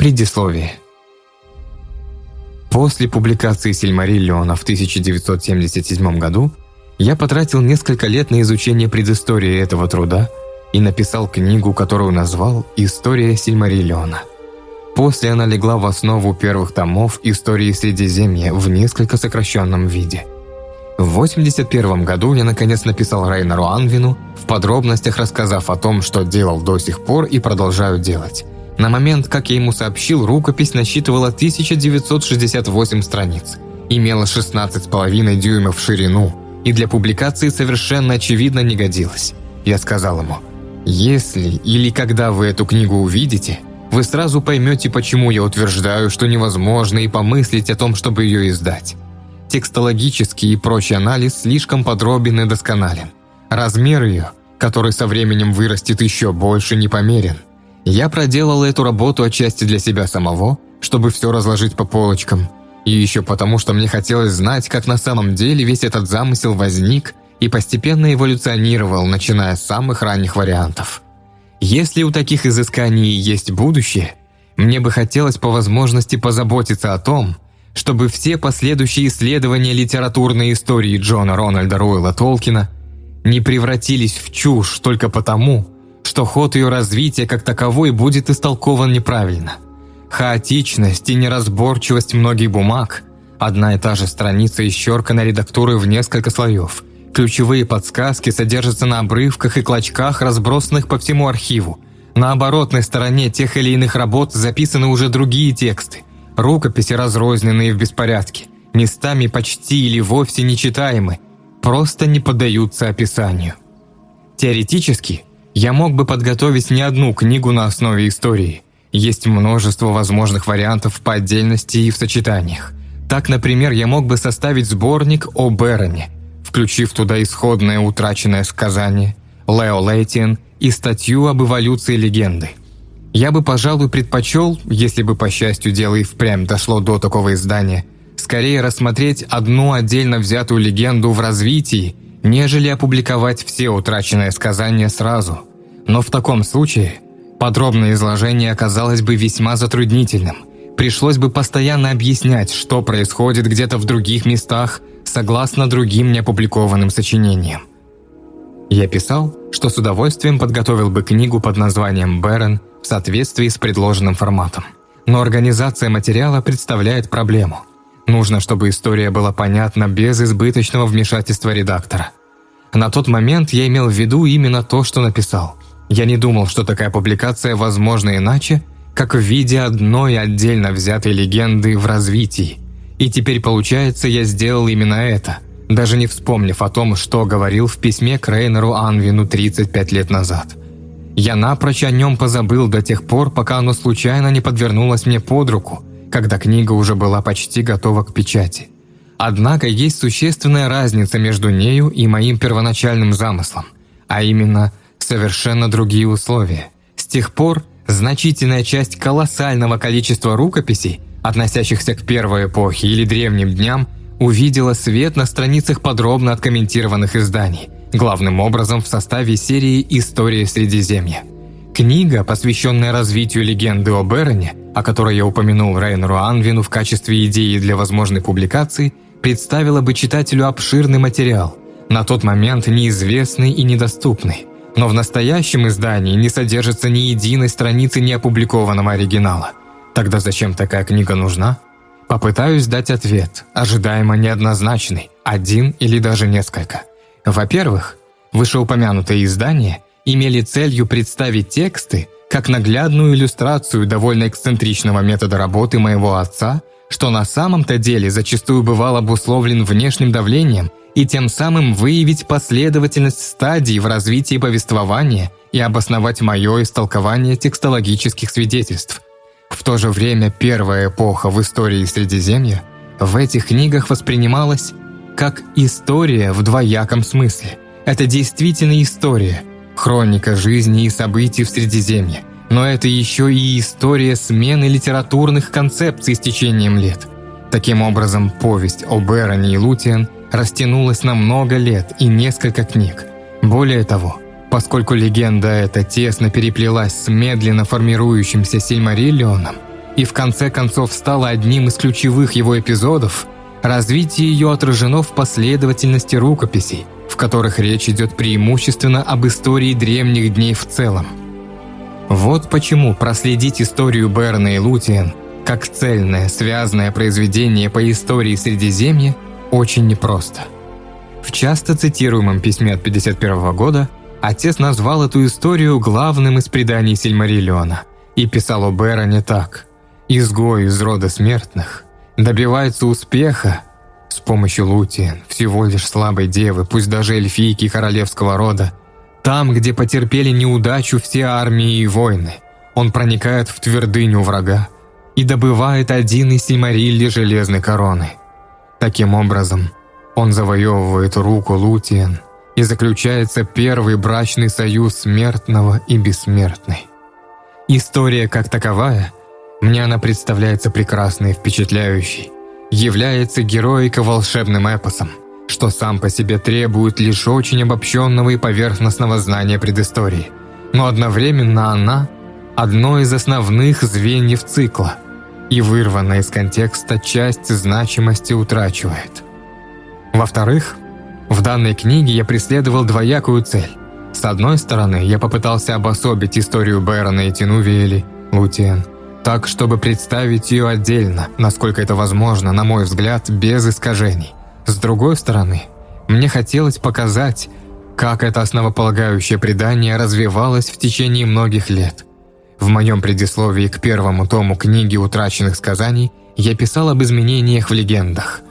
Предисловие. После публикации Сильмариллиона в 1977 году я потратил несколько лет на изучение предыстории этого труда и написал книгу, которую назвал «История Сильмариллиона». После она легла в основу первых томов истории Средиземья в несколько сокращенном виде. В 1981 году я наконец написал Рейнеру Анвину, в подробностях рассказав о том, что делал до сих пор и продолжаю делать. На момент, как я ему сообщил, рукопись насчитывала 1968 страниц, имела 16,5 дюймов в ширину и для публикации совершенно очевидно не годилась. Я сказал ему, «Если или когда вы эту книгу увидите, вы сразу поймете, почему я утверждаю, что невозможно и помыслить о том, чтобы ее издать. Текстологический и прочий анализ слишком подробен и досконален. Размер ее, который со временем вырастет еще больше, непомерен. Я проделал эту работу отчасти для себя самого, чтобы все разложить по полочкам, и еще потому, что мне хотелось знать, как на самом деле весь этот замысел возник и постепенно эволюционировал, начиная с самых ранних вариантов. Если у таких изысканий есть будущее, мне бы хотелось по возможности позаботиться о том, чтобы все последующие исследования литературной истории Джона Рональда Руэлла Толкина не превратились в чушь только потому, что ход ее развития как таковой будет истолкован неправильно. Хаотичность и неразборчивость многих бумаг, одна и та же страница исчеркана редактурой в несколько слоев – Ключевые подсказки содержатся на обрывках и клочках, разбросанных по всему архиву. На оборотной стороне тех или иных работ записаны уже другие тексты. Рукописи разрозненные в беспорядке, местами почти или вовсе нечитаемы, просто не поддаются описанию. Теоретически, я мог бы подготовить не одну книгу на основе истории. Есть множество возможных вариантов по отдельности и в сочетаниях. Так, например, я мог бы составить сборник о Бероне – включив туда исходное утраченное сказание, Лео Лейтин и статью об эволюции легенды. Я бы, пожалуй, предпочел, если бы, по счастью, дело и впрямь дошло до такого издания, скорее рассмотреть одну отдельно взятую легенду в развитии, нежели опубликовать все утраченные сказания сразу. Но в таком случае подробное изложение оказалось бы весьма затруднительным. Пришлось бы постоянно объяснять, что происходит где-то в других местах, согласно другим неопубликованным сочинениям. Я писал, что с удовольствием подготовил бы книгу под названием «Бэрон» в соответствии с предложенным форматом. Но организация материала представляет проблему. Нужно, чтобы история была понятна без избыточного вмешательства редактора. На тот момент я имел в виду именно то, что написал. Я не думал, что такая публикация возможна иначе, как в виде одной отдельно взятой легенды в развитии – и теперь, получается, я сделал именно это, даже не вспомнив о том, что говорил в письме к Рейнеру Анвину 35 лет назад. Я напрочь о нем позабыл до тех пор, пока оно случайно не подвернулось мне под руку, когда книга уже была почти готова к печати. Однако есть существенная разница между нею и моим первоначальным замыслом, а именно совершенно другие условия. С тех пор значительная часть колоссального количества рукописей – относящихся к первой эпохе или древним дням, увидела свет на страницах подробно откомментированных изданий, главным образом в составе серии «История Средиземья». Книга, посвященная развитию легенды о Бероне, о которой я упомянул Рейнеру Анвину в качестве идеи для возможной публикации, представила бы читателю обширный материал, на тот момент неизвестный и недоступный. Но в настоящем издании не содержится ни единой страницы неопубликованного оригинала. Тогда зачем такая книга нужна? Попытаюсь дать ответ, ожидаемо неоднозначный, один или даже несколько. Во-первых, вышеупомянутые издания имели целью представить тексты как наглядную иллюстрацию довольно эксцентричного метода работы моего отца, что на самом-то деле зачастую бывал обусловлен внешним давлением и тем самым выявить последовательность стадий в развитии повествования и обосновать мое истолкование текстологических свидетельств – в то же время первая эпоха в истории Средиземья в этих книгах воспринималась как история в двояком смысле. Это действительно история, хроника жизни и событий в Средиземье, но это еще и история смены литературных концепций с течением лет. Таким образом, повесть о Бероне и Лутиан растянулась на много лет и несколько книг. Более того, Поскольку легенда эта тесно переплелась с медленно формирующимся Сильмариллионом, и в конце концов стала одним из ключевых его эпизодов, развитие ее отражено в последовательности рукописей, в которых речь идет преимущественно об истории древних дней в целом. Вот почему проследить историю Берна и Лутиен как цельное, связанное произведение по истории Средиземья очень непросто. В часто цитируемом письме от 51 года отец назвал эту историю главным из преданий Сильмариллиона и писал о Бероне так «Изгой из рода смертных добивается успеха с помощью Лутиен, всего лишь слабой девы, пусть даже эльфийки королевского рода, там, где потерпели неудачу все армии и войны, он проникает в твердыню врага и добывает один из сильмарилли железной короны. Таким образом, он завоевывает руку Лутиен и заключается первый брачный союз смертного и бессмертной. История как таковая, мне она представляется прекрасной и впечатляющей, является героико волшебным эпосом, что сам по себе требует лишь очень обобщенного и поверхностного знания предыстории. Но одновременно она – одно из основных звеньев цикла, и вырванная из контекста часть значимости утрачивает. Во-вторых, в данной книге я преследовал двоякую цель. С одной стороны, я попытался обособить историю Бэрона и Тинувиэли, Лутиен, так, чтобы представить ее отдельно, насколько это возможно, на мой взгляд, без искажений. С другой стороны, мне хотелось показать, как это основополагающее предание развивалось в течение многих лет. В моем предисловии к первому тому книги утраченных сказаний я писал об изменениях в легендах.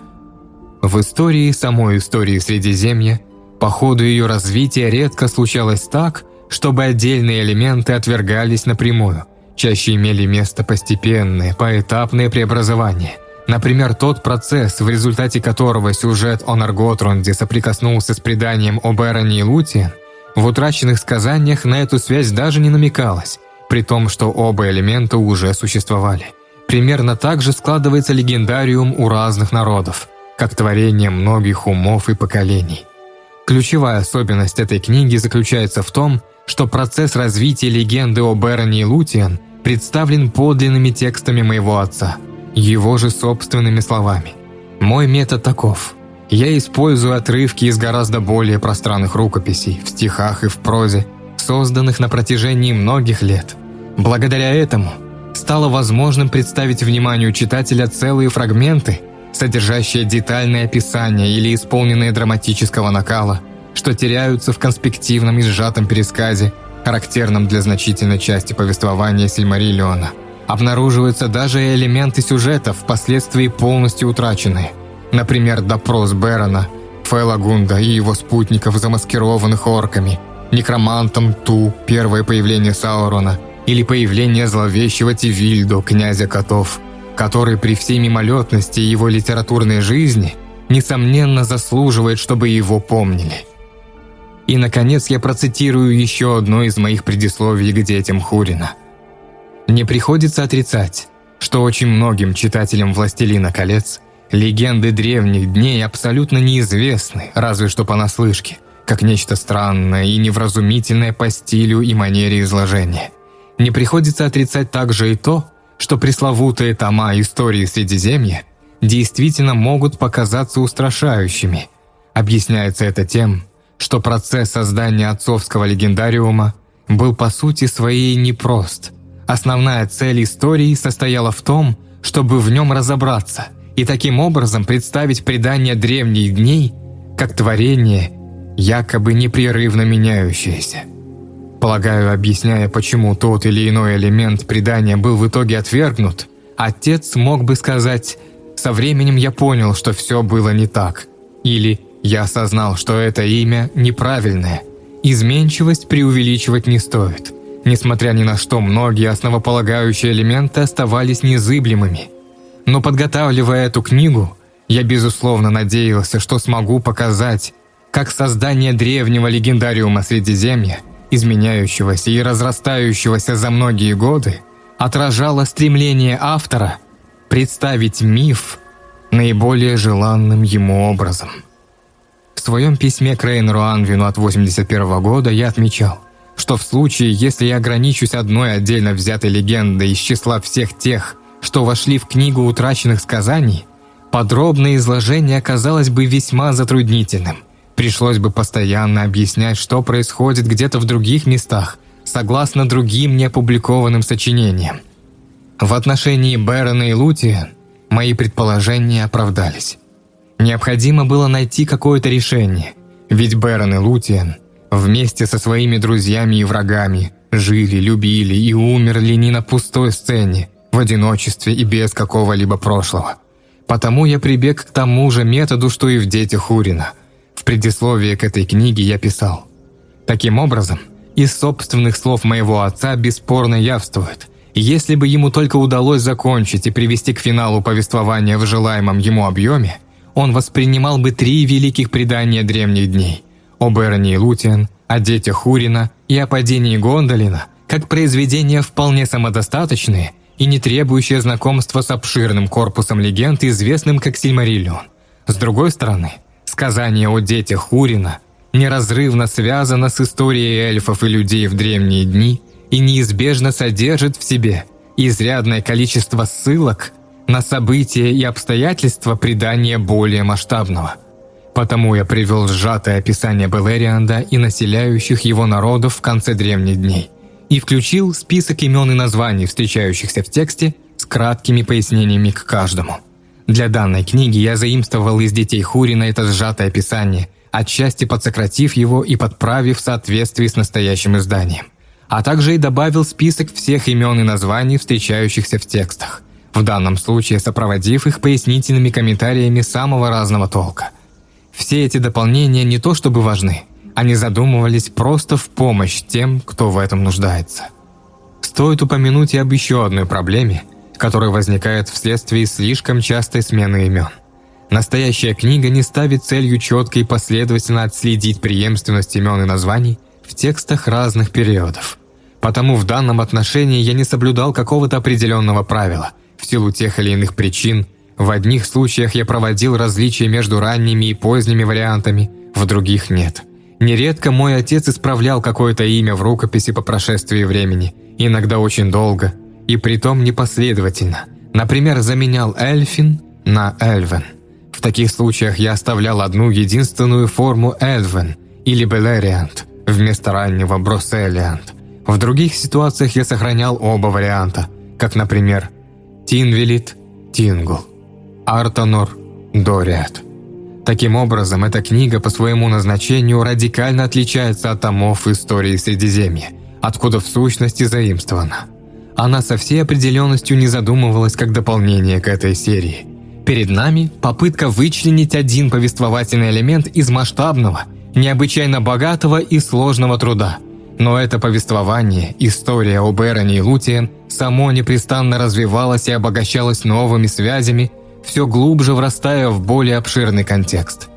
В истории самой истории Средиземья по ходу ее развития редко случалось так, чтобы отдельные элементы отвергались напрямую, чаще имели место постепенные, поэтапные преобразования – Например, тот процесс, в результате которого сюжет о Нарготрунде соприкоснулся с преданием об Эроне и Луте, в утраченных сказаниях на эту связь даже не намекалось, при том, что оба элемента уже существовали. Примерно так же складывается легендариум у разных народов, как творение многих умов и поколений. Ключевая особенность этой книги заключается в том, что процесс развития легенды о Эроне и Лутиан представлен подлинными текстами моего отца – его же собственными словами. Мой метод таков. Я использую отрывки из гораздо более пространных рукописей, в стихах и в прозе, созданных на протяжении многих лет. Благодаря этому стало возможным представить вниманию читателя целые фрагменты, содержащие детальное описание или исполненные драматического накала, что теряются в конспективном и сжатом пересказе, характерном для значительной части повествования Сильмариллиона – обнаруживаются даже элементы сюжета, впоследствии полностью утраченные. Например, допрос Бэрона, Фелагунда и его спутников, замаскированных орками, некромантом Ту, первое появление Саурона, или появление зловещего Тивильдо, князя котов, который при всей мимолетности его литературной жизни, несомненно, заслуживает, чтобы его помнили. И, наконец, я процитирую еще одно из моих предисловий к детям Хурина – не приходится отрицать, что очень многим читателям «Властелина колец» легенды древних дней абсолютно неизвестны, разве что понаслышке, как нечто странное и невразумительное по стилю и манере изложения. Не приходится отрицать также и то, что пресловутые тома истории Средиземья действительно могут показаться устрашающими. Объясняется это тем, что процесс создания отцовского легендариума был по сути своей непрост – Основная цель истории состояла в том, чтобы в нем разобраться и таким образом представить предание древних дней как творение, якобы непрерывно меняющееся. Полагаю, объясняя, почему тот или иной элемент предания был в итоге отвергнут, отец мог бы сказать «со временем я понял, что все было не так» или «я осознал, что это имя неправильное». Изменчивость преувеличивать не стоит – Несмотря ни на что, многие основополагающие элементы оставались незыблемыми. Но подготавливая эту книгу, я безусловно надеялся, что смогу показать, как создание древнего легендариума Средиземья, изменяющегося и разрастающегося за многие годы, отражало стремление автора представить миф наиболее желанным ему образом. В своем письме к Рейнеру Анвину от 81 года я отмечал – что в случае, если я ограничусь одной отдельно взятой легендой из числа всех тех, что вошли в книгу утраченных сказаний, подробное изложение оказалось бы весьма затруднительным. Пришлось бы постоянно объяснять, что происходит где-то в других местах, согласно другим неопубликованным сочинениям. В отношении Бэрона и Лутия мои предположения оправдались. Необходимо было найти какое-то решение, ведь Бэрон и Лутиен вместе со своими друзьями и врагами жили, любили и умерли не на пустой сцене, в одиночестве и без какого-либо прошлого. Потому я прибег к тому же методу, что и в «Детях Урина». Предисловии к этой книге я писал. Таким образом, из собственных слов моего отца бесспорно явствует, если бы ему только удалось закончить и привести к финалу повествования в желаемом ему объеме, он воспринимал бы три великих предания древних дней – об Эроне и Лутиан, о детях Хурина и о падении Гондолина, как произведения вполне самодостаточные и не требующие знакомства с обширным корпусом легенд, известным как Сильмариллион. С другой стороны, сказание о детях Хурина неразрывно связано с историей эльфов и людей в древние дни и неизбежно содержит в себе изрядное количество ссылок на события и обстоятельства предания более масштабного. Потому я привел сжатое описание Белерианда и населяющих его народов в конце древних дней и включил список имен и названий, встречающихся в тексте, с краткими пояснениями к каждому. Для данной книги я заимствовал из «Детей Хурина» это сжатое описание, отчасти подсократив его и подправив в соответствии с настоящим изданием. А также и добавил список всех имен и названий, встречающихся в текстах в данном случае сопроводив их пояснительными комментариями самого разного толка. Все эти дополнения не то чтобы важны, они задумывались просто в помощь тем, кто в этом нуждается. Стоит упомянуть и об еще одной проблеме, которая возникает вследствие слишком частой смены имен. Настоящая книга не ставит целью четко и последовательно отследить преемственность имен и названий в текстах разных периодов. Потому в данном отношении я не соблюдал какого-то определенного правила, в силу тех или иных причин, в одних случаях я проводил различия между ранними и поздними вариантами, в других нет. Нередко мой отец исправлял какое-то имя в рукописи по прошествии времени, иногда очень долго, и притом непоследовательно. Например, заменял «эльфин» на «эльвен». В таких случаях я оставлял одну единственную форму «эльвен» или «белериант» вместо раннего «броселиант». В других ситуациях я сохранял оба варианта, как, например, Тинвелит – Тингл, Артонор – Дориат. Таким образом, эта книга по своему назначению радикально отличается от томов истории Средиземья, откуда в сущности заимствована. Она со всей определенностью не задумывалась как дополнение к этой серии. Перед нами попытка вычленить один повествовательный элемент из масштабного, необычайно богатого и сложного труда – но это повествование, история об Эроне и Лутиен, само непрестанно развивалось и обогащалось новыми связями, все глубже врастая в более обширный контекст.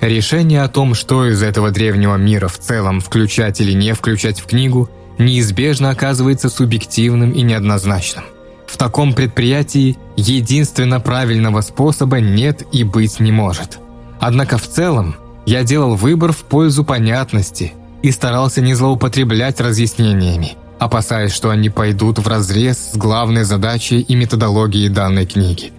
Решение о том, что из этого древнего мира в целом включать или не включать в книгу, неизбежно оказывается субъективным и неоднозначным. В таком предприятии единственно правильного способа нет и быть не может. Однако в целом я делал выбор в пользу понятности – и старался не злоупотреблять разъяснениями, опасаясь, что они пойдут вразрез с главной задачей и методологией данной книги.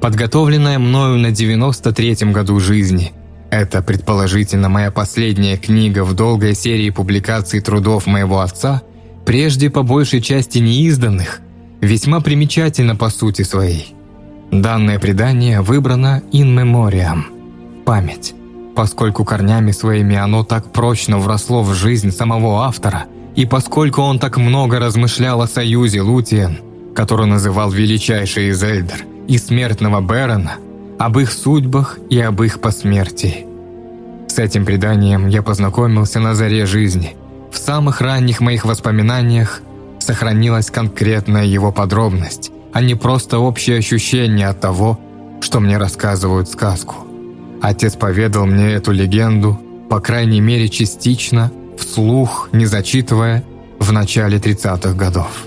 Подготовленная мною на 93-м году жизни, это, предположительно, моя последняя книга в долгой серии публикаций трудов моего отца, прежде по большей части неизданных, весьма примечательно по сути своей. Данное предание выбрано in memoriam – память поскольку корнями своими оно так прочно вросло в жизнь самого автора, и поскольку он так много размышлял о союзе Лутиен, который называл величайший из Эльдер, и смертного Берона, об их судьбах и об их посмертии. С этим преданием я познакомился на заре жизни. В самых ранних моих воспоминаниях сохранилась конкретная его подробность, а не просто общее ощущение от того, что мне рассказывают сказку. Отец поведал мне эту легенду, по крайней мере частично, вслух, не зачитывая, в начале 30-х годов.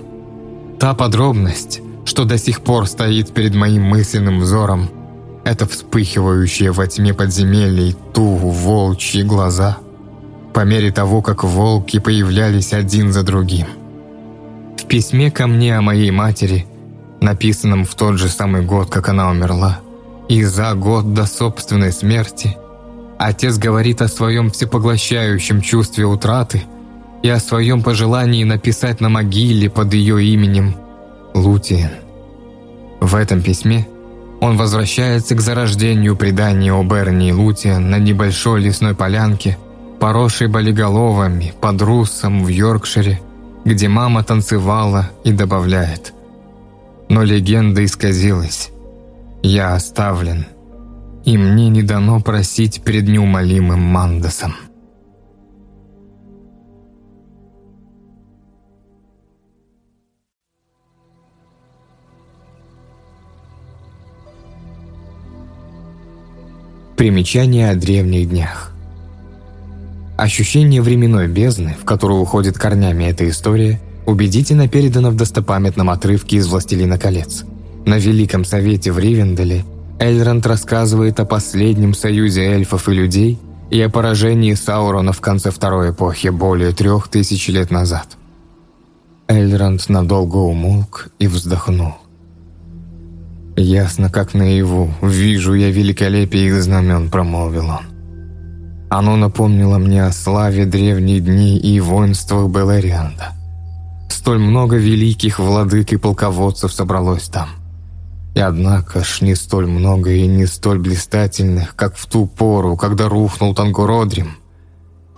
Та подробность, что до сих пор стоит перед моим мысленным взором, это вспыхивающие во тьме подземелий тугу волчьи глаза, по мере того, как волки появлялись один за другим. В письме ко мне о моей матери написанном в тот же самый год, как она умерла, и за год до собственной смерти, отец говорит о своем всепоглощающем чувстве утраты и о своем пожелании написать на могиле под ее именем Лутиен. В этом письме он возвращается к зарождению предания о Берни и Лутиен на небольшой лесной полянке, поросшей болиголовами под Руссом в Йоркшире, где мама танцевала и добавляет. Но легенда исказилась. Я оставлен, и мне не дано просить перед неумолимым Мандасом. Примечание о древних днях. Ощущение временной бездны, в которую уходит корнями эта история, убедительно передано в достопамятном отрывке из «Властелина колец». На Великом Совете в Ривенделе Эльронд рассказывает о последнем союзе эльфов и людей и о поражении Саурона в конце Второй эпохи более трех тысяч лет назад. Эльронд надолго умолк и вздохнул. «Ясно, как наяву, вижу я великолепие их знамен», — промолвил он. Оно напомнило мне о славе древних дней и воинствах Беларианда. Столь много великих владык и полководцев собралось там. И однако ж не столь много и не столь блистательных, как в ту пору, когда рухнул Тангуродрим.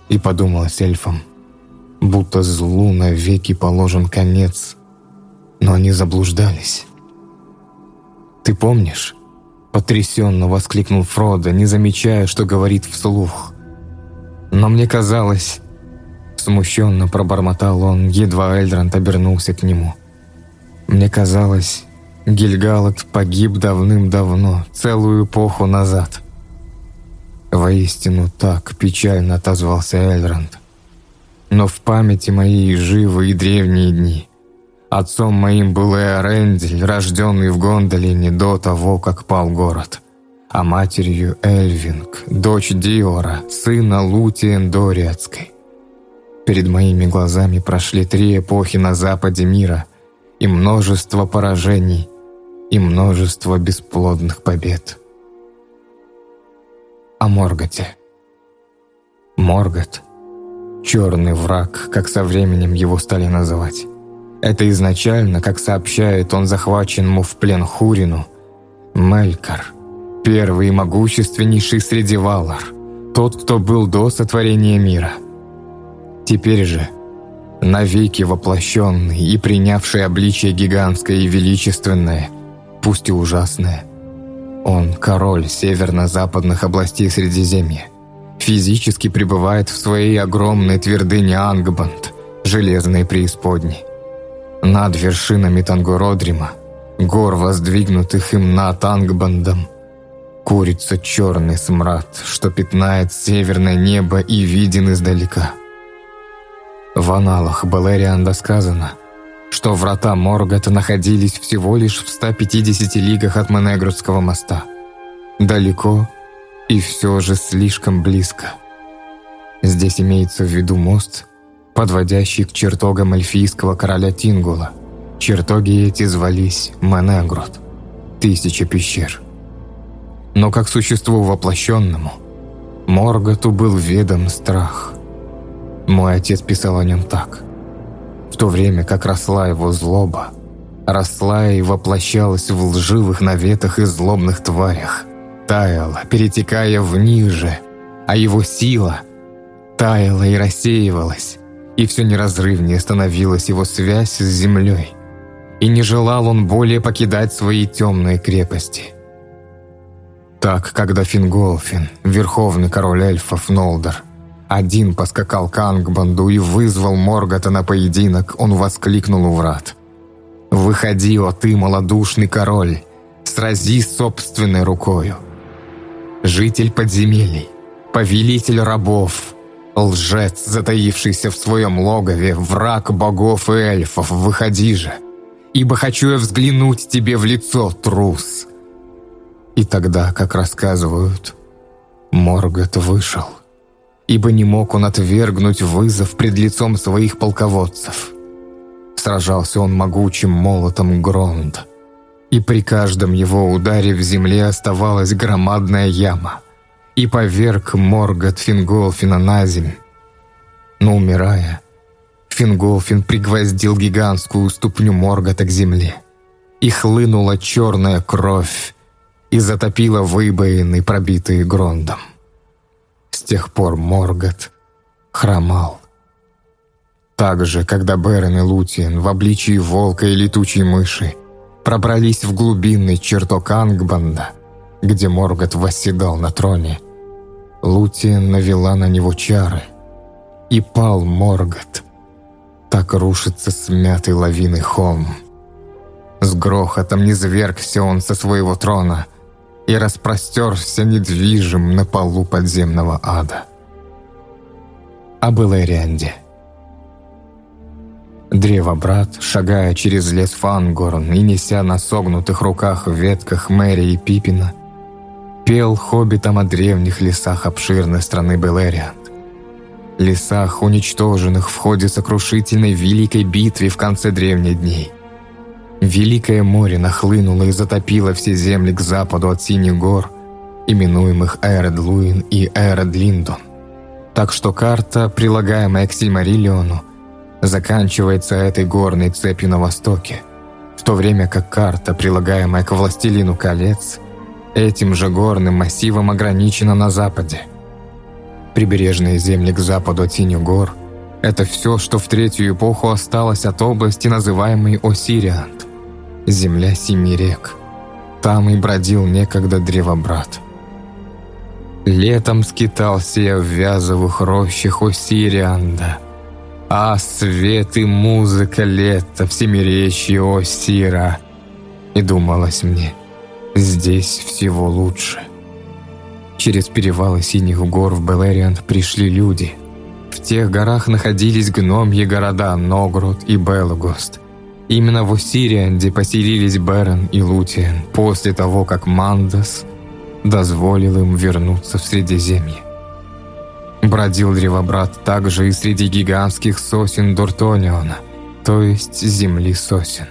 И подумалось эльфам, будто злу навеки положен конец, но они заблуждались. «Ты помнишь?» Потрясенно воскликнул Фродо, не замечая, что говорит вслух. Но мне казалось... Смущенно пробормотал он, едва Эльдранд обернулся к нему. Мне казалось, Гильгалат погиб давным-давно, целую эпоху назад. Воистину так печально отозвался Эльранд. Но в памяти моей живы и древние дни. Отцом моим был Эорендель, рожденный в Гондолине до того, как пал город. А матерью Эльвинг, дочь Диора, сына Лутиен Дориацкой. Перед моими глазами прошли три эпохи на западе мира и множество поражений, и множество бесплодных побед. О Морготе. Моргот — черный враг, как со временем его стали называть. Это изначально, как сообщает он захваченному в плен Хурину, Мелькар, первый и могущественнейший среди Валар, тот, кто был до сотворения мира. Теперь же, навеки воплощенный и принявший обличие гигантское и величественное, пусть и ужасное, он король северно-западных областей Средиземья, физически пребывает в своей огромной твердыне Ангбанд, железной преисподней над вершинами Тангородрима, гор, воздвигнутых им над Ангбандом, курится черный смрад, что пятнает северное небо и виден издалека. В аналах Балерианда сказано, что врата Моргота находились всего лишь в 150 лигах от Менегрудского моста. Далеко и все же слишком близко. Здесь имеется в виду мост – подводящий к чертогам эльфийского короля Тингула. Чертоги эти звались Менегрот, тысяча пещер. Но как существу воплощенному, Морготу был ведом страх. Мой отец писал о нем так. В то время как росла его злоба, росла и воплощалась в лживых наветах и злобных тварях, таяла, перетекая в ниже, а его сила таяла и рассеивалась, и все неразрывнее становилась его связь с землей, и не желал он более покидать свои темные крепости. Так, когда Финголфин, верховный король эльфов Нолдор, один поскакал к Ангбанду и вызвал Моргота на поединок, он воскликнул у врат. «Выходи, о ты, малодушный король, срази собственной рукою. Житель подземелий, повелитель рабов, Лжец, затаившийся в своем логове, враг богов и эльфов, выходи же, ибо хочу я взглянуть тебе в лицо, трус. И тогда, как рассказывают, Моргот вышел, ибо не мог он отвергнуть вызов пред лицом своих полководцев. Сражался он могучим молотом Гронд, и при каждом его ударе в земле оставалась громадная яма, и поверг Моргот Финголфина на земь. Но умирая, Финголфин пригвоздил гигантскую ступню Моргота к земле, и хлынула черная кровь, и затопила выбоины, пробитые Грондом. С тех пор Моргот хромал. Также, когда Берен и Лутиен в обличии волка и летучей мыши пробрались в глубинный чертог Ангбанда, где Моргот восседал на троне, Лутиен навела на него чары, и пал Моргот. Так рушится смятый лавиной холм. С грохотом низвергся он со своего трона и распростерся недвижим на полу подземного ада. Об Элэрианде. Древобрат, шагая через лес Фангорн и неся на согнутых руках в ветках Мэри и Пипина, пел хоббитам о древних лесах обширной страны Белерианд. Лесах, уничтоженных в ходе сокрушительной великой битвы в конце древних дней. Великое море нахлынуло и затопило все земли к западу от Синих гор, именуемых Эредлуин и Эредлиндон. Так что карта, прилагаемая к Сильмариллиону, заканчивается этой горной цепью на востоке, в то время как карта, прилагаемая к «Властелину колец», этим же горным массивом ограничена на западе. Прибережные земли к западу от Синих гор – это все, что в третью эпоху осталось от области, называемой Осириант, земля семи рек. Там и бродил некогда древобрат. Летом скитался я в вязовых рощах Осирианда – а свет и музыка лета, всемиречье Осира. И думалось мне, здесь всего лучше. Через перевалы Синих гор в Белериант пришли люди. В тех горах находились гномьи города Ногрод и Белгост. Именно в Осирианде поселились Берен и Лутиен после того, как Мандас дозволил им вернуться в Средиземье. Бродил древобрат также и среди гигантских сосен Дуртониона, то есть земли сосен.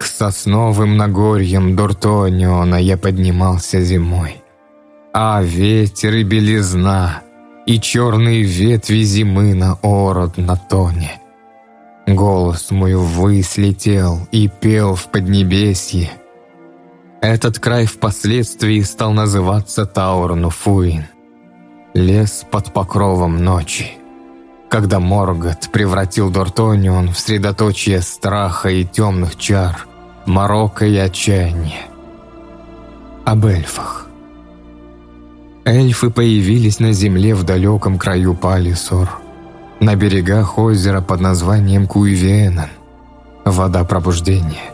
К сосновым Нагорьям Дуртониона я поднимался зимой. А ветер и белизна, и черные ветви зимы на ород на тоне. Голос мой ввысь летел и пел в Поднебесье. Этот край впоследствии стал называться Таурнуфуин. Лес под покровом ночи. Когда Моргот превратил Дортонион в средоточие страха и темных чар, морока и отчаяния. Об эльфах. Эльфы появились на земле в далеком краю Палисор, на берегах озера под названием Куйвенен, вода пробуждения.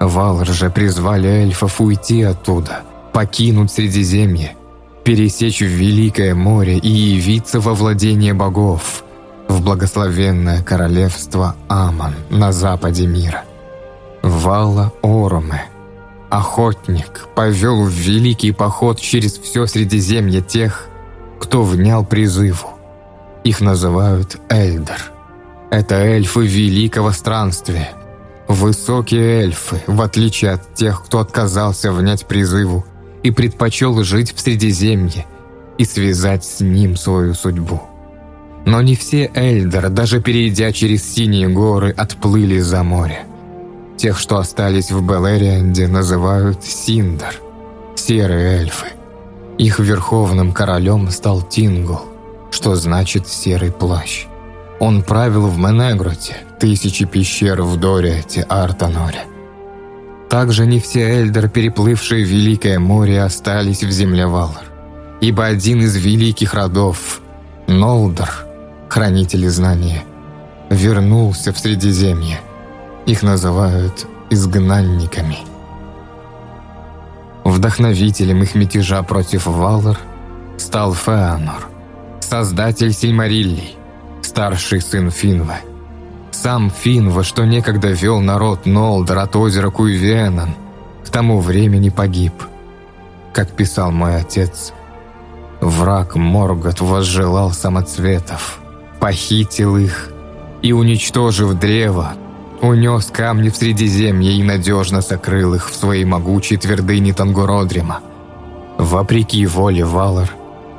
Валр же призвали эльфов уйти оттуда, покинуть Средиземье пересечь в Великое море и явиться во владение богов, в благословенное королевство Аман на западе мира. Вала Ороме, охотник, повел в великий поход через все Средиземье тех, кто внял призыву. Их называют Эльдер. Это эльфы великого странствия. Высокие эльфы, в отличие от тех, кто отказался внять призыву, и предпочел жить в Средиземье и связать с ним свою судьбу. Но не все Эльдер, даже перейдя через Синие горы, отплыли за море. Тех, что остались в Белерианде, называют Синдар, серые эльфы. Их верховным королем стал Тингул, что значит «серый плащ». Он правил в Менегроте, тысячи пещер в Дориате, Артаноре. Также не все эльдер, переплывшие Великое море, остались в земле Валар. Ибо один из великих родов, Нолдор, хранители знания, вернулся в Средиземье. Их называют изгнанниками. Вдохновителем их мятежа против Валар стал Феанор, создатель Сильмариллий, старший сын Финва – сам Финва, что некогда вел народ Нолдор от озера Куйвенан, к тому времени погиб. Как писал мой отец, враг Моргот возжелал самоцветов, похитил их и, уничтожив древо, унес камни в Средиземье и надежно сокрыл их в своей могучей твердыне Тангуродрима. Вопреки воле Валар,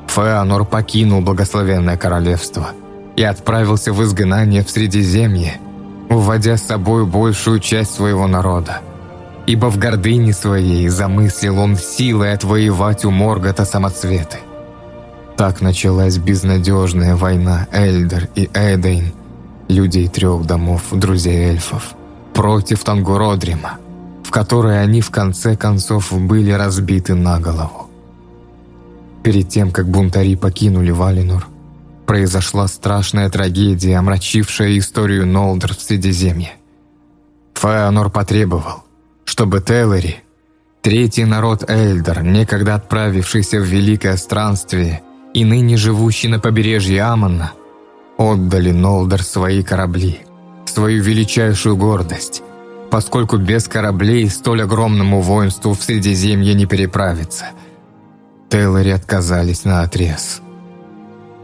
Феанор покинул благословенное королевство и отправился в изгнание в Средиземье, уводя с собой большую часть своего народа. Ибо в гордыне своей замыслил он силой отвоевать у Моргота самоцветы. Так началась безнадежная война Эльдер и Эдейн, людей трех домов, друзей эльфов, против Тангуродрима, в которой они в конце концов были разбиты на голову. Перед тем, как бунтари покинули Валинур, произошла страшная трагедия, омрачившая историю Нолдер в Средиземье. Феонор потребовал, чтобы Теллери, третий народ Эльдер, некогда отправившийся в великое странствие и ныне живущий на побережье Амона, отдали Нолдер свои корабли, свою величайшую гордость, поскольку без кораблей столь огромному воинству в Средиземье не переправиться. Тейлори отказались на отрез.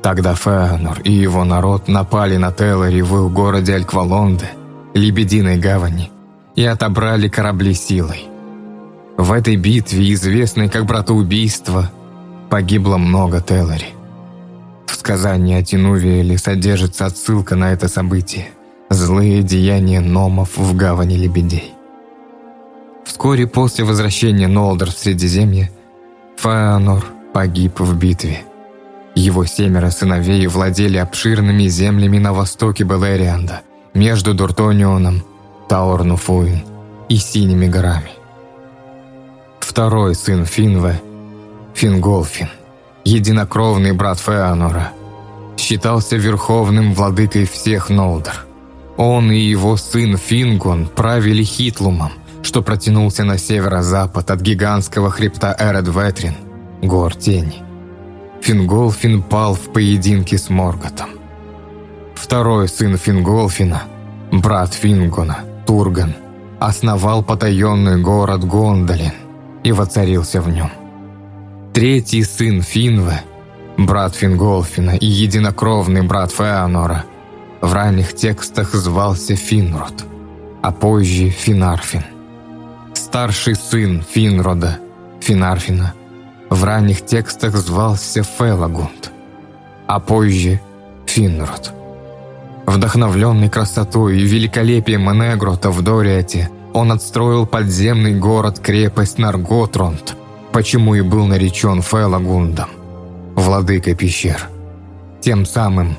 Тогда Феанор и его народ напали на Тейлори в их городе Альквалонде, Лебединой гавани, и отобрали корабли силой. В этой битве, известной как братоубийство, погибло много Теллери. В сказании о Тинувиэле содержится отсылка на это событие – злые деяния номов в гавани лебедей. Вскоре после возвращения Нолдор в Средиземье, Фаанор погиб в битве. Его семеро сыновей владели обширными землями на востоке Белерианда, между Дуртонионом, Таорнуфуин и Синими горами. Второй сын Финве, Финголфин, единокровный брат Феанора, считался верховным владыкой всех Нолдор. Он и его сын Фингон правили Хитлумом, что протянулся на северо-запад от гигантского хребта Эредветрин, гор Тени. Финголфин пал в поединке с Морготом. Второй сын Финголфина, брат Фингона, Турган, основал потаенный город Гондолин и воцарился в нем. Третий сын Финве, брат Финголфина и единокровный брат Феанора, в ранних текстах звался Финрод, а позже Финарфин. Старший сын Финрода, Финарфина, в ранних текстах звался Фелагунд, а позже Финрод. Вдохновленный красотой и великолепием Энегрота в Дориате, он отстроил подземный город-крепость Нарготронд – почему и был наречен Фелагундом, владыкой пещер. Тем самым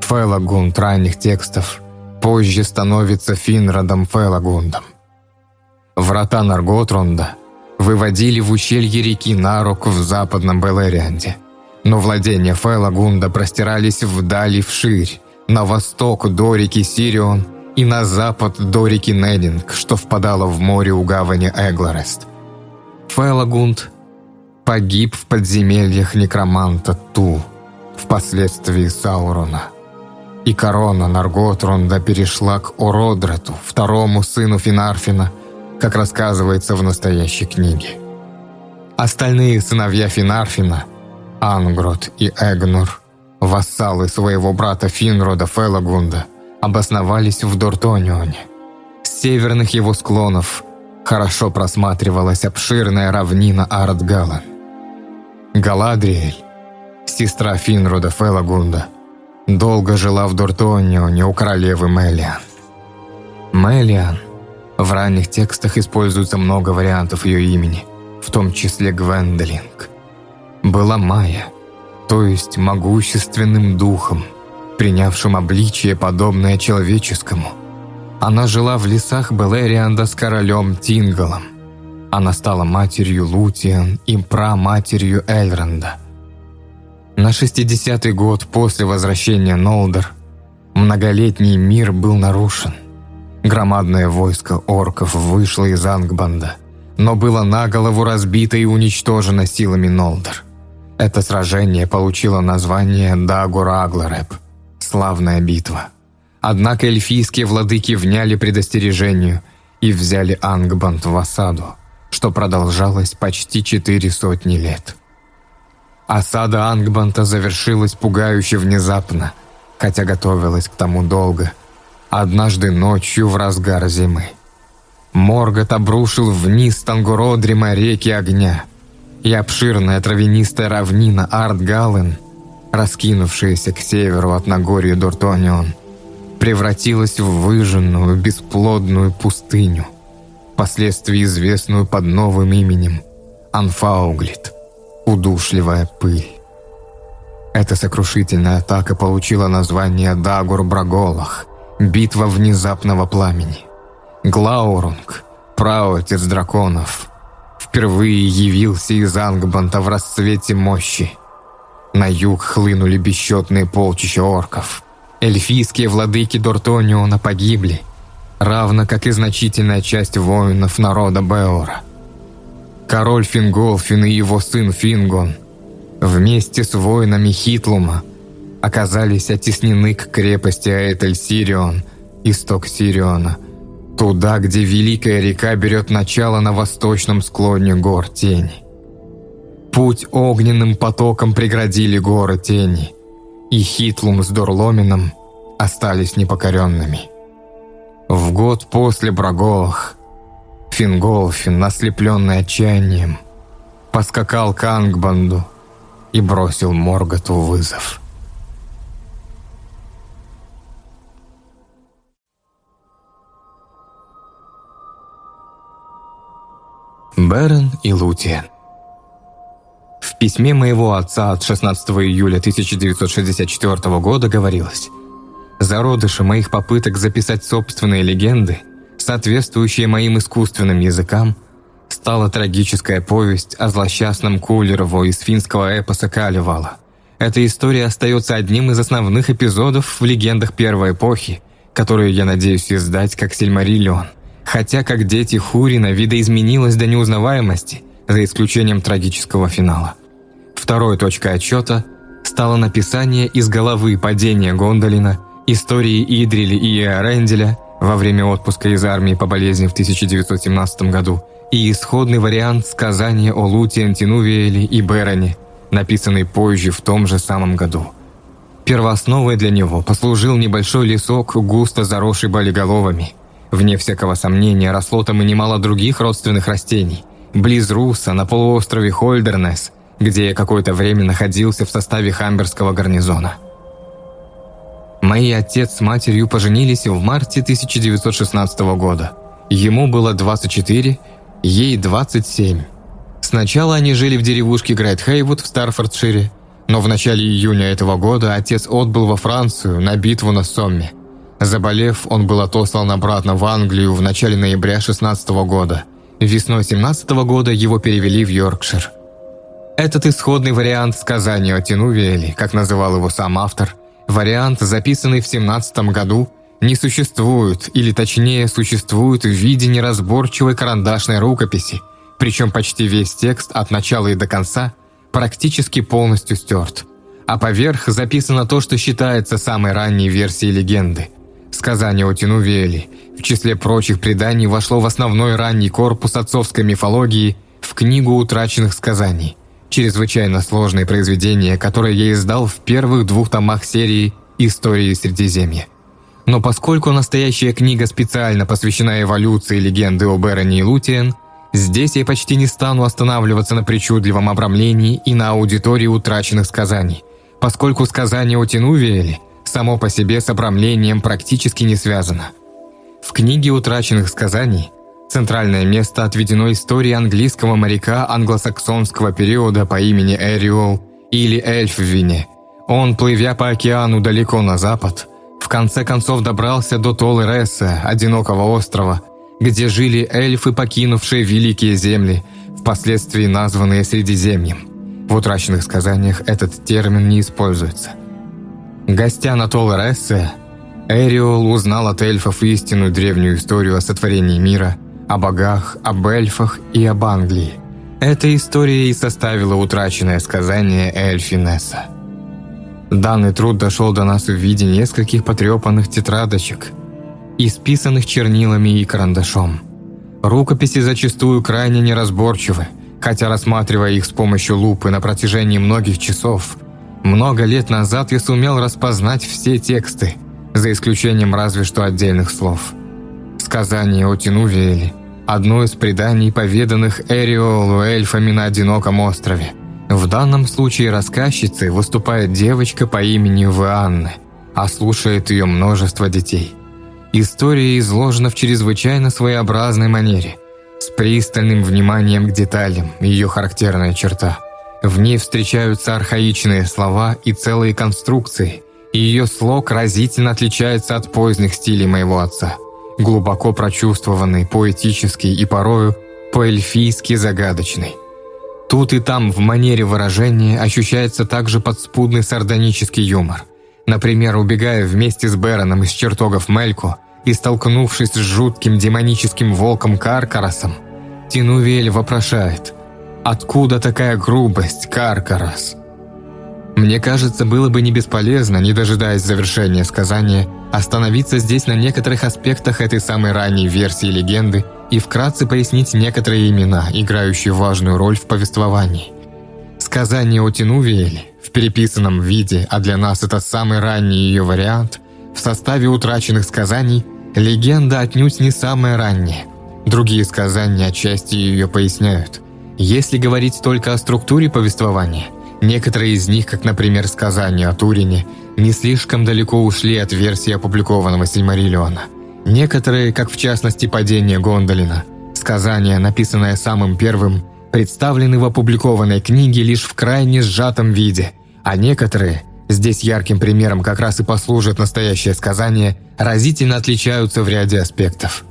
Фелагунд ранних текстов позже становится Финрадом Фелагундом. Врата Нарготрунда выводили в ущелье реки Нарук в западном Белерианде, но владения Фелагунда простирались вдали вширь, на восток до реки Сирион и на запад до реки Нединг, что впадало в море у гавани Эгларест. Фелагунд погиб в подземельях некроманта Ту, впоследствии Саурона. И корона Нарготрунда перешла к Ородрету, второму сыну Финарфина, как рассказывается в настоящей книге. Остальные сыновья Финарфина, Ангрот и Эгнур, вассалы своего брата Финрода Фелагунда, обосновались в Дортонионе. С северных его склонов хорошо просматривалась обширная равнина Ардгалан. Галадриэль, сестра Финрода Фелагунда, долго жила в Дуртонионе у королевы Мелиан. Мелиан. В ранних текстах используется много вариантов ее имени, в том числе Гвендолинг. Была Майя, то есть могущественным духом, принявшим обличие, подобное человеческому. Она жила в лесах Белерианда с королем Тингалом. Она стала матерью Лутиан и праматерью Эльранда. На 60-й год после возвращения Нолдер многолетний мир был нарушен. Громадное войско орков вышло из Ангбанда, но было на голову разбито и уничтожено силами Нолдер. Это сражение получило название Дагураглареп – «Славная битва». Однако эльфийские владыки вняли предостережению и взяли Ангбанд в осаду что продолжалось почти четыре сотни лет. Осада Ангбанта завершилась пугающе внезапно, хотя готовилась к тому долго. однажды ночью в разгар зимы. Моргот обрушил вниз Тангуродрима реки огня, и обширная травянистая равнина Артгален, раскинувшаяся к северу от Нагорья Дуртонион, превратилась в выжженную, бесплодную пустыню, впоследствии известную под новым именем Анфауглит, удушливая пыль. Эта сокрушительная атака получила название Дагур-Браголах – битва внезапного пламени. Глаурунг, праотец драконов, впервые явился из Ангбанта в расцвете мощи. На юг хлынули бесчетные полчища орков. Эльфийские владыки Дортониона погибли, равно как и значительная часть воинов народа Беора. Король Финголфин и его сын Фингон вместе с воинами Хитлума оказались оттеснены к крепости Аэтель-Сирион, исток Сириона – Туда, где Великая река берет начало на восточном склоне гор Тени. Путь огненным потоком преградили горы Тени, и Хитлум с Дурломином остались непокоренными. В год после Браголах Финголфин, ослепленный отчаянием, поскакал к Ангбанду и бросил Морготу вызов. Берен и Лутиен. В письме моего отца от 16 июля 1964 года говорилось «Зародыши моих попыток записать собственные легенды, соответствующие моим искусственным языкам, стала трагическая повесть о злосчастном Кулерову из финского эпоса Калевала. Эта история остается одним из основных эпизодов в легендах первой эпохи, которую я надеюсь издать как Сильмариллион – хотя как дети Хурина видоизменилось до неузнаваемости, за исключением трагического финала. Второй точкой отчета стало написание из головы падения Гондолина, истории Идрили и Иоренделя во время отпуска из армии по болезни в 1917 году и исходный вариант сказания о Луте Антинувиэле и Бероне, написанный позже в том же самом году. Первоосновой для него послужил небольшой лесок, густо заросший болиголовами – Вне всякого сомнения, росло там и немало других родственных растений. Близ Руса, на полуострове Хольдернес, где я какое-то время находился в составе хамберского гарнизона. Мои отец с матерью поженились в марте 1916 года. Ему было 24, ей 27. Сначала они жили в деревушке Грейт-Хейвуд в Старфордшире, но в начале июня этого года отец отбыл во Францию на битву на Сомме – Заболев, он был отослан обратно в Англию в начале ноября 16 года. Весной 17 года его перевели в Йоркшир. Этот исходный вариант сказания о Тинувиэле, как называл его сам автор, вариант, записанный в 17 году, не существует, или точнее существует в виде неразборчивой карандашной рукописи, причем почти весь текст от начала и до конца практически полностью стерт. А поверх записано то, что считается самой ранней версией легенды – Сказание о Тинувеле, в числе прочих преданий, вошло в основной ранний корпус отцовской мифологии в книгу утраченных сказаний, чрезвычайно сложное произведение, которое я издал в первых двух томах серии «Истории Средиземья». Но поскольку настоящая книга специально посвящена эволюции легенды о Бероне и Лутиен, здесь я почти не стану останавливаться на причудливом обрамлении и на аудитории утраченных сказаний, поскольку сказание о Тинувиэле – само по себе с обрамлением практически не связано. В книге «Утраченных сказаний» центральное место отведено истории английского моряка англосаксонского периода по имени Эриол или Эльфвине. Он, плывя по океану далеко на запад, в конце концов добрался до Толереса, одинокого острова, где жили эльфы, покинувшие великие земли, впоследствии названные Средиземьем. В утраченных сказаниях этот термин не используется – Гостя на Толерессе, Эриол узнал от эльфов истинную древнюю историю о сотворении мира, о богах, об эльфах и об Англии. Эта история и составила утраченное сказание Эльфинесса. Данный труд дошел до нас в виде нескольких потрепанных тетрадочек, исписанных чернилами и карандашом. Рукописи зачастую крайне неразборчивы, хотя рассматривая их с помощью лупы на протяжении многих часов, много лет назад я сумел распознать все тексты, за исключением разве что отдельных слов. Сказание о Тинувиэле – одно из преданий, поведанных Эриолу эльфами на одиноком острове. В данном случае рассказчицей выступает девочка по имени Вианны, а слушает ее множество детей. История изложена в чрезвычайно своеобразной манере, с пристальным вниманием к деталям, ее характерная черта. В ней встречаются архаичные слова и целые конструкции – и ее слог разительно отличается от поздних стилей моего отца. Глубоко прочувствованный, поэтический и порою по-эльфийски загадочный. Тут и там в манере выражения ощущается также подспудный сардонический юмор. Например, убегая вместе с Бероном из чертогов Мельку и столкнувшись с жутким демоническим волком Каркарасом, Тинувель вопрошает «Откуда такая грубость, Каркарас?» Мне кажется, было бы не бесполезно, не дожидаясь завершения сказания, остановиться здесь на некоторых аспектах этой самой ранней версии легенды и вкратце пояснить некоторые имена, играющие важную роль в повествовании. Сказание о Тинувиэле в переписанном виде, а для нас это самый ранний ее вариант, в составе утраченных сказаний, легенда отнюдь не самая ранняя. Другие сказания отчасти ее поясняют. Если говорить только о структуре повествования – Некоторые из них, как, например, сказания о Турине, не слишком далеко ушли от версии опубликованного Сильмариллиона. Некоторые, как в частности «Падение Гондолина», сказания, написанное самым первым, представлены в опубликованной книге лишь в крайне сжатом виде, а некоторые, здесь ярким примером как раз и послужит настоящее сказание, разительно отличаются в ряде аспектов.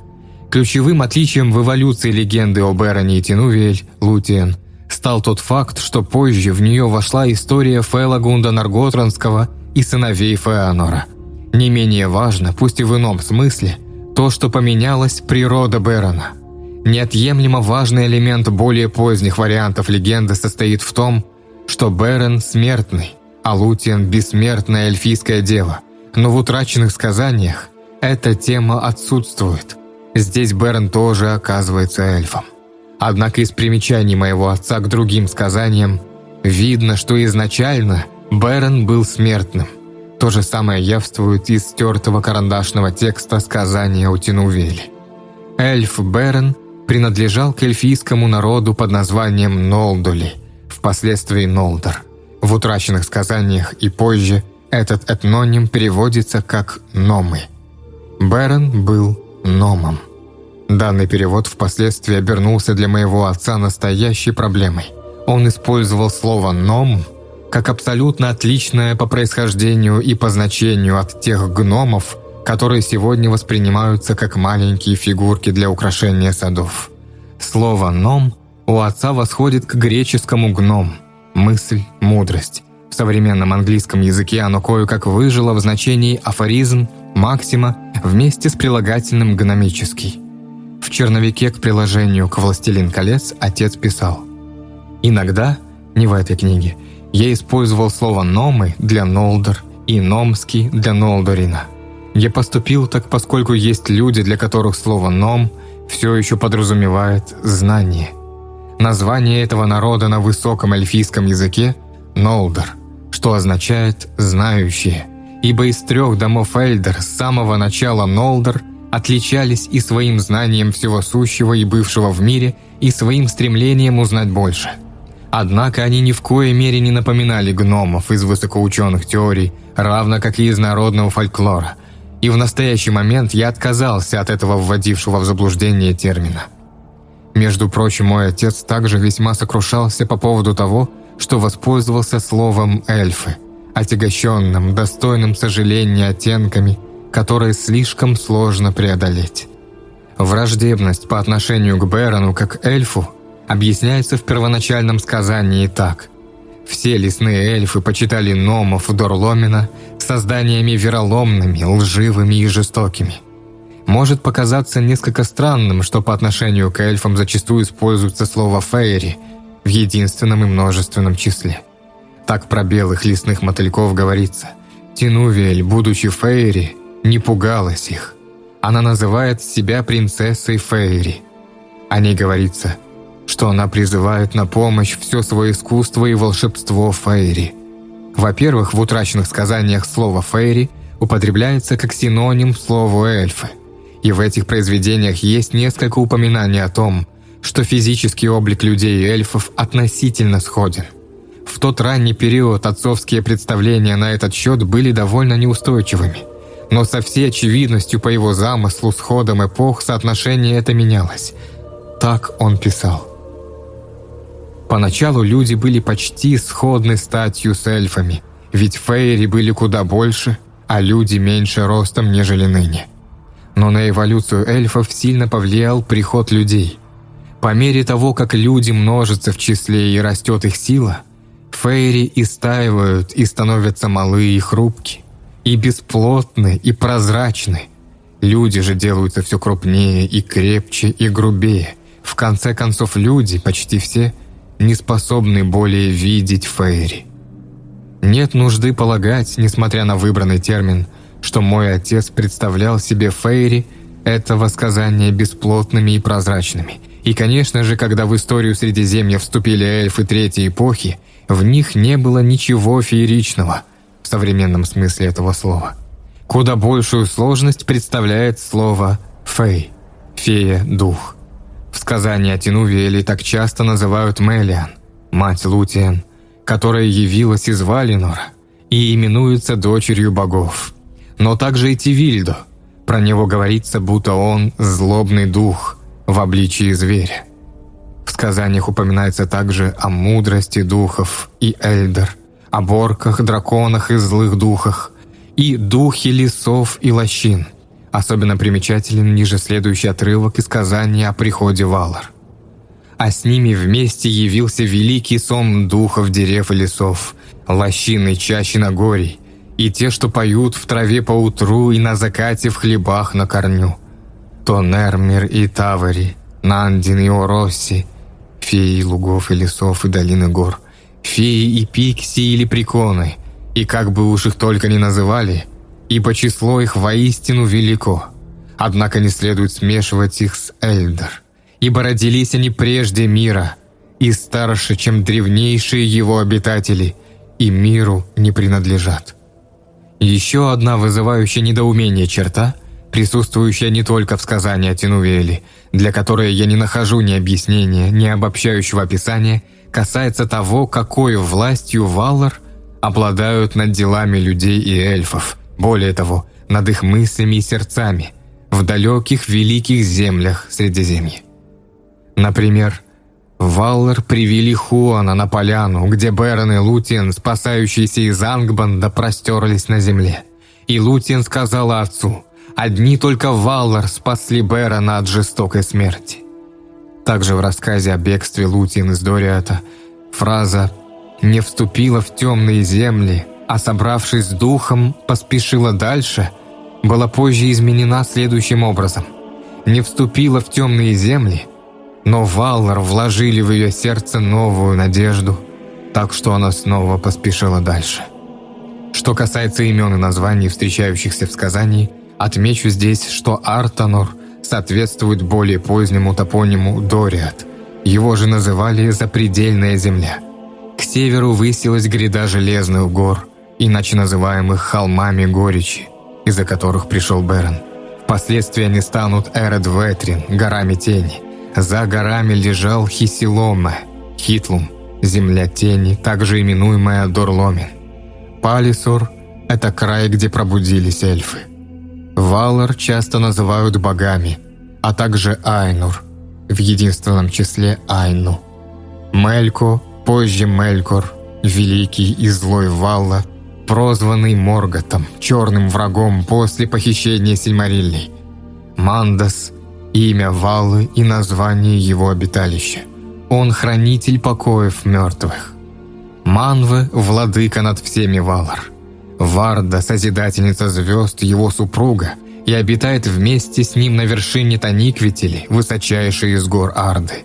Ключевым отличием в эволюции легенды об Эроне и Тинувель, Лутиен, стал тот факт, что позже в нее вошла история Фелагунда Нарготранского и сыновей Феанора. Не менее важно, пусть и в ином смысле, то, что поменялась природа Берона. Неотъемлемо важный элемент более поздних вариантов легенды состоит в том, что Берон смертный, а Лутиен – бессмертная эльфийская дева, но в утраченных сказаниях эта тема отсутствует. Здесь Берон тоже оказывается эльфом. Однако из примечаний моего отца к другим сказаниям видно, что изначально Бэрон был смертным. То же самое явствует из стертого карандашного текста сказания о Тинувеле. Эльф Бэрон принадлежал к эльфийскому народу под названием Нолдули, впоследствии Нолдор. В утраченных сказаниях и позже этот этноним переводится как «номы». Бэрон был номом. Данный перевод впоследствии обернулся для моего отца настоящей проблемой. Он использовал слово «ном» как абсолютно отличное по происхождению и по значению от тех гномов, которые сегодня воспринимаются как маленькие фигурки для украшения садов. Слово «ном» у отца восходит к греческому «гном» – мысль, мудрость. В современном английском языке оно кое-как выжило в значении афоризм, максима вместе с прилагательным «гномический». В черновике к приложению к «Властелин колец» отец писал «Иногда, не в этой книге, я использовал слово «номы» для «нолдор» и «номский» для «нолдорина». Я поступил так, поскольку есть люди, для которых слово «ном» все еще подразумевает «знание». Название этого народа на высоком эльфийском языке – «нолдор», что означает «знающие», ибо из трех домов Эльдер с самого начала Нолдор – отличались и своим знанием всего сущего и бывшего в мире, и своим стремлением узнать больше. Однако они ни в коей мере не напоминали гномов из высокоученых теорий, равно как и из народного фольклора. И в настоящий момент я отказался от этого вводившего в заблуждение термина. Между прочим, мой отец также весьма сокрушался по поводу того, что воспользовался словом «эльфы», отягощенным, достойным сожаления оттенками – которые слишком сложно преодолеть. Враждебность по отношению к Берону как эльфу объясняется в первоначальном сказании так. Все лесные эльфы почитали номов Дорломина созданиями вероломными, лживыми и жестокими. Может показаться несколько странным, что по отношению к эльфам зачастую используется слово «фейри» в единственном и множественном числе. Так про белых лесных мотыльков говорится. Тинувиэль, будучи фейри, не пугалась их. Она называет себя принцессой Фейри. О ней говорится, что она призывает на помощь все свое искусство и волшебство Фейри. Во-первых, в утраченных сказаниях слово «фейри» употребляется как синоним слову «эльфы». И в этих произведениях есть несколько упоминаний о том, что физический облик людей и эльфов относительно сходен. В тот ранний период отцовские представления на этот счет были довольно неустойчивыми, но со всей очевидностью по его замыслу с ходом эпох соотношение это менялось. Так он писал. Поначалу люди были почти сходны статью с эльфами, ведь фейри были куда больше, а люди меньше ростом, нежели ныне. Но на эволюцию эльфов сильно повлиял приход людей. По мере того, как люди множатся в числе и растет их сила, фейри истаивают и становятся малы и хрупки, и бесплотны, и прозрачны. Люди же делаются все крупнее и крепче и грубее. В конце концов, люди, почти все, не способны более видеть фейри. Нет нужды полагать, несмотря на выбранный термин, что мой отец представлял себе фейри этого сказания бесплотными и прозрачными. И, конечно же, когда в историю Средиземья вступили эльфы Третьей эпохи, в них не было ничего фееричного в современном смысле этого слова. Куда большую сложность представляет слово «фей» – «фея-дух». В сказании о Тинувиэле так часто называют Мелиан, мать Лутиен, которая явилась из Валинора и именуется дочерью богов. Но также и Тивильдо. Про него говорится, будто он – злобный дух в обличии зверя. В сказаниях упоминается также о мудрости духов и Эльдер, о борках, драконах и злых духах, и духе лесов и лощин – Особенно примечателен ниже следующий отрывок из сказания о приходе Валар. А с ними вместе явился великий сон духов дерев и лесов, лощины чаще на горе, и те, что поют в траве по утру и на закате в хлебах на корню. То Нермир и Тавари, Нандин и Оросси, феи лугов и лесов и долины гор, феи и пикси или приконы, и как бы уж их только ни называли – ибо число их воистину велико. Однако не следует смешивать их с Эльдер, ибо родились они прежде мира и старше, чем древнейшие его обитатели, и миру не принадлежат. Еще одна вызывающая недоумение черта, присутствующая не только в сказании о Тинувеле, для которой я не нахожу ни объяснения, ни обобщающего описания, касается того, какой властью Валлар обладают над делами людей и эльфов – более того, над их мыслями и сердцами в далеких великих землях Средиземья. Например, Валлар привели Хуана на поляну, где Берон и Лутиен, спасающиеся из Ангбанда, простерлись на земле. И Лутиен сказала отцу, одни только Валлар спасли Берона от жестокой смерти. Также в рассказе о бегстве Лутиен из Дориата фраза «не вступила в темные земли» а собравшись с духом, поспешила дальше, была позже изменена следующим образом. Не вступила в темные земли, но Валлар вложили в ее сердце новую надежду, так что она снова поспешила дальше. Что касается имен и названий, встречающихся в сказании, отмечу здесь, что Артанор соответствует более позднему топониму Дориат. Его же называли «Запредельная земля». К северу высилась гряда железных гор – иначе называемых холмами горечи, из-за которых пришел Берон. Впоследствии они станут Эред Ветрин, горами тени. За горами лежал Хисиломе, Хитлум, земля тени, также именуемая Дорломин. Палисор – это край, где пробудились эльфы. Валар часто называют богами, а также Айнур, в единственном числе Айну. Мелько, позже Мелькор, великий и злой Валла – прозванный Морготом, черным врагом после похищения Сильмариллей. Мандас – имя Валы и название его обиталища. Он хранитель покоев мертвых. Манве – владыка над всеми Валар. Варда – созидательница звезд, его супруга, и обитает вместе с ним на вершине Таниквители, высочайшей из гор Арды.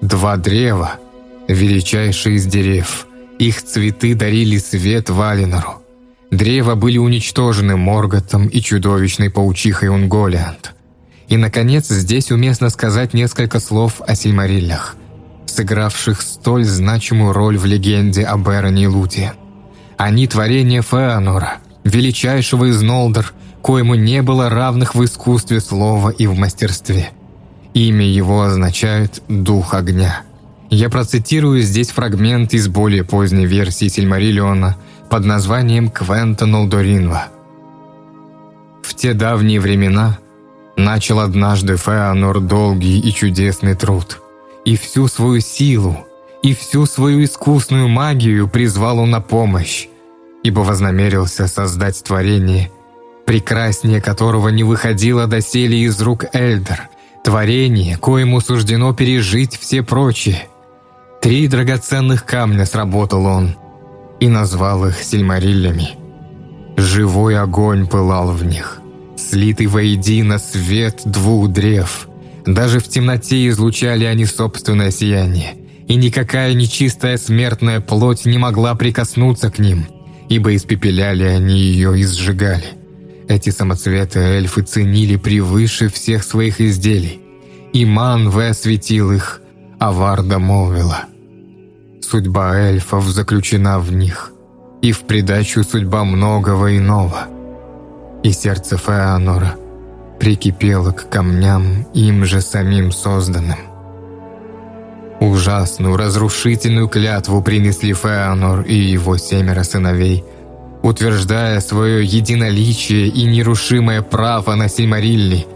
Два древа – величайшие из дерев – их цветы дарили свет Валинору. Древа были уничтожены Морготом и чудовищной паучихой Унголиант. И, наконец, здесь уместно сказать несколько слов о Сильмариллях, сыгравших столь значимую роль в легенде о Бероне и Луте. Они творение Феанора, величайшего из Нолдор, коему не было равных в искусстве слова и в мастерстве. Имя его означает «дух огня». Я процитирую здесь фрагмент из более поздней версии Сильмариллиона под названием «Квента Нолдоринва». В те давние времена начал однажды Феанор долгий и чудесный труд, и всю свою силу, и всю свою искусную магию призвал он на помощь, ибо вознамерился создать творение, прекраснее которого не выходило доселе из рук Эльдер, творение, коему суждено пережить все прочие. Три драгоценных камня сработал он и назвал их сильмариллями. Живой огонь пылал в них, слитый воедино свет двух древ. Даже в темноте излучали они собственное сияние, и никакая нечистая смертная плоть не могла прикоснуться к ним – ибо испепеляли они ее и сжигали. Эти самоцветы эльфы ценили превыше всех своих изделий. И Манве осветил их, а Варда молвила. Судьба эльфов заключена в них, и в придачу судьба многого иного. И сердце Феанора прикипело к камням, им же самим созданным. Ужасную, разрушительную клятву принесли Феанор и его семеро сыновей, утверждая свое единоличие и нерушимое право на Сильмарилли,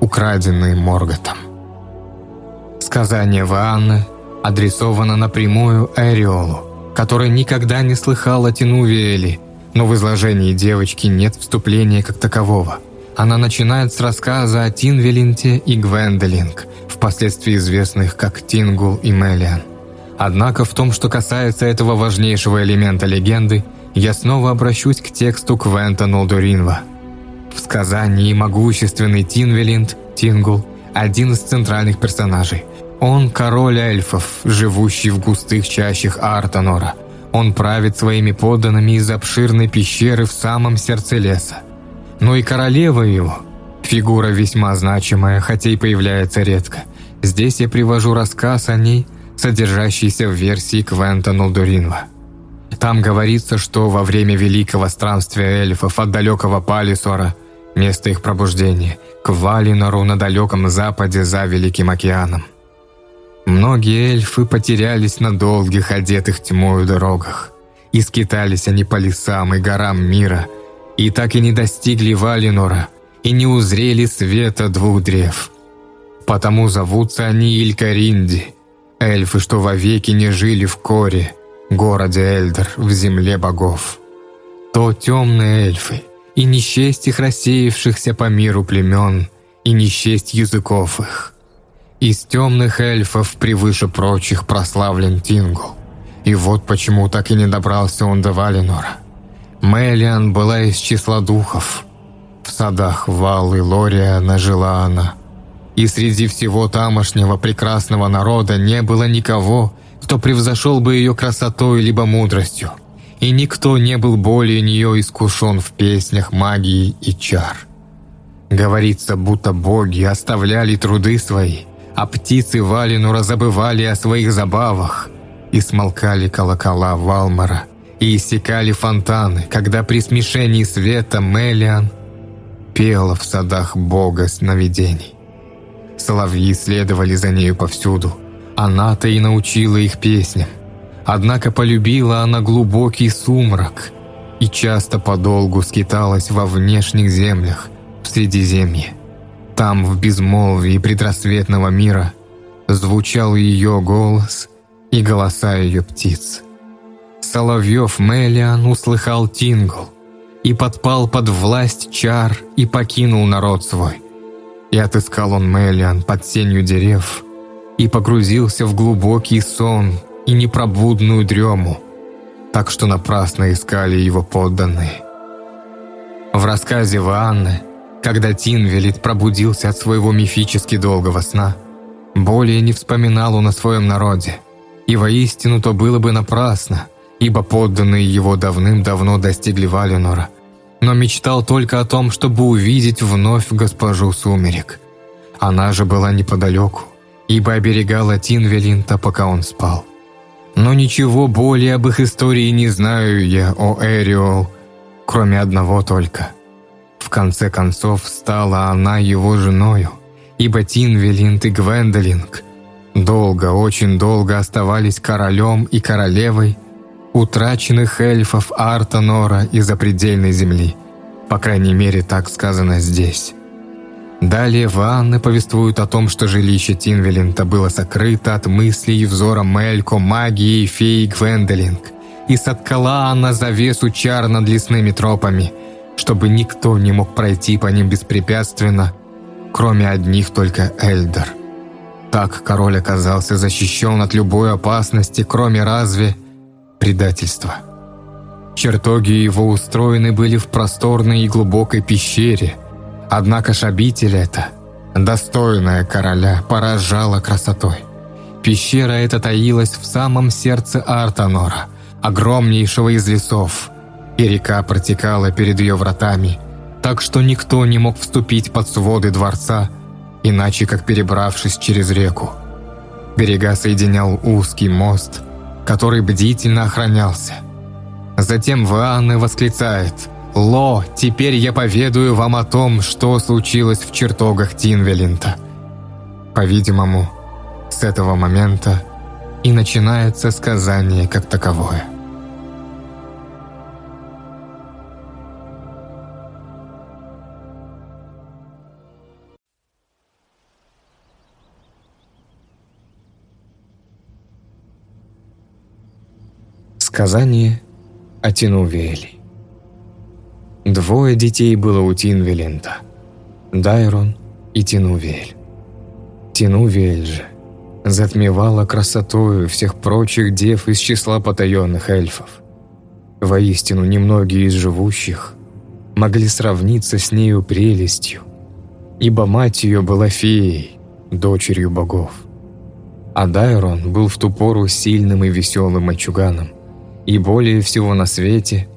украденные Морготом. Сказание Ваанны адресовано напрямую Эриолу, который никогда не слыхал о Тинувиэле, но в изложении девочки нет вступления как такового. Она начинает с рассказа о Тинвеленте и Гвенделинг, впоследствии известных как Тингул и Мелиан. Однако в том, что касается этого важнейшего элемента легенды, я снова обращусь к тексту Квента Нолдуринва. В сказании могущественный Тинвелинд, Тингул, один из центральных персонажей. Он король эльфов, живущий в густых чащах Артанора. Он правит своими подданными из обширной пещеры в самом сердце леса. Но и королева его – Фигура весьма значимая, хотя и появляется редко. Здесь я привожу рассказ о ней, содержащийся в версии Квента Нолдуринва. Там говорится, что во время великого странствия эльфов от далекого Палисора, место их пробуждения, к Валинору на далеком западе за Великим океаном. Многие эльфы потерялись на долгих, одетых тьмою дорогах. И скитались они по лесам и горам мира, и так и не достигли Валинора – и не узрели света двух древ. Потому зовутся они Илькаринди, эльфы, что вовеки не жили в Коре, городе Эльдер, в земле богов. То темные эльфы, и не их рассеявшихся по миру племен, и не языков их. Из темных эльфов превыше прочих прославлен Тингул. И вот почему так и не добрался он до Валинора. Мелиан была из числа духов – в садах Вал и Лория нажила она. И среди всего тамошнего прекрасного народа не было никого, кто превзошел бы ее красотой либо мудростью. И никто не был более нее искушен в песнях магии и чар. Говорится, будто боги оставляли труды свои, а птицы Валинура забывали о своих забавах, и смолкали колокола Валмара, и иссякали фонтаны, когда при смешении света Мелиан – пела в садах бога сновидений. Соловьи следовали за нею повсюду. Она-то и научила их песням. Однако полюбила она глубокий сумрак и часто подолгу скиталась во внешних землях, в Средиземье. Там, в безмолвии предрассветного мира, звучал ее голос и голоса ее птиц. Соловьев Мелиан услыхал Тингл, и подпал под власть чар и покинул народ свой. И отыскал он Мелиан под сенью дерев и погрузился в глубокий сон и непробудную дрему, так что напрасно искали его подданные. В рассказе Ванны, когда Тинвелит пробудился от своего мифически долгого сна, более не вспоминал он о своем народе, и воистину то было бы напрасно, ибо подданные его давным-давно достигли Валенора, но мечтал только о том, чтобы увидеть вновь госпожу Сумерек. Она же была неподалеку, ибо оберегала Тинвелинта, пока он спал. Но ничего более об их истории не знаю я, о Эриол, кроме одного только. В конце концов стала она его женою, ибо Тинвелинт и Гвендолинг долго, очень долго оставались королем и королевой утраченных эльфов Артанора и запредельной земли. По крайней мере, так сказано здесь. Далее Ванны повествуют о том, что жилище Тинвелинта было сокрыто от мыслей и взора Мелько, магии, феи Гвендолинг, и соткала она завесу чар над лесными тропами, чтобы никто не мог пройти по ним беспрепятственно, кроме одних только Эльдер. Так король оказался защищен от любой опасности, кроме разве предательства. Чертоги его устроены были в просторной и глубокой пещере, однако ж обитель эта, достойная короля, поражала красотой. Пещера эта таилась в самом сердце Артанора, огромнейшего из лесов, и река протекала перед ее вратами, так что никто не мог вступить под своды дворца, иначе как перебравшись через реку. Берега соединял узкий мост, который бдительно охранялся. Затем Ванна восклицает «Ло, теперь я поведаю вам о том, что случилось в чертогах Тинвелинта». По-видимому, с этого момента и начинается сказание как таковое. Сказание о Тинувеле. Двое детей было у Тинвелента – Дайрон и Тинувель. Тинувель же затмевала красотою всех прочих дев из числа потаенных эльфов. Воистину, немногие из живущих могли сравниться с нею прелестью, ибо мать ее была феей, дочерью богов. А Дайрон был в ту пору сильным и веселым мальчуганом – и более всего на свете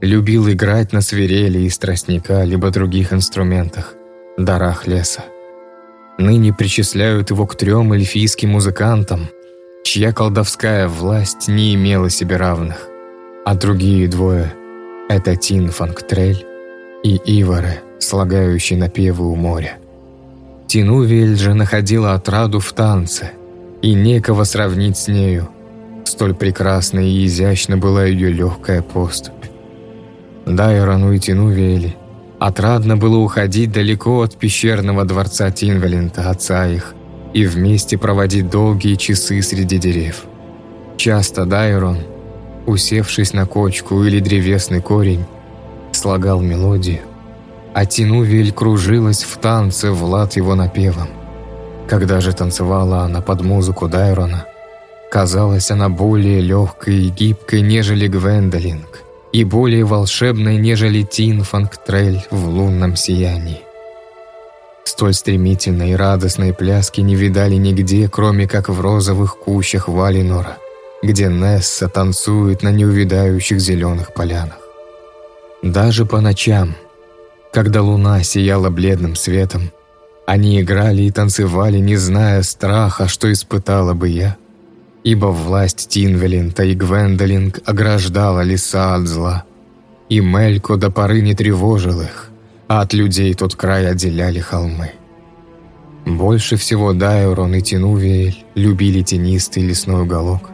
любил играть на свирели из тростника либо других инструментах, дарах леса. Ныне причисляют его к трем эльфийским музыкантам, чья колдовская власть не имела себе равных, а другие двое — это Тин Фанктрель и Иваре, слагающий напевы у моря. Тинувель же находила отраду в танце, и некого сравнить с нею, Столь прекрасна и изящна была ее легкая поступь. Дайрону и Тинувели отрадно было уходить далеко от пещерного дворца Тинвалента, отца их, и вместе проводить долгие часы среди дерев. Часто Дайрон, усевшись на кочку или древесный корень, слагал мелодию, а Тинувель кружилась в танце в лад его напевом. Когда же танцевала она под музыку Дайрона – Казалась она более легкой и гибкой, нежели Гвендолинг, и более волшебной, нежели Тин Фанктрель в лунном сиянии. Столь стремительной и радостной пляски не видали нигде, кроме как в розовых кущах Валинора, где Несса танцует на неувидающих зеленых полянах. Даже по ночам, когда луна сияла бледным светом, они играли и танцевали, не зная страха, что испытала бы я, ибо власть Тинвелинта и Гвендолинг ограждала леса от зла, и Мелько до поры не тревожил их, а от людей тот край отделяли холмы. Больше всего Дайрон и Тинувиэль любили тенистый лесной уголок,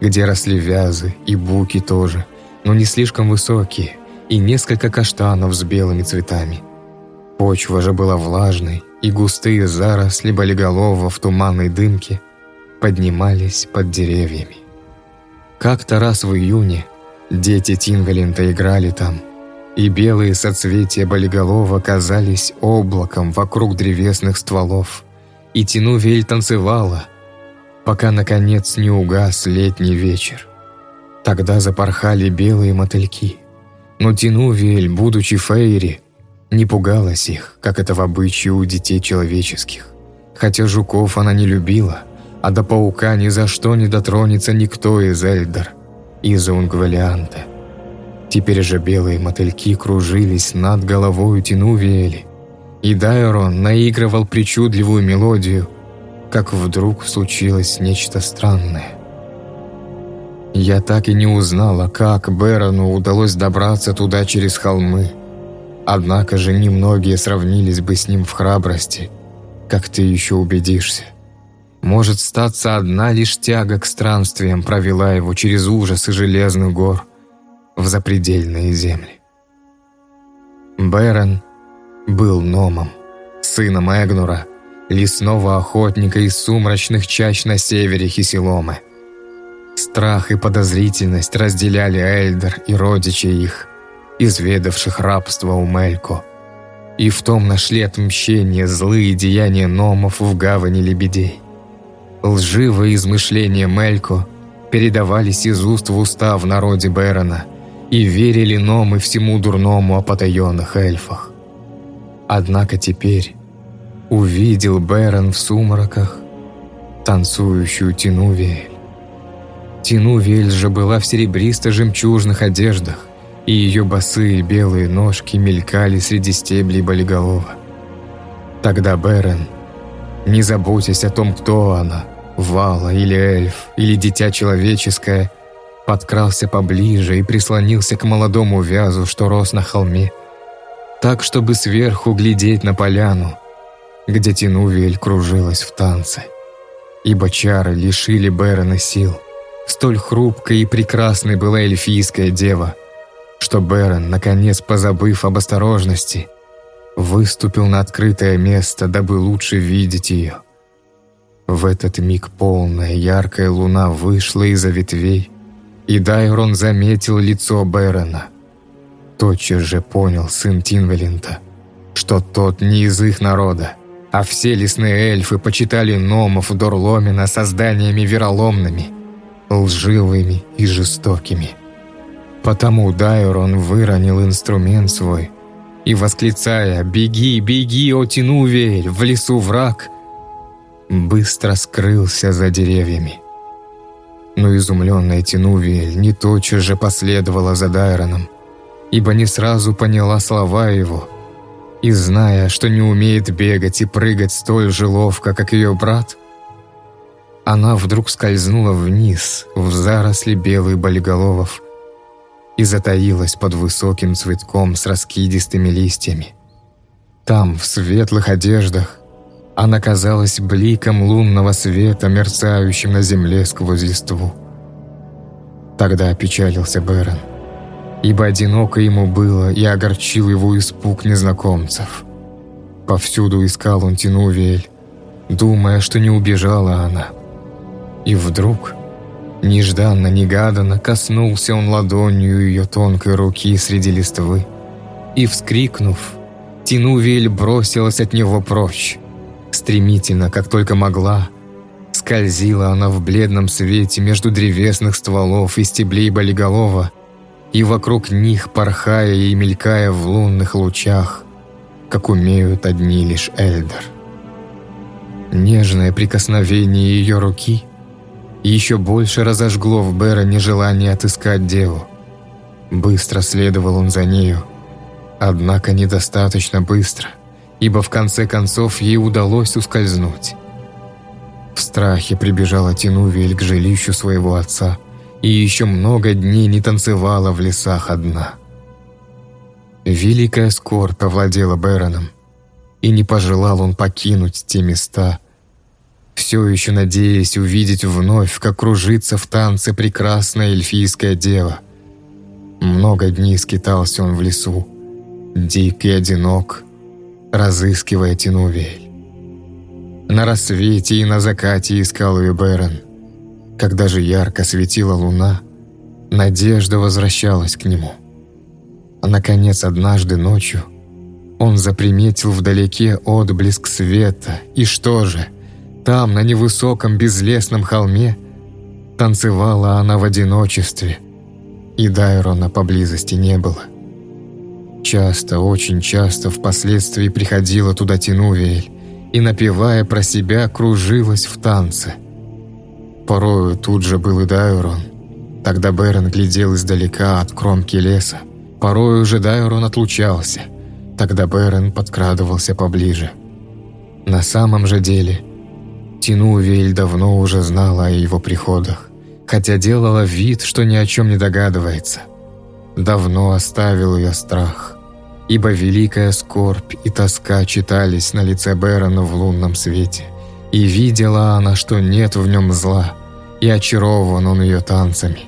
где росли вязы и буки тоже, но не слишком высокие, и несколько каштанов с белыми цветами. Почва же была влажной, и густые заросли болиголова в туманной дымке – поднимались под деревьями. Как-то раз в июне дети Тинвелинта играли там, и белые соцветия болиголова казались облаком вокруг древесных стволов, и Тинувель танцевала, пока, наконец, не угас летний вечер. Тогда запорхали белые мотыльки, но Тинувель, будучи Фейри, не пугалась их, как это в обычае у детей человеческих. Хотя жуков она не любила – а до паука ни за что не дотронется никто из Эльдер, из Унгвалианта. Теперь же белые мотыльки кружились над головой Тинувиэли, и Дайрон наигрывал причудливую мелодию, как вдруг случилось нечто странное. Я так и не узнала, как Бэрону удалось добраться туда через холмы. Однако же немногие сравнились бы с ним в храбрости, как ты еще убедишься. Может, статься одна лишь тяга к странствиям провела его через ужасы железных гор в запредельные земли. Бэрон был Номом, сыном Эгнура, лесного охотника из сумрачных чащ на севере Хисиломы. Страх и подозрительность разделяли Эльдер и родичи их, изведавших рабство у Мелько. И в том нашли отмщение злые деяния Номов в гавани лебедей. Лживые измышления Мелько передавались из уст в уста в народе Бэрона, и верили Номы всему дурному о потаенных эльфах. Однако теперь увидел Бэрон в сумраках танцующую Тинувиэль. Тинувиэль же была в серебристо-жемчужных одеждах, и ее босые белые ножки мелькали среди стеблей болиголова. Тогда Бэрон, не заботясь о том, кто она, Вала или эльф, или дитя человеческое, подкрался поближе и прислонился к молодому вязу, что рос на холме, так, чтобы сверху глядеть на поляну, где Тинувель кружилась в танце. Ибо чары лишили Бэрона сил. Столь хрупкой и прекрасной была эльфийская дева, что Бэрон, наконец позабыв об осторожности, выступил на открытое место, дабы лучше видеть ее. В этот миг полная яркая луна вышла из-за ветвей, и Дайрон заметил лицо Бэрона. Тотчас же понял сын Тинвелинта, что тот не из их народа, а все лесные эльфы почитали номов Дорломина созданиями вероломными, лживыми и жестокими. Потому Дайрон выронил инструмент свой и, восклицая «Беги, беги, о Тинувель, в лесу враг!» быстро скрылся за деревьями. Но изумленная Тинувиэль не тотчас же последовала за Дайроном, ибо не сразу поняла слова его, и, зная, что не умеет бегать и прыгать столь же ловко, как ее брат, она вдруг скользнула вниз, в заросли белых болиголовов, и затаилась под высоким цветком с раскидистыми листьями. Там, в светлых одеждах, она казалась бликом лунного света, мерцающим на земле сквозь листву. Тогда опечалился Бэрон, ибо одиноко ему было и огорчил его испуг незнакомцев. Повсюду искал он Тинувиэль, думая, что не убежала она. И вдруг, нежданно-негаданно, коснулся он ладонью ее тонкой руки среди листвы, и, вскрикнув, Тинувиэль бросилась от него прочь. Стремительно, как только могла, скользила она в бледном свете между древесных стволов и стеблей болиголова, и вокруг них порхая и мелькая в лунных лучах, как умеют одни лишь Эльдер. Нежное прикосновение ее руки еще больше разожгло в Бэра желание отыскать деву. Быстро следовал он за нею, однако недостаточно быстро ибо в конце концов ей удалось ускользнуть. В страхе прибежала Тинувель к жилищу своего отца и еще много дней не танцевала в лесах одна. Великая скорбь овладела Бероном, и не пожелал он покинуть те места, все еще надеясь увидеть вновь, как кружится в танце прекрасная эльфийская дева. Много дней скитался он в лесу, дик и одинок, разыскивая Тинувель. На рассвете и на закате искал ее Бэрон. Когда же ярко светила луна, надежда возвращалась к нему. А наконец, однажды ночью он заприметил вдалеке отблеск света, и что же, там, на невысоком безлесном холме, танцевала она в одиночестве, и Дайрона поблизости не было. Часто, очень часто впоследствии приходила туда Тинувиэль и, напевая про себя, кружилась в танце. Порою тут же был и Дайрон. Тогда Бэрон глядел издалека от кромки леса. Порою же Дайрон отлучался. Тогда Бэрон подкрадывался поближе. На самом же деле, Тинувиэль давно уже знала о его приходах, хотя делала вид, что ни о чем не догадывается. Давно оставил ее страх, ибо великая скорбь и тоска читались на лице Бэрона в лунном свете, и видела она, что нет в нем зла, и очарован он ее танцами.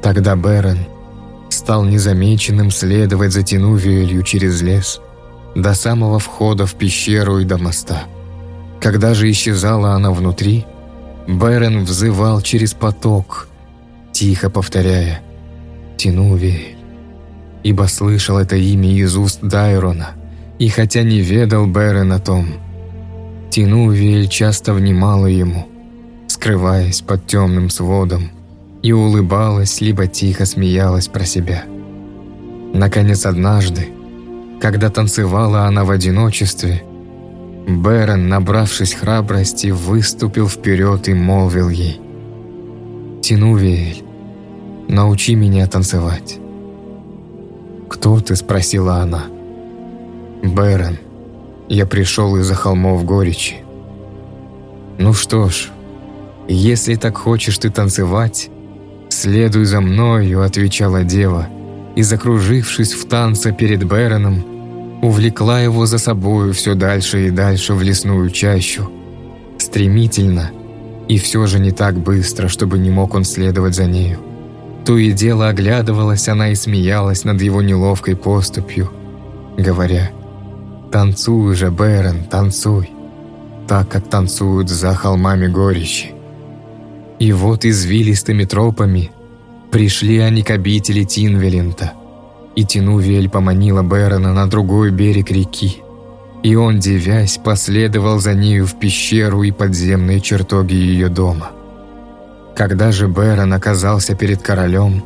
Тогда Бэрон стал незамеченным следовать за Тинувиэлью через лес до самого входа в пещеру и до моста. Когда же исчезала она внутри, Бэрон взывал через поток, тихо повторяя «Тинувиэль», ибо слышал это имя из уст Дайрона, и хотя не ведал Бэрон о том, Тинувиэль часто внимала ему, скрываясь под темным сводом, и улыбалась, либо тихо смеялась про себя. Наконец, однажды, когда танцевала она в одиночестве, Бэрон, набравшись храбрости, выступил вперед и молвил ей «Тинувиэль, научи меня танцевать». «Кто ты?» – спросила она. «Бэрон, я пришел из-за холмов горечи». «Ну что ж, если так хочешь ты танцевать, «Следуй за мною», — отвечала дева, и, закружившись в танце перед Бероном, увлекла его за собою все дальше и дальше в лесную чащу. Стремительно и все же не так быстро, чтобы не мог он следовать за нею. То и дело оглядывалась она и смеялась над его неловкой поступью, говоря «Танцуй же, Берон, танцуй», так как танцуют за холмами горищи. И вот извилистыми тропами пришли они к обители Тинвелинта, и Тинувель поманила Бэрона на другой берег реки, и он, девясь, последовал за нею в пещеру и подземные чертоги ее дома. Когда же Бэрон оказался перед королем,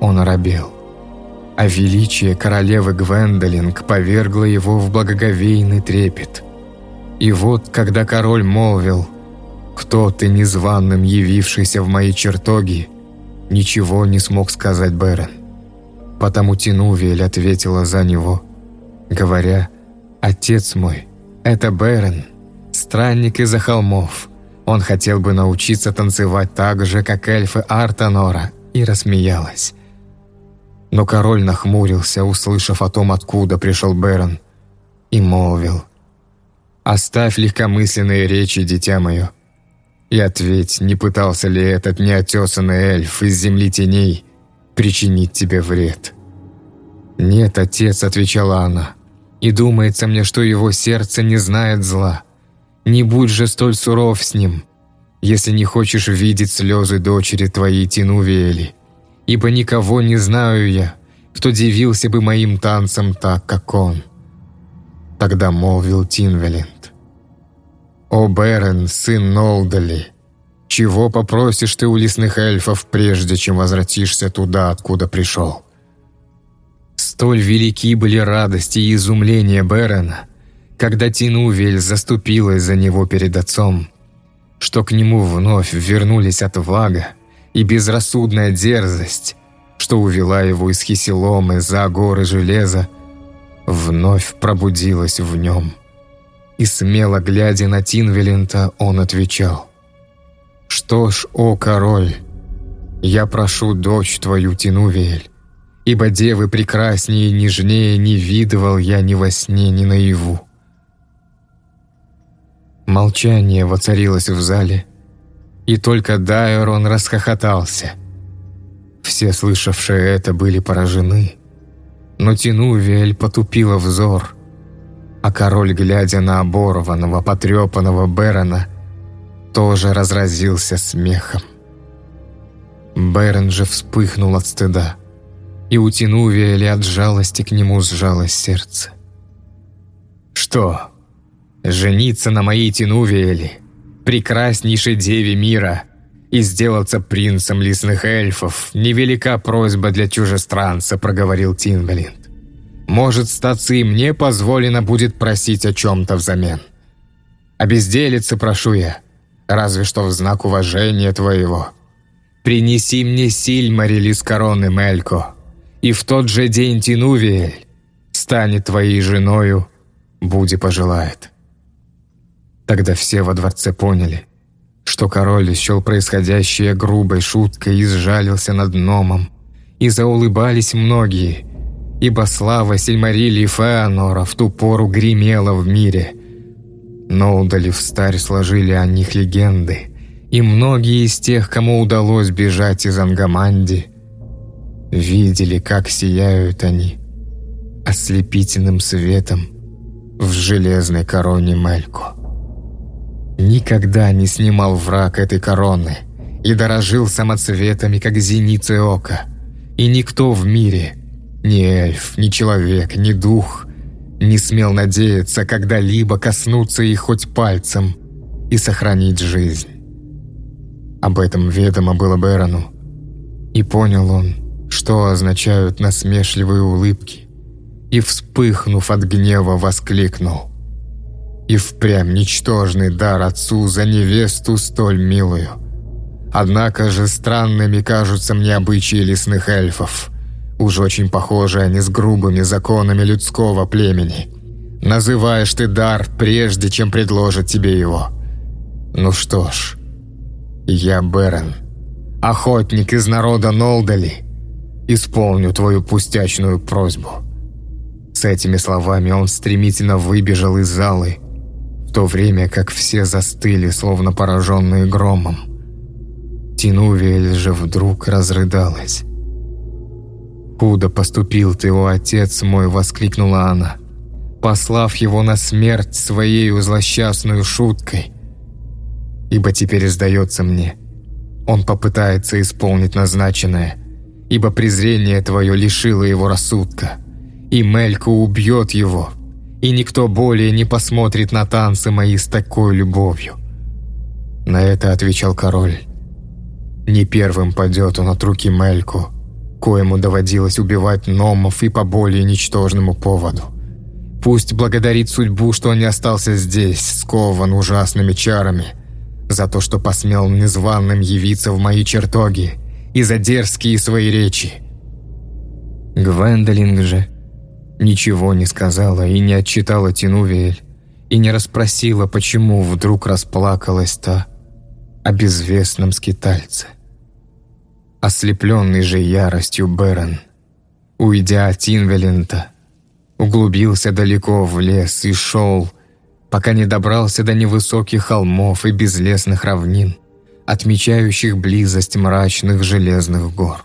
он оробел, а величие королевы Гвендолинг повергло его в благоговейный трепет. И вот, когда король молвил – «Кто ты, незваным явившийся в мои чертоги?» Ничего не смог сказать Бэрон. Потому Тинувиэль ответила за него, говоря, «Отец мой, это Бэрон, странник из-за холмов. Он хотел бы научиться танцевать так же, как эльфы Артанора», и рассмеялась. Но король нахмурился, услышав о том, откуда пришел Бэрон, и молвил, «Оставь легкомысленные речи, дитя мое. И ответь, не пытался ли этот неотесанный эльф из земли теней причинить тебе вред? «Нет, отец», — отвечала она, — «и думается мне, что его сердце не знает зла. Не будь же столь суров с ним, если не хочешь видеть слезы дочери твоей Тинувели, ибо никого не знаю я, кто дивился бы моим танцам так, как он». Тогда молвил Тинвелин. «О, Берен, сын Нолдали, чего попросишь ты у лесных эльфов, прежде чем возвратишься туда, откуда пришел?» Столь велики были радости и изумление Берена, когда Тинувель заступилась за него перед отцом, что к нему вновь вернулись отвага и безрассудная дерзость, что увела его из Хисиломы за горы железа, вновь пробудилась в нем и смело глядя на Тинвелента, он отвечал. «Что ж, о король, я прошу дочь твою Тинувель, ибо девы прекраснее и нежнее не видывал я ни во сне, ни наяву». Молчание воцарилось в зале, и только Дайрон расхохотался. Все слышавшие это были поражены, но Тинувель потупила взор – а король, глядя на оборванного, потрепанного Бэрона, тоже разразился смехом. Бэрон же вспыхнул от стыда, и у Тинувиэля от жалости к нему сжалось сердце. «Что, жениться на моей Тинувиэле, прекраснейшей деве мира, и сделаться принцем лесных эльфов, невелика просьба для чужестранца», — проговорил Тинбелин. Может, статься и мне позволено будет просить о чем-то взамен. А прошу я, разве что в знак уважения твоего. Принеси мне Сильмариль из короны Мелько, и в тот же день Тинувиэль станет твоей женою, буди пожелает». Тогда все во дворце поняли, что король счел происходящее грубой шуткой и сжалился над Номом. И заулыбались многие, ибо слава Сильмарили и Феонора в ту пору гремела в мире. Но удали в старь сложили о них легенды, и многие из тех, кому удалось бежать из Ангаманди, видели, как сияют они ослепительным светом в железной короне Мельку. Никогда не снимал враг этой короны и дорожил самоцветами, как зеницы ока. И никто в мире, ни эльф, ни человек, ни дух, не смел надеяться когда-либо коснуться их хоть пальцем и сохранить жизнь. Об этом ведомо было Берону, и понял он, что означают насмешливые улыбки, и, вспыхнув от гнева, воскликнул – и впрямь ничтожный дар отцу за невесту столь милую. Однако же странными кажутся мне обычаи лесных эльфов. Уж очень похожи они с грубыми законами людского племени. Называешь ты дар, прежде чем предложат тебе его. Ну что ж, я Берен, охотник из народа Нолдали, исполню твою пустячную просьбу». С этими словами он стремительно выбежал из залы то время как все застыли, словно пораженные громом. Тинувиэль же вдруг разрыдалась. «Худо поступил ты, о отец мой!» — воскликнула она, послав его на смерть своей злосчастную шуткой. «Ибо теперь сдается мне, он попытается исполнить назначенное, ибо презрение твое лишило его рассудка, и Мелька убьет его, и никто более не посмотрит на танцы мои с такой любовью». На это отвечал король. «Не первым падет он от руки Мельку, коему доводилось убивать номов и по более ничтожному поводу. Пусть благодарит судьбу, что он не остался здесь, скован ужасными чарами, за то, что посмел незваным явиться в мои чертоги и за дерзкие свои речи». Гвендолин же Ничего не сказала и не отчитала Тинувиэль, и не расспросила, почему вдруг расплакалась та о безвестном скитальце. Ослепленный же яростью Берон, уйдя от Инвелента, углубился далеко в лес и шел, пока не добрался до невысоких холмов и безлесных равнин, отмечающих близость мрачных железных гор.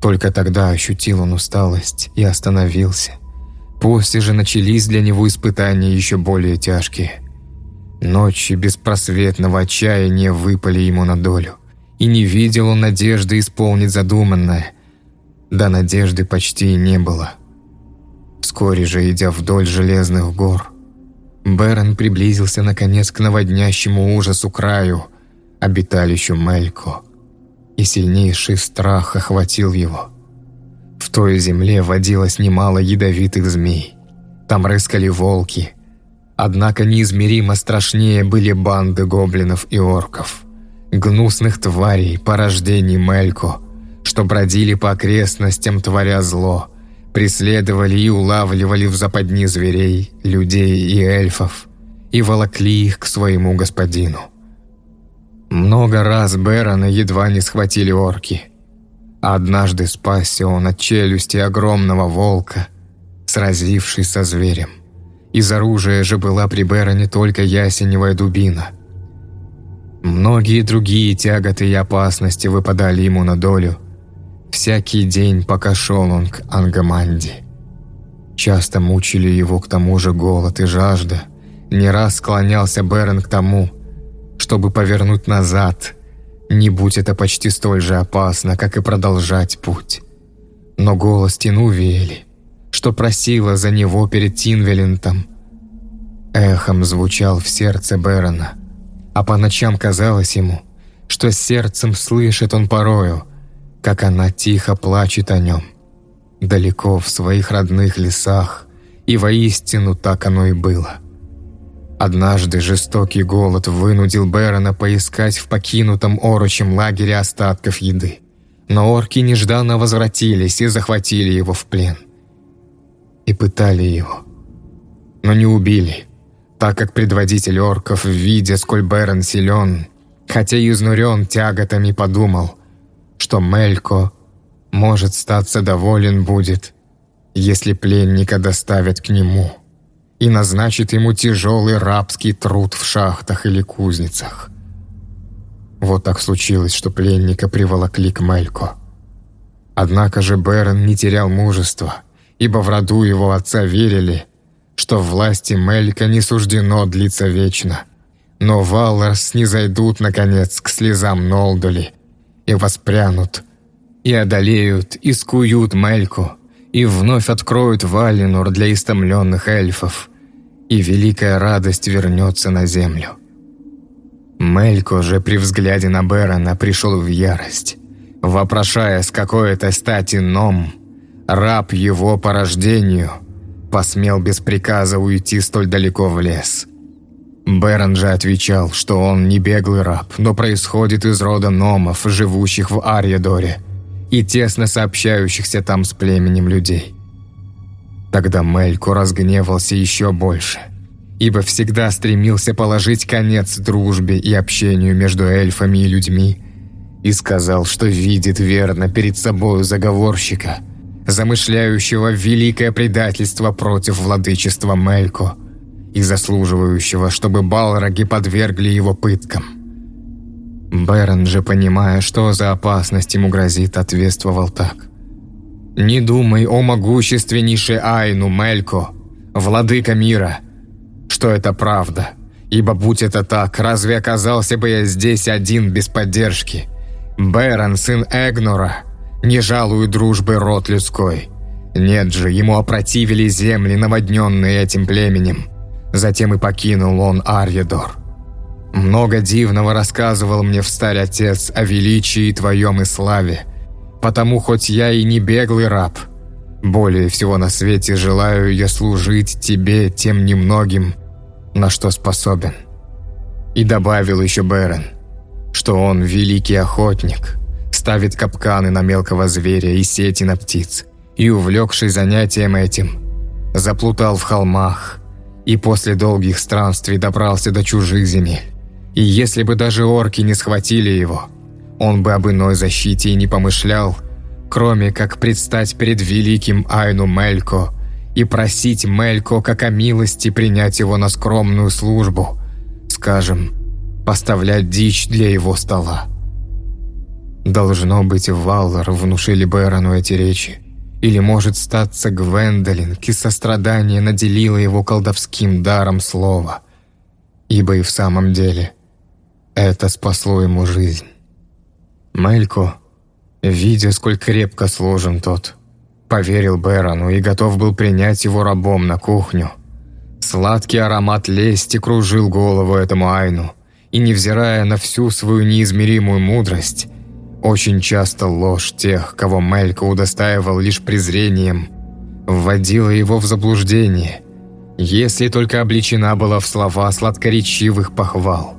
Только тогда ощутил он усталость и остановился. После же начались для него испытания еще более тяжкие. Ночи беспросветного отчаяния выпали ему на долю, и не видел он надежды исполнить задуманное. Да надежды почти и не было. Вскоре же, идя вдоль железных гор, Бэрон приблизился наконец к наводнящему ужасу краю, обиталищу Мелько – и сильнейший страх охватил его. В той земле водилось немало ядовитых змей. Там рыскали волки. Однако неизмеримо страшнее были банды гоблинов и орков. Гнусных тварей, порождений Мелько, что бродили по окрестностям, творя зло, преследовали и улавливали в западни зверей, людей и эльфов, и волокли их к своему господину. Много раз Бэрона едва не схватили орки. однажды спасся он от челюсти огромного волка, сразившись со зверем. Из оружия же была при Бэроне только ясеневая дубина. Многие другие тяготы и опасности выпадали ему на долю. Всякий день, пока шел он к Ангаманде. Часто мучили его к тому же голод и жажда. Не раз склонялся Бэрон к тому, чтобы повернуть назад, не будь это почти столь же опасно, как и продолжать путь. Но голос Тинувиэли, что просила за него перед Тинвелентом, эхом звучал в сердце Берона, а по ночам казалось ему, что сердцем слышит он порою, как она тихо плачет о нем, далеко в своих родных лесах, и воистину так оно и было. Однажды жестокий голод вынудил Бэрона поискать в покинутом орочем лагере остатков еды. Но орки нежданно возвратились и захватили его в плен. И пытали его. Но не убили, так как предводитель орков, видя, сколь Бэрон силен, хотя изнурен тяготами подумал, что Мелько, может, статься доволен будет, если пленника доставят к нему и назначит ему тяжелый рабский труд в шахтах или кузницах. Вот так случилось, что пленника приволокли к Мелько. Однако же Бэрон не терял мужества, ибо в роду его отца верили, что власти Мелька не суждено длиться вечно. Но Валларс не зайдут, наконец, к слезам Нолдули и воспрянут, и одолеют, и скуют Мельку, и вновь откроют Валинур для истомленных эльфов, и великая радость вернется на землю. Мелько же при взгляде на Берона пришел в ярость вопрошая с какой это стати Ном, раб его по рождению, посмел без приказа уйти столь далеко в лес. Бэрон же отвечал, что он не беглый раб, но происходит из рода Номов, живущих в Арьедоре и тесно сообщающихся там с племенем людей. Тогда Мельку разгневался еще больше, ибо всегда стремился положить конец дружбе и общению между эльфами и людьми, и сказал, что видит верно перед собою заговорщика, замышляющего великое предательство против владычества Мелько и заслуживающего, чтобы Балроги подвергли его пыткам. Бэрон же, понимая, что за опасность ему грозит, ответствовал так. «Не думай о могущественнейшей Айну Мелько, владыка мира, что это правда, ибо будь это так, разве оказался бы я здесь один без поддержки?» Бэрон, сын Эгнора, не жалует дружбы род людской. Нет же, ему опротивили земли, наводненные этим племенем. Затем и покинул он Арьедор. Много дивного рассказывал мне в старь отец о величии твоем и славе. Потому хоть я и не беглый раб, более всего на свете желаю я служить тебе тем немногим, на что способен. И добавил еще Бэрон – что он великий охотник, ставит капканы на мелкого зверя и сети на птиц, и, увлекший занятием этим, заплутал в холмах и после долгих странствий добрался до чужих земель. И если бы даже орки не схватили его, он бы об иной защите и не помышлял, кроме как предстать перед великим Айну Мелько и просить Мелько как о милости принять его на скромную службу, скажем, поставлять дичь для его стола. Должно быть, Валлар внушили Бэрону эти речи. Или, может, статься Гвендолин, сострадание наделила его колдовским даром слова. Ибо и в самом деле это спасло ему жизнь. Мелько, видя, сколь крепко сложен тот, поверил Бэрону и готов был принять его рабом на кухню. Сладкий аромат лести кружил голову этому Айну – и невзирая на всю свою неизмеримую мудрость, очень часто ложь тех, кого Мелька удостаивал лишь презрением, вводила его в заблуждение, если только обличена была в слова сладкоречивых похвал.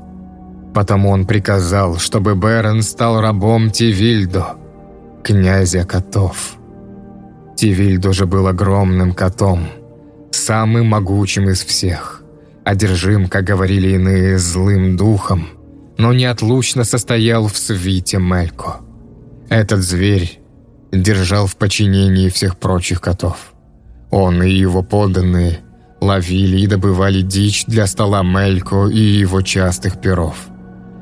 Потому он приказал, чтобы Берн стал рабом Тивильдо, князя котов. Тивильдо же был огромным котом, самым могучим из всех одержим, как говорили иные, злым духом, но неотлучно состоял в свите Мелько. Этот зверь держал в подчинении всех прочих котов. Он и его подданные ловили и добывали дичь для стола Мелько и его частых перов.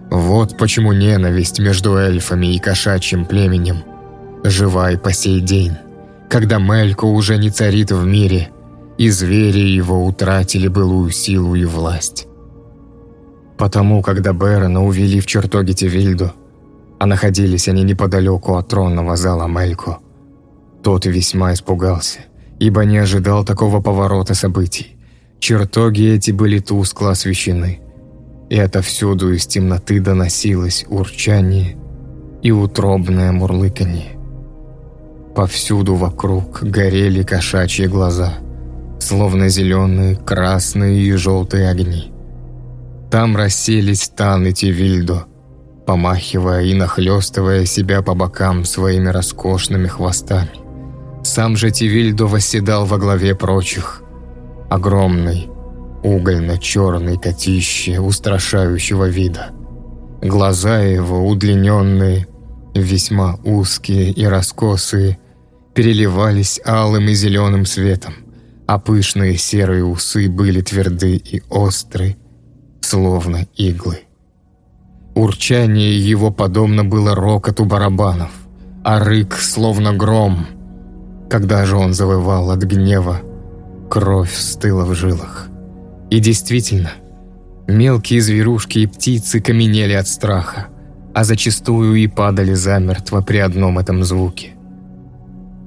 Вот почему ненависть между эльфами и кошачьим племенем жива и по сей день, когда Мелько уже не царит в мире – и звери его утратили былую силу и власть. Потому, когда Бэрона увели в чертоги Тевильду, а находились они неподалеку от тронного зала Мелько, тот весьма испугался, ибо не ожидал такого поворота событий. Чертоги эти были тускло освещены, и отовсюду из темноты доносилось урчание и утробное мурлыканье. Повсюду вокруг горели кошачьи глаза – словно зеленые, красные и желтые огни. Там расселись Тан и Тивильдо, помахивая и нахлестывая себя по бокам своими роскошными хвостами. Сам же Тивильдо восседал во главе прочих. Огромный, угольно-черный котище устрашающего вида. Глаза его, удлиненные, весьма узкие и раскосые, переливались алым и зеленым светом, а пышные серые усы были тверды и остры, словно иглы. Урчание его подобно было рокоту барабанов, а рык словно гром. Когда же он завывал от гнева, кровь стыла в жилах. И действительно, мелкие зверушки и птицы каменели от страха, а зачастую и падали замертво при одном этом звуке.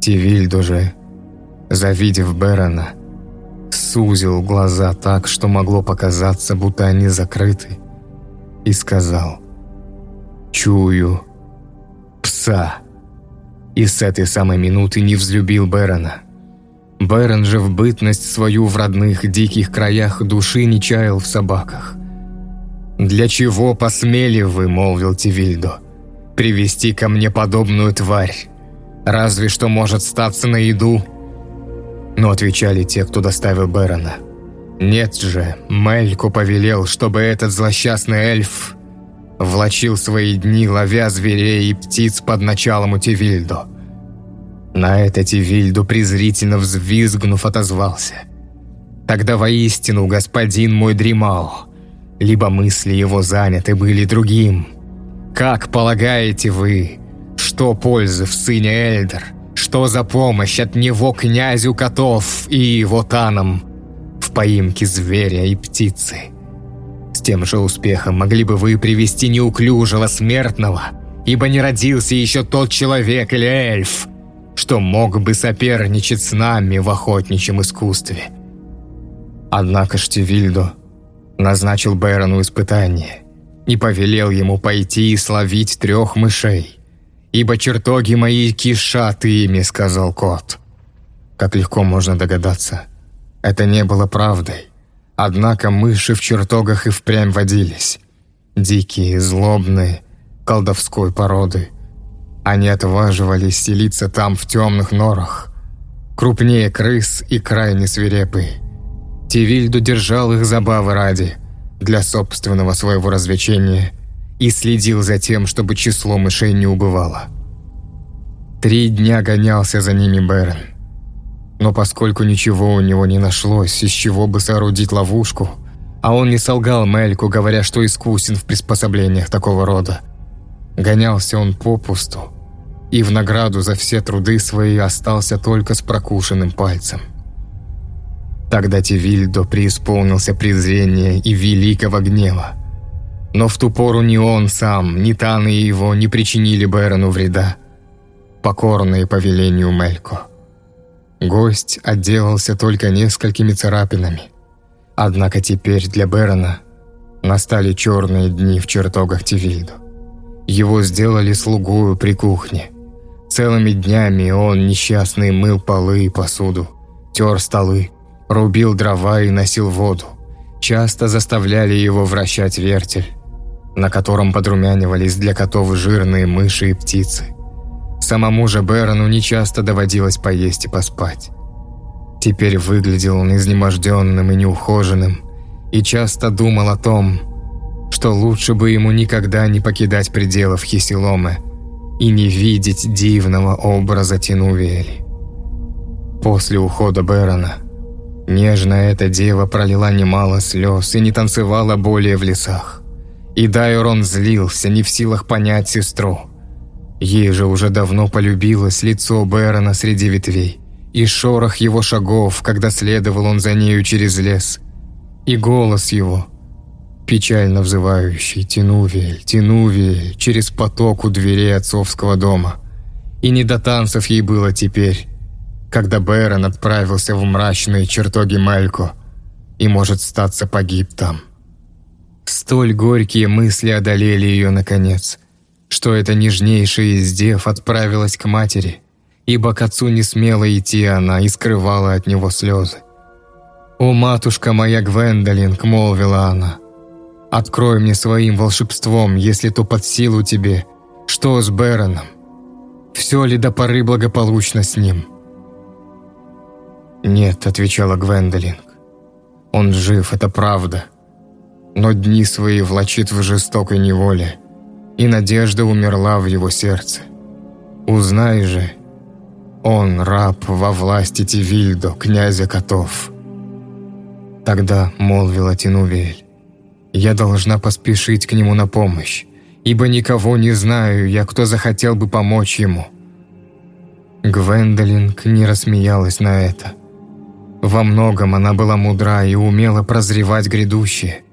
Тивильдо же, завидев Берона, сузил глаза так, что могло показаться, будто они закрыты, и сказал «Чую пса». И с этой самой минуты не взлюбил Берона. Берон же в бытность свою в родных диких краях души не чаял в собаках. «Для чего посмели вы, — молвил Тивильдо, — привести ко мне подобную тварь? Разве что может статься на еду?» Но отвечали те, кто доставил Берона. «Нет же, Мельку повелел, чтобы этот злосчастный эльф влачил свои дни, ловя зверей и птиц под началом у Тивильдо». На это Тивильду, презрительно взвизгнув, отозвался. «Тогда воистину господин мой дремал, либо мысли его заняты были другим. Как полагаете вы, что пользы в сыне Эльдер, что за помощь от него князю котов и его танам в поимке зверя и птицы?» С тем же успехом могли бы вы привести неуклюжего смертного, ибо не родился еще тот человек или эльф, что мог бы соперничать с нами в охотничьем искусстве. Однако Штивильдо назначил Бэрону испытание и повелел ему пойти и словить трех мышей. «Ибо чертоги мои кишат ими», — сказал кот. Как легко можно догадаться, это не было правдой. Однако мыши в чертогах и впрямь водились. Дикие, злобные, колдовской породы — они отваживались селиться там в темных норах. Крупнее крыс и крайне свирепые. Тивильду держал их забавы ради, для собственного своего развлечения, и следил за тем, чтобы число мышей не убывало. Три дня гонялся за ними Бэрон. Но поскольку ничего у него не нашлось, из чего бы соорудить ловушку, а он не солгал Мельку, говоря, что искусен в приспособлениях такого рода, гонялся он попусту, и в награду за все труды свои остался только с прокушенным пальцем. Тогда Тивильдо преисполнился презрения и великого гнева. Но в ту пору ни он сам, ни Таны его не причинили Бэрону вреда, покорные повелению Мелько. Гость отделался только несколькими царапинами. Однако теперь для Бэрона настали черные дни в чертогах Тивильдо. Его сделали слугою при кухне – Целыми днями он, несчастный, мыл полы и посуду, тер столы, рубил дрова и носил воду. Часто заставляли его вращать вертель, на котором подрумянивались для котов жирные мыши и птицы. Самому же Берону нечасто доводилось поесть и поспать. Теперь выглядел он изнеможденным и неухоженным, и часто думал о том, что лучше бы ему никогда не покидать пределов Хисиломы – и не видеть дивного образа Тинувели. После ухода Бэрона нежная эта дева пролила немало слез и не танцевала более в лесах. И Дайрон злился, не в силах понять сестру. Ей же уже давно полюбилось лицо Бэрона среди ветвей, и шорох его шагов, когда следовал он за нею через лес, и голос его – печально взывающий «Тянувель, Тянувель» через поток у дверей отцовского дома. И не до танцев ей было теперь, когда Бэрон отправился в мрачные чертоги Малько и, может, статься погиб там. Столь горькие мысли одолели ее наконец, что эта нежнейшая из дев отправилась к матери, ибо к отцу не смела идти она и скрывала от него слезы. «О, матушка моя Гвендолин!» — молвила она — Открой мне своим волшебством, если то под силу тебе. Что с Бэроном? Все ли до поры благополучно с ним?» «Нет», — отвечала Гвендолинг. «Он жив, это правда. Но дни свои влачит в жестокой неволе, и надежда умерла в его сердце. Узнай же, он раб во власти Тивильдо, князя котов. Тогда молвила Тинувель, я должна поспешить к нему на помощь, ибо никого не знаю я, кто захотел бы помочь ему. Гвендолин не рассмеялась на это. Во многом она была мудра и умела прозревать грядущее.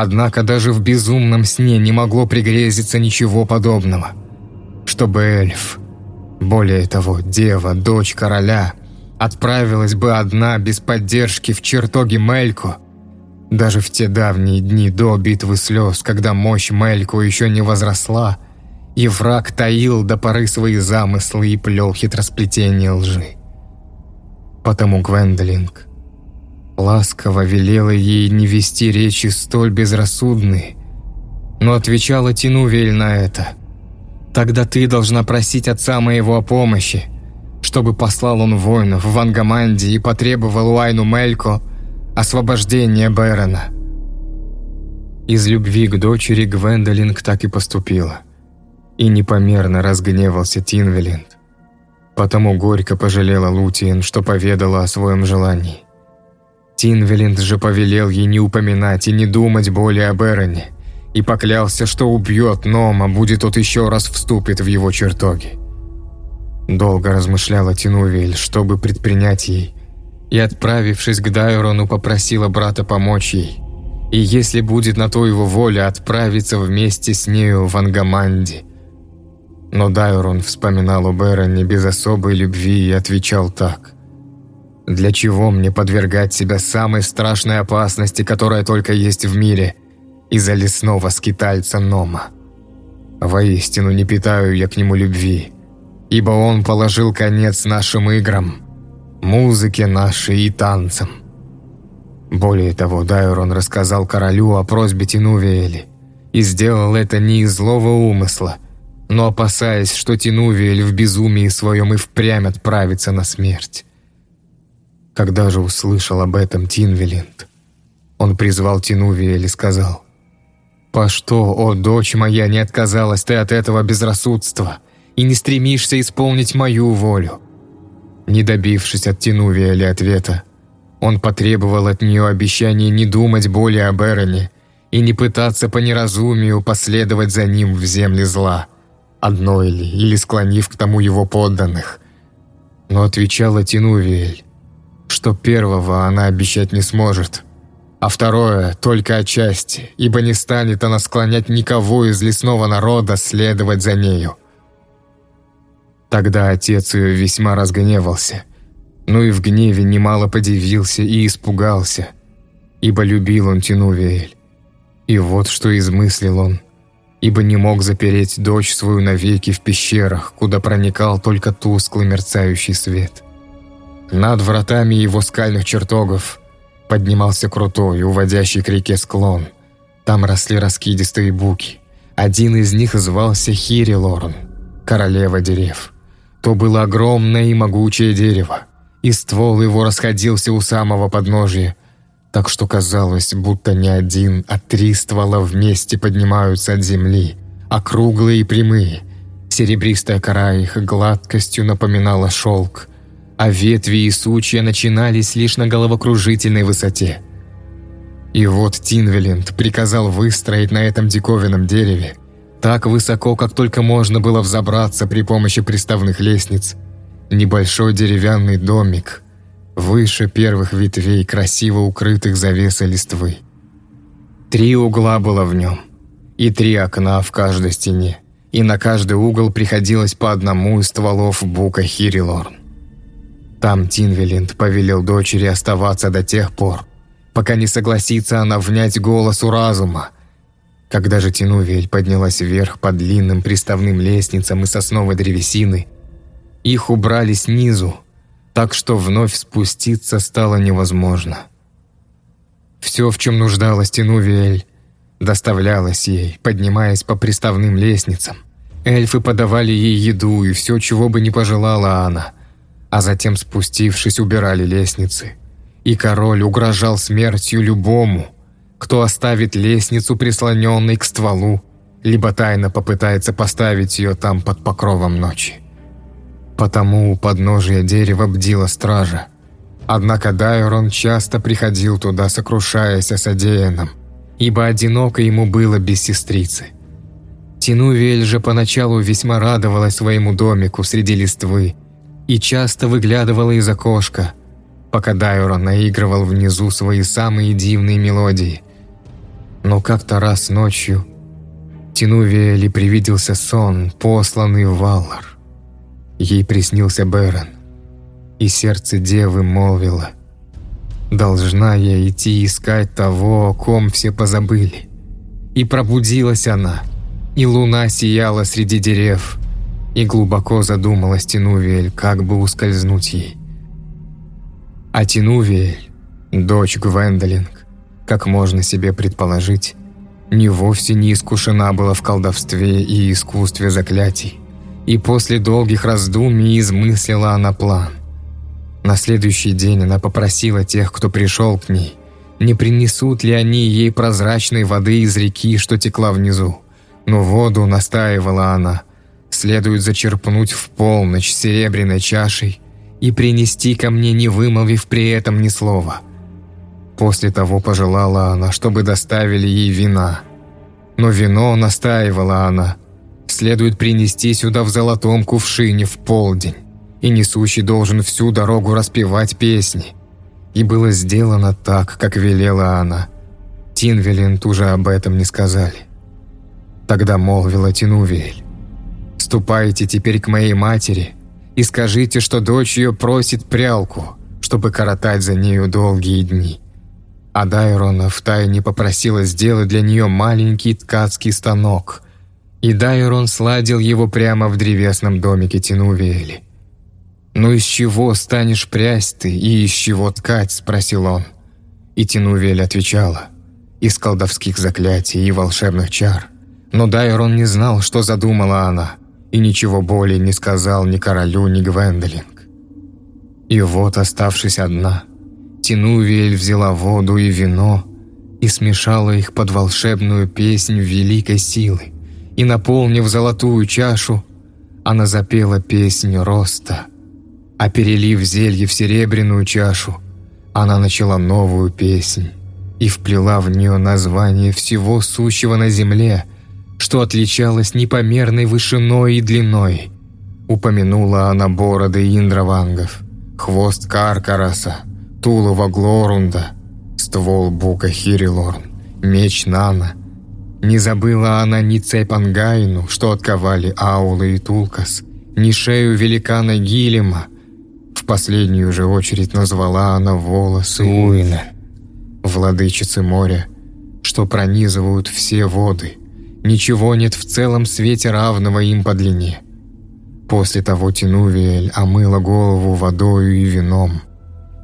Однако даже в безумном сне не могло пригрезиться ничего подобного. Чтобы эльф, более того, дева, дочь короля, отправилась бы одна без поддержки в чертоги Мельку, даже в те давние дни до битвы слез, когда мощь Мельку еще не возросла, и враг таил до поры свои замыслы и плел хитросплетение лжи. Потому Гвендолинг ласково велела ей не вести речи столь безрассудные, но отвечала Тинувель на это. «Тогда ты должна просить отца моего о помощи, чтобы послал он воинов в Ангаманде и потребовал у Айну Мелько освобождения Бэрона». Из любви к дочери Гвендолинг так и поступила. И непомерно разгневался Тинвелинд. Потому горько пожалела Лутиен, что поведала о своем желании. Тинвелинд же повелел ей не упоминать и не думать более об Эроне, и поклялся, что убьет Нома, будет тот еще раз вступит в его чертоги. Долго размышляла Тинувель, чтобы предпринять ей, и, отправившись к Дайрону, попросила брата помочь ей, и если будет на то его воля, отправиться вместе с нею в Ангаманди. Но Дайрон вспоминал об Эроне без особой любви и отвечал так. «Для чего мне подвергать себя самой страшной опасности, которая только есть в мире, из-за лесного скитальца Нома? Воистину не питаю я к нему любви» ибо он положил конец нашим играм, музыке нашей и танцам. Более того, Дайрон рассказал королю о просьбе Тинувиэли и сделал это не из злого умысла, но опасаясь, что Тинувиэль в безумии своем и впрямь отправится на смерть. Когда же услышал об этом Тинвелинд, он призвал Тинувиэль и сказал, «По что, о дочь моя, не отказалась ты от этого безрассудства?» и не стремишься исполнить мою волю». Не добившись от Тинувиэли ответа, он потребовал от нее обещания не думать более об Эроне и не пытаться по неразумию последовать за ним в земле зла, одной ли или склонив к тому его подданных. Но отвечала Тинувиэль, что первого она обещать не сможет, а второе только отчасти, ибо не станет она склонять никого из лесного народа следовать за нею. Тогда отец ее весьма разгневался, но и в гневе немало подивился и испугался, ибо любил он Тинувиэль. И вот что измыслил он, ибо не мог запереть дочь свою навеки в пещерах, куда проникал только тусклый мерцающий свет. Над вратами его скальных чертогов поднимался крутой, уводящий к реке склон. Там росли раскидистые буки. Один из них звался Хирилорн, королева дерев то было огромное и могучее дерево, и ствол его расходился у самого подножия, так что казалось, будто не один, а три ствола вместе поднимаются от земли, округлые и прямые. Серебристая кора их гладкостью напоминала шелк, а ветви и сучья начинались лишь на головокружительной высоте. И вот Тинвелинд приказал выстроить на этом диковинном дереве так высоко, как только можно было взобраться при помощи приставных лестниц. Небольшой деревянный домик, выше первых ветвей, красиво укрытых завесой листвы. Три угла было в нем, и три окна в каждой стене, и на каждый угол приходилось по одному из стволов бука Хирилорн. Там Тинвелинд повелел дочери оставаться до тех пор, пока не согласится она внять голосу разума, когда же Тинувель поднялась вверх по длинным приставным лестницам из сосновой древесины, их убрали снизу, так что вновь спуститься стало невозможно. Все, в чем нуждалась Тинувель, доставлялось ей, поднимаясь по приставным лестницам. Эльфы подавали ей еду и все, чего бы не пожелала она, а затем, спустившись, убирали лестницы. И король угрожал смертью любому – кто оставит лестницу, прислоненной к стволу, либо тайно попытается поставить ее там под покровом ночи. Потому у подножия дерева бдила стража. Однако Дайрон часто приходил туда, сокрушаясь о содеянном, ибо одиноко ему было без сестрицы. Тинувель же поначалу весьма радовалась своему домику среди листвы и часто выглядывала из окошка, пока Дайрон наигрывал внизу свои самые дивные мелодии. Но как-то раз ночью Тинувели привиделся сон, посланный в Валлар. Ей приснился Бэрон, и сердце девы молвило, «Должна я идти искать того, о ком все позабыли». И пробудилась она, и луна сияла среди дерев, и глубоко задумалась Тинувель, как бы ускользнуть ей. А Тинувель, дочь Гвендолинг, как можно себе предположить, не вовсе не искушена была в колдовстве и искусстве заклятий. И после долгих раздумий измыслила она план. На следующий день она попросила тех, кто пришел к ней, не принесут ли они ей прозрачной воды из реки, что текла внизу. Но воду настаивала она. Следует зачерпнуть в полночь серебряной чашей и принести ко мне, не вымолвив при этом ни слова – После того пожелала она, чтобы доставили ей вина. Но вино настаивала она. Следует принести сюда в золотом кувшине в полдень. И несущий должен всю дорогу распевать песни. И было сделано так, как велела она. Тинвелин тоже об этом не сказали. Тогда молвила Тинувель. «Ступайте теперь к моей матери и скажите, что дочь ее просит прялку, чтобы коротать за нею долгие дни» а Дайрона втайне попросила сделать для нее маленький ткацкий станок. И Дайрон сладил его прямо в древесном домике Тинувиэли. «Ну из чего станешь прясть ты и из чего ткать?» – спросил он. И Тинувель отвечала. «Из колдовских заклятий и волшебных чар». Но Дайрон не знал, что задумала она, и ничего более не сказал ни королю, ни Гвендолинг. И вот, оставшись одна, Тинувиэль взяла воду и вино и смешала их под волшебную песнь великой силы, и, наполнив золотую чашу, она запела песнь роста, а перелив зелье в серебряную чашу, она начала новую песнь и вплела в нее название всего сущего на земле, что отличалось непомерной вышиной и длиной. Упомянула она бороды индравангов, хвост Каркараса, тулово Глорунда, ствол Бука Хирилорн, меч Нана. Не забыла она ни цепь Ангайну, что отковали Аула и Тулкас, ни шею великана Гилема. В последнюю же очередь назвала она волосы Уина, владычицы моря, что пронизывают все воды. Ничего нет в целом свете равного им по длине. После того Тинувиэль омыла голову водою и вином,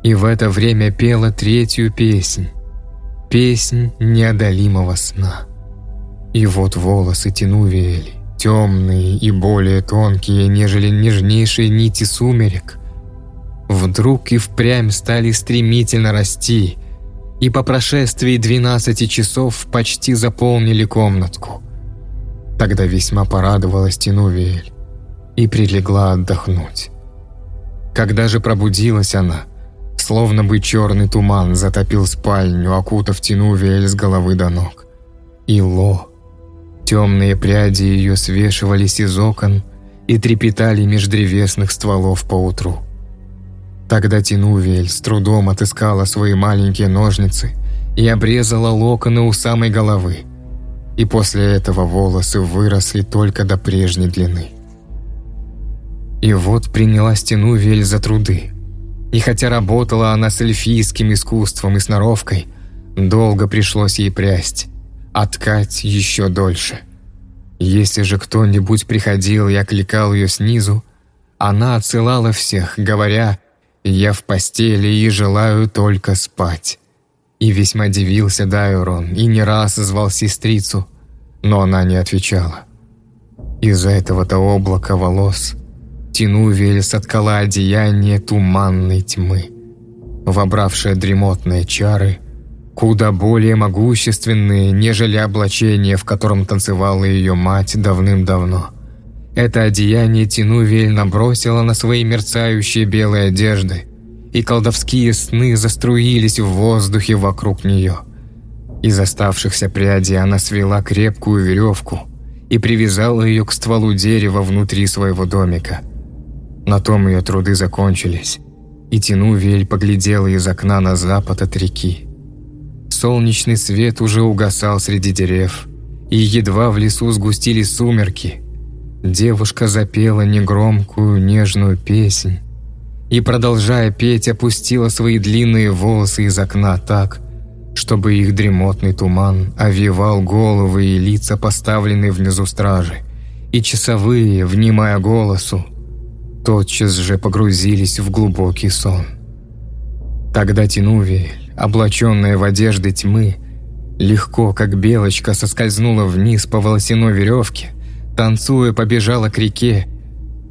и в это время пела третью песнь. Песнь неодолимого сна. И вот волосы Тинувиэли, темные и более тонкие, нежели нежнейшие нити сумерек, вдруг и впрямь стали стремительно расти, и по прошествии 12 часов почти заполнили комнатку. Тогда весьма порадовалась Тинувиэль и прилегла отдохнуть. Когда же пробудилась она – Словно бы черный туман затопил спальню, окутав Тинувиэль с головы до ног. И Ло. Темные пряди ее свешивались из окон и трепетали меж древесных стволов поутру. Тогда Тинувиэль с трудом отыскала свои маленькие ножницы и обрезала локоны у самой головы. И после этого волосы выросли только до прежней длины. И вот принялась Тинувиэль за труды – и хотя работала она с эльфийским искусством и сноровкой, долго пришлось ей прясть, а ткать еще дольше. Если же кто-нибудь приходил и окликал ее снизу, она отсылала всех, говоря «Я в постели и желаю только спать». И весьма дивился Дайрон и не раз звал сестрицу, но она не отвечала. Из-за этого-то облака волос Тинувель соткала одеяние туманной тьмы, вобравшее дремотные чары, куда более могущественные, нежели облачение, в котором танцевала ее мать давным-давно. Это одеяние Тинувель набросила на свои мерцающие белые одежды, и колдовские сны заструились в воздухе вокруг нее. Из оставшихся прядей она свела крепкую веревку и привязала ее к стволу дерева внутри своего домика. На том ее труды закончились, и Тинувель поглядела из окна на запад от реки. Солнечный свет уже угасал среди дерев, и едва в лесу сгустились сумерки. Девушка запела негромкую, нежную песнь и, продолжая петь, опустила свои длинные волосы из окна так, чтобы их дремотный туман овивал головы и лица, поставленные внизу стражи, и часовые, внимая голосу, тотчас же погрузились в глубокий сон. Тогда Тинувиэль, облаченная в одежды тьмы, легко, как белочка, соскользнула вниз по волосяной веревке, танцуя побежала к реке,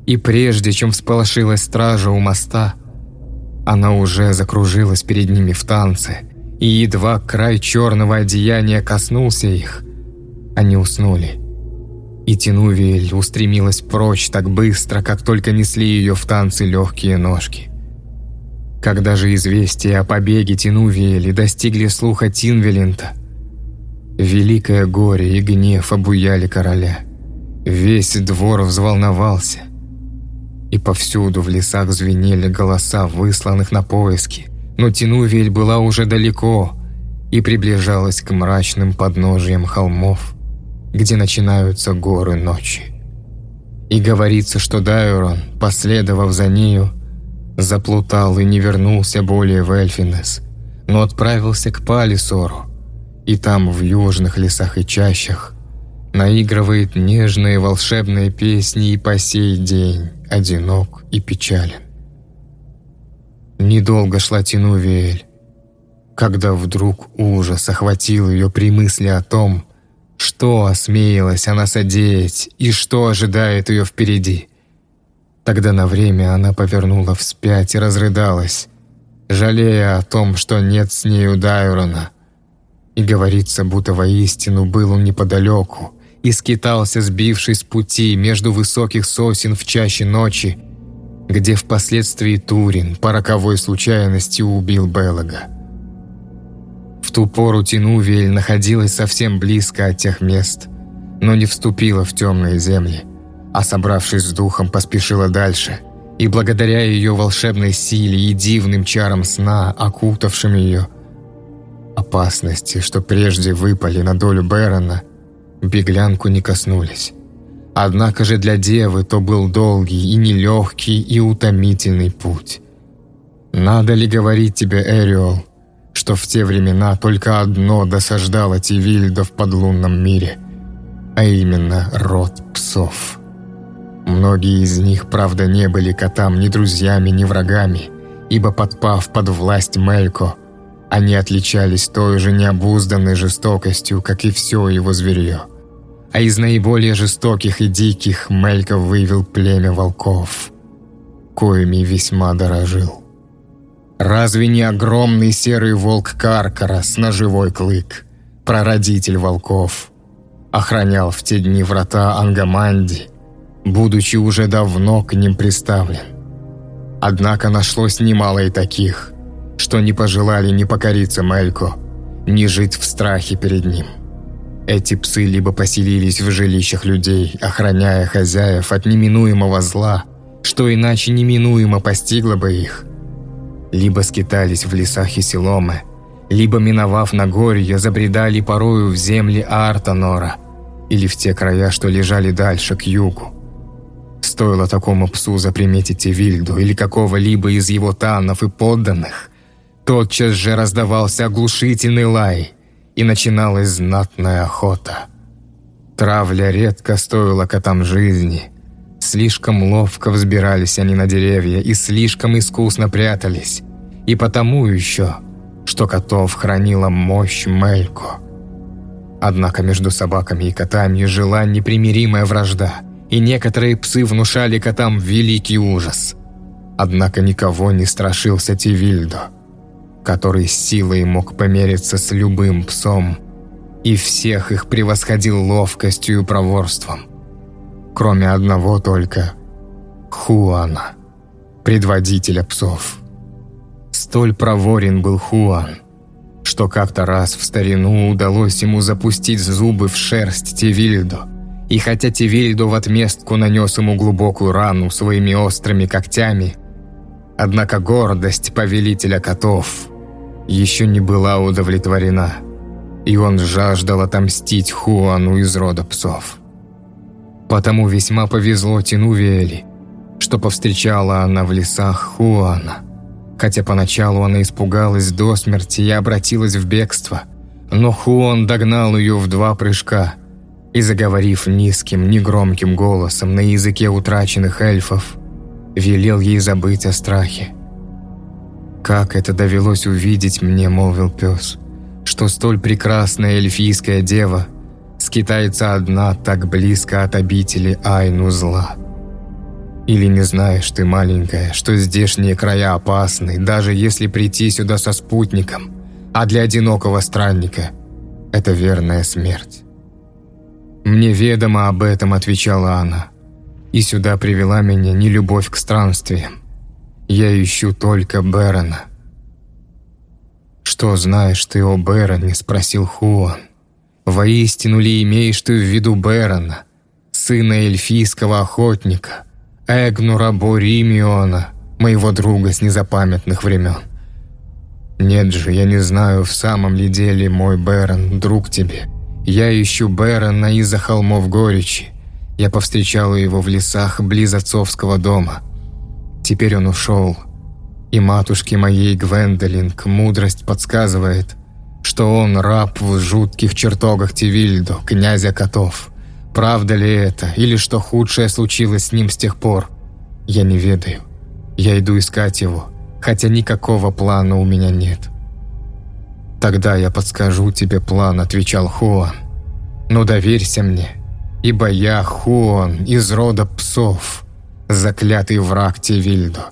и прежде чем всполошилась стража у моста, она уже закружилась перед ними в танце, и едва край черного одеяния коснулся их, они уснули. И Тинувиэль устремилась прочь так быстро, как только несли ее в танцы легкие ножки. Когда же известия о побеге Тинувиэли достигли слуха Тинвелинта, великое горе и гнев обуяли короля. Весь двор взволновался, и повсюду в лесах звенели голоса высланных на поиски, но Тинувиэль была уже далеко и приближалась к мрачным подножиям холмов, где начинаются горы ночи. И говорится, что Дайрон, последовав за нею, заплутал и не вернулся более в Эльфинес, но отправился к Палисору, и там, в южных лесах и чащах, наигрывает нежные волшебные песни и по сей день одинок и печален. Недолго шла Тинувиэль, когда вдруг ужас охватил ее при мысли о том, что осмеялась она содеять и что ожидает ее впереди. Тогда на время она повернула вспять и разрыдалась, жалея о том, что нет с нею Дайрона. И говорится, будто воистину был он неподалеку и скитался, сбившись с пути между высоких сосен в чаще ночи, где впоследствии Турин по роковой случайности убил Белага. В ту пору Тинувиэль находилась совсем близко от тех мест, но не вступила в темные земли, а собравшись с духом, поспешила дальше, и благодаря ее волшебной силе и дивным чарам сна, окутавшим ее, опасности, что прежде выпали на долю Бэрона, беглянку не коснулись. Однако же для девы то был долгий и нелегкий и утомительный путь. Надо ли говорить тебе, Эриол, что в те времена только одно досаждало Тивильда в подлунном мире, а именно род псов. Многие из них, правда, не были котам ни друзьями, ни врагами, ибо подпав под власть Мелько, они отличались той же необузданной жестокостью, как и все его зверье. А из наиболее жестоких и диких Мелько вывел племя волков, коими весьма дорожил. Разве не огромный серый волк Каркара ножевой клык, прародитель волков, охранял в те дни врата Ангаманди, будучи уже давно к ним приставлен? Однако нашлось немало и таких, что не пожелали ни покориться Мелько, ни жить в страхе перед ним. Эти псы либо поселились в жилищах людей, охраняя хозяев от неминуемого зла, что иначе неминуемо постигло бы их – либо скитались в лесах Исиломы, либо, миновав Нагорье, забредали порою в земли Артанора или в те края, что лежали дальше, к югу. Стоило такому псу заприметить Вильду или какого-либо из его танов и подданных, тотчас же раздавался оглушительный лай, и начиналась знатная охота. Травля редко стоила котам жизни – Слишком ловко взбирались они на деревья и слишком искусно прятались. И потому еще, что котов хранила мощь Мелько. Однако между собаками и котами жила непримиримая вражда, и некоторые псы внушали котам великий ужас. Однако никого не страшился Тивильдо. Который силой мог помериться с любым псом, и всех их превосходил ловкостью и проворством, кроме одного только – Хуана, предводителя псов. Столь проворен был Хуан, что как-то раз в старину удалось ему запустить зубы в шерсть Тевильдо, и хотя Тевильдо в отместку нанес ему глубокую рану своими острыми когтями, однако гордость повелителя котов еще не была удовлетворена, и он жаждал отомстить Хуану из рода псов. Потому весьма повезло Тинувиэли, что повстречала она в лесах Хуана. Хотя поначалу она испугалась до смерти и обратилась в бегство, но Хуан догнал ее в два прыжка и, заговорив низким, негромким голосом на языке утраченных эльфов, велел ей забыть о страхе. «Как это довелось увидеть мне», — молвил пес, «что столь прекрасная эльфийская дева скитается одна так близко от обители Айну зла». Или не знаешь ты, маленькая, что здешние края опасны, даже если прийти сюда со спутником, а для одинокого странника это верная смерть. «Мне ведомо об этом», — отвечала она, «и сюда привела меня не любовь к странствиям. Я ищу только Бэрона». «Что знаешь ты о Бэроне?» — спросил Хуан. «Воистину ли имеешь ты в виду Бэрона, сына эльфийского охотника?» Эгнура Боримиона, моего друга с незапамятных времен. Нет же, я не знаю, в самом ли деле мой Бэрон друг тебе. Я ищу Бэрона из-за холмов горечи. Я повстречала его в лесах близ отцовского дома. Теперь он ушел. И матушке моей Гвендолинг мудрость подсказывает, что он раб в жутких чертогах Тивильдо, князя котов. Правда ли это, или что худшее случилось с ним с тех пор? Я не ведаю. Я иду искать его, хотя никакого плана у меня нет. «Тогда я подскажу тебе план», — отвечал Хуан. «Но доверься мне, ибо я Хуан из рода псов, заклятый враг Тевильдо.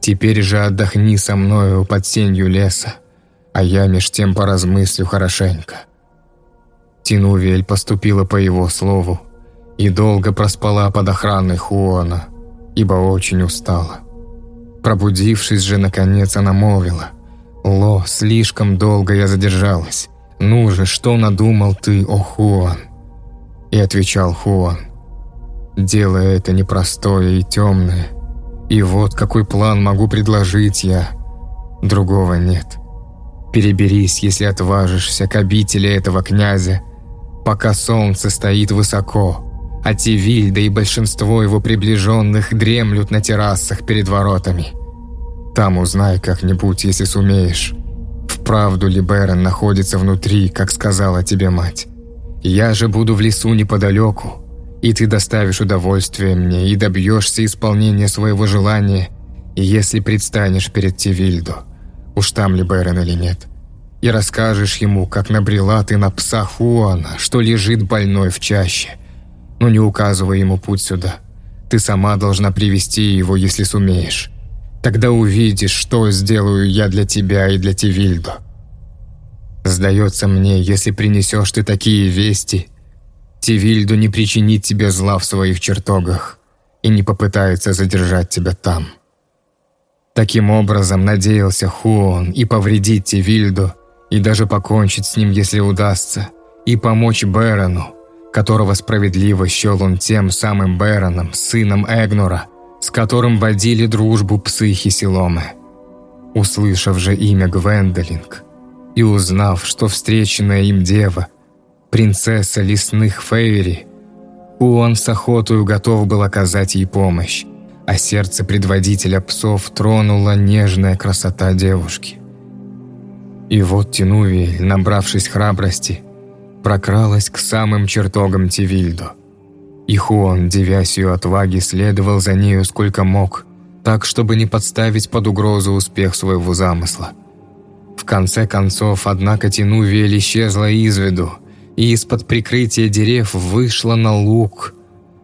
Теперь же отдохни со мною под сенью леса, а я меж тем поразмыслю хорошенько». Тинувель поступила по его слову и долго проспала под охраной Хуана, ибо очень устала. Пробудившись же, наконец, она молвила, «Ло, слишком долго я задержалась. Ну же, что надумал ты, о Хуан?» И отвечал Хуан, «Дело это непростое и темное, и вот какой план могу предложить я. Другого нет. Переберись, если отважишься к обители этого князя, пока солнце стоит высоко, а Тивиль, да и большинство его приближенных дремлют на террасах перед воротами. Там узнай как-нибудь, если сумеешь, вправду ли Бэрон находится внутри, как сказала тебе мать. Я же буду в лесу неподалеку, и ты доставишь удовольствие мне и добьешься исполнения своего желания, если предстанешь перед Тивильдо, уж там ли Бэрон или нет и расскажешь ему, как набрела ты на пса Хуана, что лежит больной в чаще. Но не указывай ему путь сюда. Ты сама должна привести его, если сумеешь. Тогда увидишь, что сделаю я для тебя и для Тивильдо. Сдается мне, если принесешь ты такие вести, Тивильду не причинит тебе зла в своих чертогах и не попытается задержать тебя там. Таким образом, надеялся Хуон и повредить Тивильду, и даже покончить с ним, если удастся, и помочь Бэрону, которого справедливо счел он тем самым Бэроном, сыном Эгнура, с которым водили дружбу псы Хисиломы. Услышав же имя Гвендолинг и узнав, что встреченная им дева, принцесса лесных Фейри, он с охотою готов был оказать ей помощь, а сердце предводителя псов тронула нежная красота девушки. И вот Тинувиэль, набравшись храбрости, прокралась к самым чертогам Тивильдо. И Хуан, девясь ее отваги, следовал за нею сколько мог, так, чтобы не подставить под угрозу успех своего замысла. В конце концов, однако, Тинувиэль исчезла из виду, и из-под прикрытия дерев вышла на луг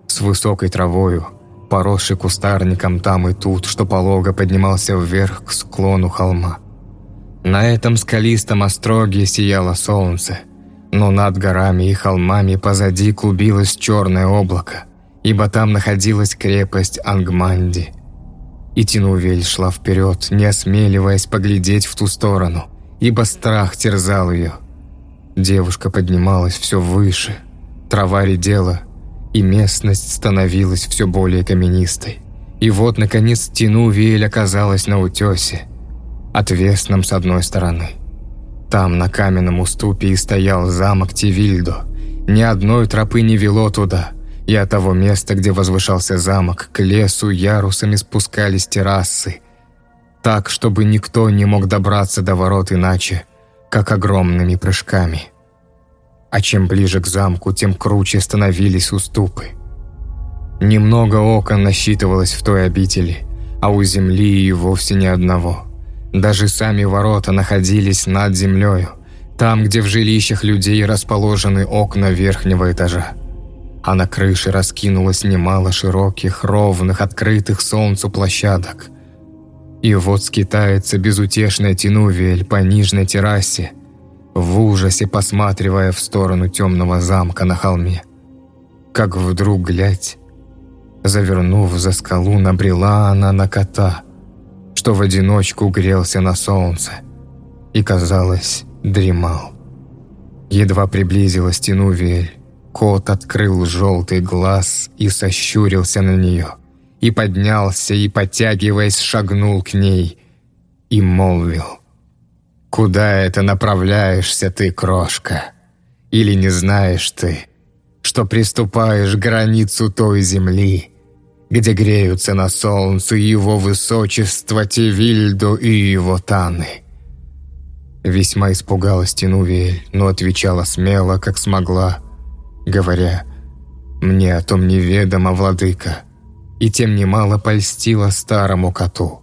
с высокой травою, поросший кустарником там и тут, что полого поднимался вверх к склону холма. На этом скалистом остроге сияло солнце, но над горами и холмами позади клубилось черное облако, ибо там находилась крепость Ангманди. И Тинувель шла вперед, не осмеливаясь поглядеть в ту сторону, ибо страх терзал ее. Девушка поднималась все выше, трава редела, и местность становилась все более каменистой. И вот, наконец, Тинувель оказалась на утесе, отвесном с одной стороны. Там, на каменном уступе, и стоял замок Тивильдо. Ни одной тропы не вело туда, и от того места, где возвышался замок, к лесу ярусами спускались террасы, так, чтобы никто не мог добраться до ворот иначе, как огромными прыжками. А чем ближе к замку, тем круче становились уступы. Немного окон насчитывалось в той обители, а у земли и вовсе ни одного. Даже сами ворота находились над землею, там, где в жилищах людей расположены окна верхнего этажа. А на крыше раскинулось немало широких, ровных, открытых солнцу площадок. И вот скитается безутешная Тинувель по нижней террасе, в ужасе посматривая в сторону темного замка на холме. Как вдруг, глядь, завернув за скалу, набрела она на кота – что в одиночку грелся на солнце и, казалось, дремал. Едва приблизилась Тинувель, кот открыл желтый глаз и сощурился на нее, и поднялся и, подтягиваясь, шагнул к ней и молвил. «Куда это направляешься ты, крошка? Или не знаешь ты, что приступаешь к границу той земли, где греются на солнце его высочество Тивильдо и его Таны. Весьма испугалась Тинувель, но отвечала смело, как смогла, говоря, «Мне о том неведомо, владыка». И тем немало польстила старому коту,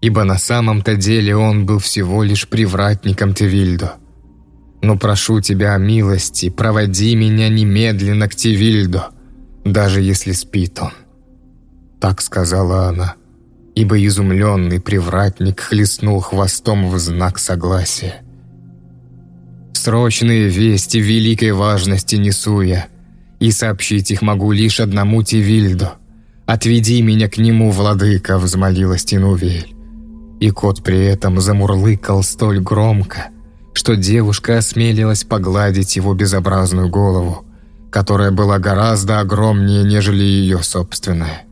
ибо на самом-то деле он был всего лишь привратником Тивильдо. «Но прошу тебя о милости, проводи меня немедленно к Тивильдо, даже если спит он». Так сказала она, ибо изумленный привратник хлестнул хвостом в знак согласия. «Срочные вести великой важности несу я, и сообщить их могу лишь одному Тивильду. Отведи меня к нему, владыка!» – взмолилась Тинувель. И кот при этом замурлыкал столь громко, что девушка осмелилась погладить его безобразную голову, которая была гораздо огромнее, нежели ее собственная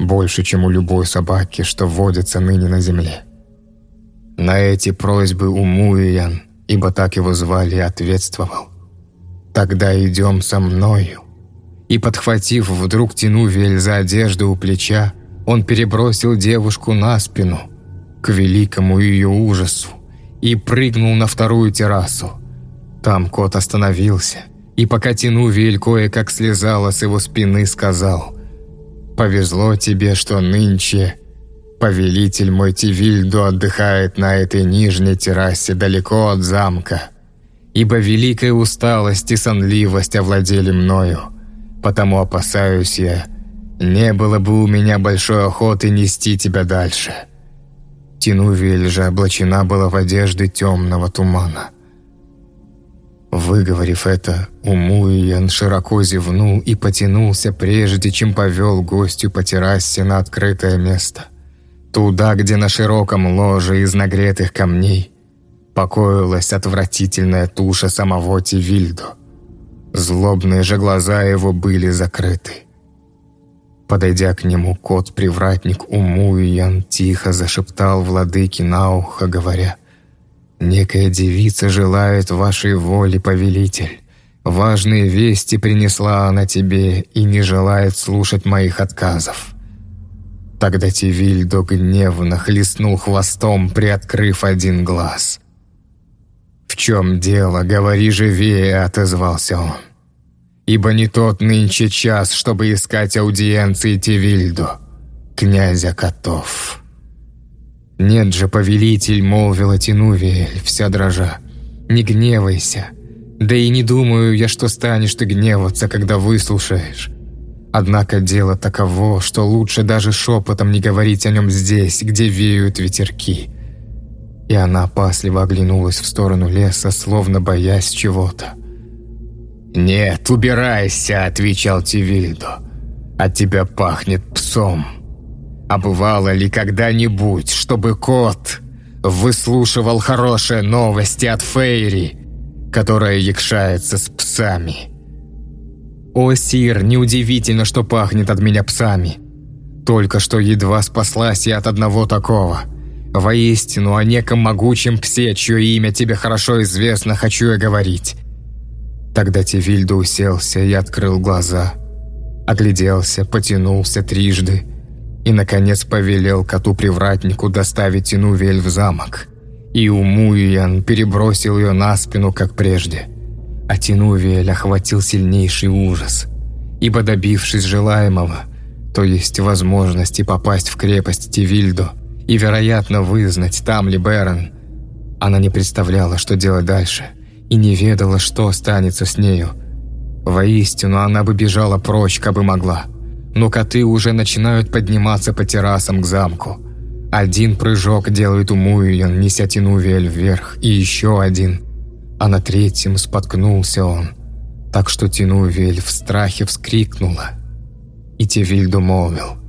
больше, чем у любой собаки, что водится ныне на земле. На эти просьбы Умуиян, ибо так его звали, ответствовал. «Тогда идем со мною». И, подхватив вдруг Тинувель за одежду у плеча, он перебросил девушку на спину, к великому ее ужасу, и прыгнул на вторую террасу. Там кот остановился, и пока Тинувель кое-как слезала с его спины, сказал – Повезло тебе, что нынче повелитель мой Тивильду отдыхает на этой нижней террасе далеко от замка, ибо великая усталость и сонливость овладели мною, потому опасаюсь я, не было бы у меня большой охоты нести тебя дальше». Тинувель же облачена была в одежды темного тумана – Выговорив это, Умуиян широко зевнул и потянулся, прежде чем повел гостю по террасе на открытое место. Туда, где на широком ложе из нагретых камней покоилась отвратительная туша самого Тивильдо. Злобные же глаза его были закрыты. Подойдя к нему, кот-привратник Умуиян тихо зашептал владыке на ухо, говоря Некая девица желает вашей воли, повелитель. Важные вести принесла она тебе и не желает слушать моих отказов». Тогда Тивильдо гневно хлестнул хвостом, приоткрыв один глаз. «В чем дело? Говори живее!» — отозвался он. «Ибо не тот нынче час, чтобы искать аудиенции Тивильдо, князя котов». «Нет же, повелитель», — молвила Тинувиэль, вся дрожа. «Не гневайся. Да и не думаю я, что станешь ты гневаться, когда выслушаешь. Однако дело таково, что лучше даже шепотом не говорить о нем здесь, где веют ветерки. И она опасливо оглянулась в сторону леса, словно боясь чего-то. «Нет, убирайся», — отвечал Тивильдо. «От тебя пахнет псом. А бывало ли когда-нибудь, чтобы кот выслушивал хорошие новости от Фейри, которая якшается с псами?» «О, Сир, неудивительно, что пахнет от меня псами. Только что едва спаслась я от одного такого. Воистину, о неком могучем псе, чье имя тебе хорошо известно, хочу я говорить. Тогда Тивильда уселся и открыл глаза. Огляделся, потянулся трижды и, наконец, повелел коту-привратнику доставить Инувель в замок. И Умуян перебросил ее на спину, как прежде. А Тинувель охватил сильнейший ужас, ибо, добившись желаемого, то есть возможности попасть в крепость Тивильдо и, вероятно, вызнать, там ли Берон, она не представляла, что делать дальше – и не ведала, что останется с нею. Воистину, она бы бежала прочь, как бы могла. Но коты уже начинают подниматься по террасам к замку. Один прыжок делает Умуиен, неся Тинувель вверх, и еще один. А на третьем споткнулся он. Так что Тинувель в страхе вскрикнула. И Тивильду молвил.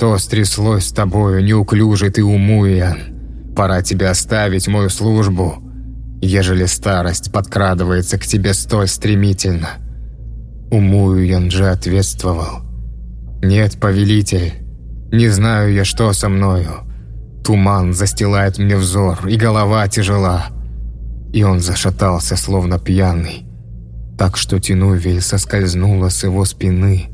«Что стряслось с тобою, неуклюжий ты, Умуиен? Пора тебе оставить мою службу» ежели старость подкрадывается к тебе столь стремительно. Умуюян же ответствовал. «Нет, повелитель, не знаю я, что со мною. Туман застилает мне взор, и голова тяжела». И он зашатался, словно пьяный, так что Тинувель соскользнула с его спины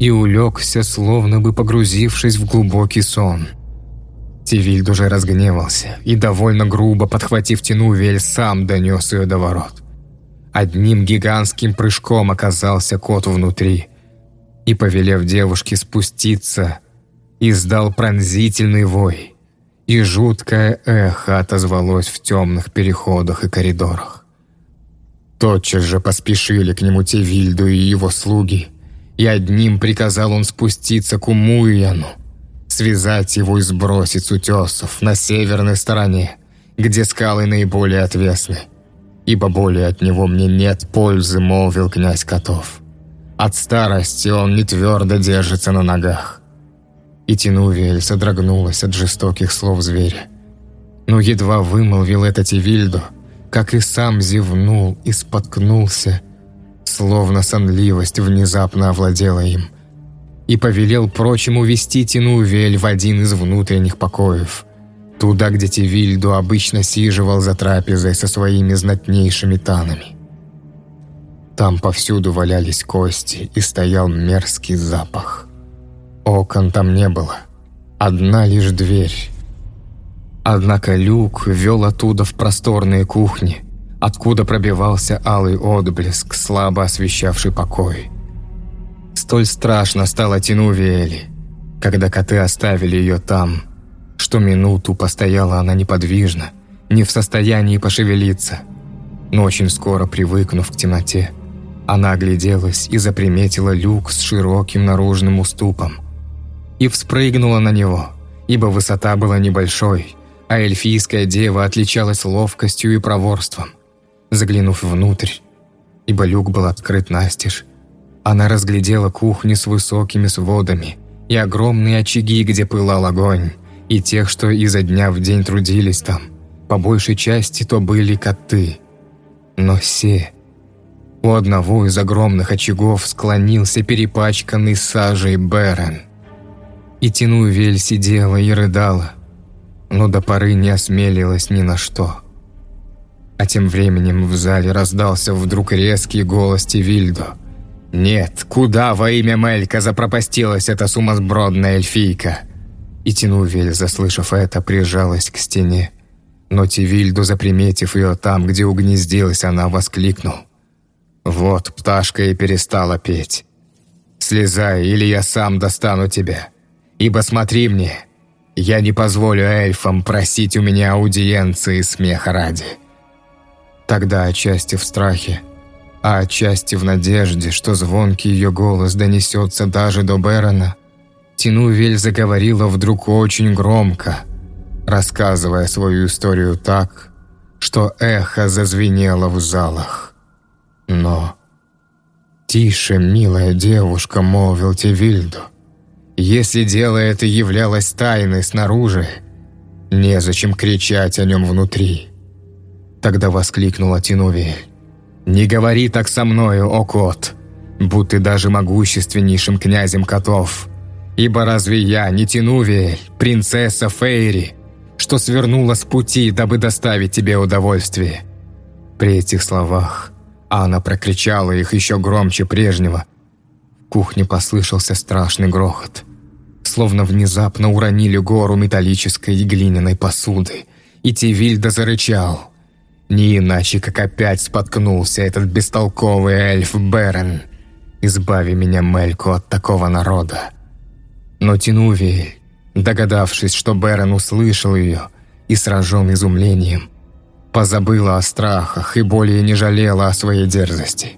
и улегся, словно бы погрузившись в глубокий сон – Тивильд уже разгневался и, довольно грубо подхватив Тинувель, сам донес ее до ворот. Одним гигантским прыжком оказался кот внутри и, повелев девушке спуститься, издал пронзительный вой, и жуткое эхо отозвалось в темных переходах и коридорах. Тотчас же поспешили к нему Тевильду и его слуги, и одним приказал он спуститься к Умуяну, связать его и сбросить с утесов на северной стороне, где скалы наиболее отвесны. Ибо более от него мне нет пользы, молвил князь Котов. От старости он не твердо держится на ногах. И Тинувель содрогнулась от жестоких слов зверя. Но едва вымолвил это Тивильду, как и сам зевнул и споткнулся, словно сонливость внезапно овладела им – и повелел прочим увести Тинувель в один из внутренних покоев, туда, где Тивильду обычно сиживал за трапезой со своими знатнейшими танами. Там повсюду валялись кости и стоял мерзкий запах. Окон там не было, одна лишь дверь. Однако люк вел оттуда в просторные кухни, откуда пробивался алый отблеск, слабо освещавший покой. Столь страшно стало Тинувиэли, когда коты оставили ее там, что минуту постояла она неподвижно, не в состоянии пошевелиться. Но очень скоро, привыкнув к темноте, она огляделась и заприметила люк с широким наружным уступом. И вспрыгнула на него, ибо высота была небольшой, а эльфийская дева отличалась ловкостью и проворством. Заглянув внутрь, ибо люк был открыт настежь, она разглядела кухню с высокими сводами и огромные очаги, где пылал огонь, и тех, что изо дня в день трудились там. По большей части то были коты. Но все... У одного из огромных очагов склонился перепачканный сажей Берен. И Тинувель сидела и рыдала, но до поры не осмелилась ни на что. А тем временем в зале раздался вдруг резкий голос Тивильдо – «Нет, куда во имя Мелька запропастилась эта сумасбродная эльфийка?» И Тинувель, заслышав это, прижалась к стене. Но Тивильду, заприметив ее там, где угнездилась, она воскликнул. «Вот пташка и перестала петь. Слезай, или я сам достану тебя. Ибо смотри мне, я не позволю эльфам просить у меня аудиенции смеха ради». Тогда, отчасти в страхе, а отчасти в надежде, что звонкий ее голос донесется даже до Бэрона, Тинувель заговорила вдруг очень громко, рассказывая свою историю так, что эхо зазвенело в залах. Но... «Тише, милая девушка», — молвил Тевильду. «Если дело это являлось тайной снаружи, незачем кричать о нем внутри». Тогда воскликнула Тинувель. «Не говори так со мною, о кот, будь ты даже могущественнейшим князем котов. Ибо разве я не Тинувель, принцесса Фейри, что свернула с пути, дабы доставить тебе удовольствие?» При этих словах Анна прокричала их еще громче прежнего. В кухне послышался страшный грохот. Словно внезапно уронили гору металлической и глиняной посуды. И Тивильда зарычал. Не иначе, как опять споткнулся этот бестолковый эльф Берен. Избави меня, Мельку, от такого народа. Но Тинувиэль, догадавшись, что Берен услышал ее и сражен изумлением, позабыла о страхах и более не жалела о своей дерзости.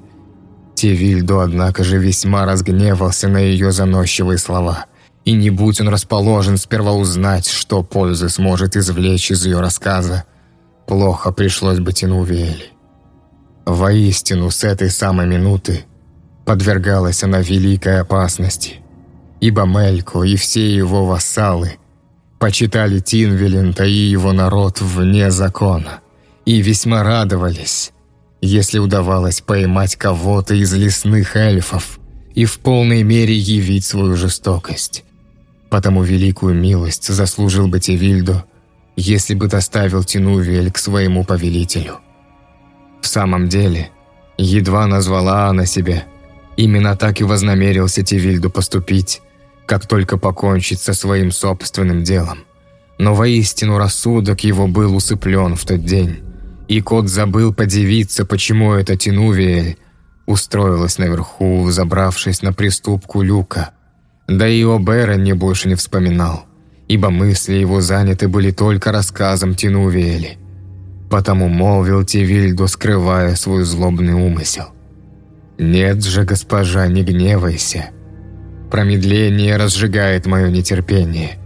Тевильду, однако же, весьма разгневался на ее заносчивые слова. И не будь он расположен сперва узнать, что пользы сможет извлечь из ее рассказа, плохо пришлось бы Тинувели. Воистину, с этой самой минуты подвергалась она великой опасности, ибо Мелько и все его вассалы почитали Тинвелента и его народ вне закона и весьма радовались, если удавалось поймать кого-то из лесных эльфов и в полной мере явить свою жестокость. Потому великую милость заслужил бы Тевильдо, если бы доставил Тинувель к своему повелителю. В самом деле, едва назвала она себя, именно так и вознамерился Тевильду поступить, как только покончить со своим собственным делом. Но воистину рассудок его был усыплен в тот день, и кот забыл подивиться, почему эта Тинувиэль устроилась наверху, забравшись на приступку люка. Да и о Бероне больше не вспоминал, ибо мысли его заняты были только рассказом Тинувиэли. Потому молвил Тивильду, скрывая свой злобный умысел. «Нет же, госпожа, не гневайся. Промедление разжигает мое нетерпение.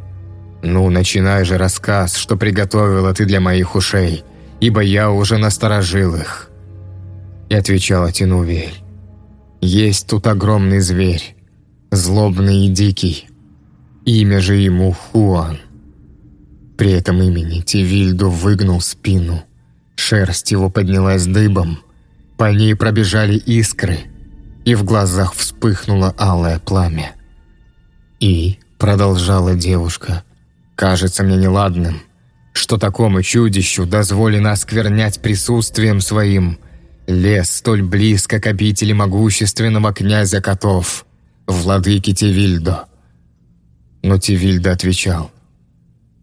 Ну, начинай же рассказ, что приготовила ты для моих ушей» ибо я уже насторожил их. И отвечала Тинувель. Есть тут огромный зверь, злобный и дикий. Имя же ему Хуан. При этом имени Тивильду выгнул спину. Шерсть его поднялась дыбом. По ней пробежали искры, и в глазах вспыхнуло алое пламя. И, продолжала девушка, кажется мне неладным, что такому чудищу дозволено осквернять присутствием своим лес столь близко к обители могущественного князя котов, владыки Тевильдо. Но Тевильдо отвечал,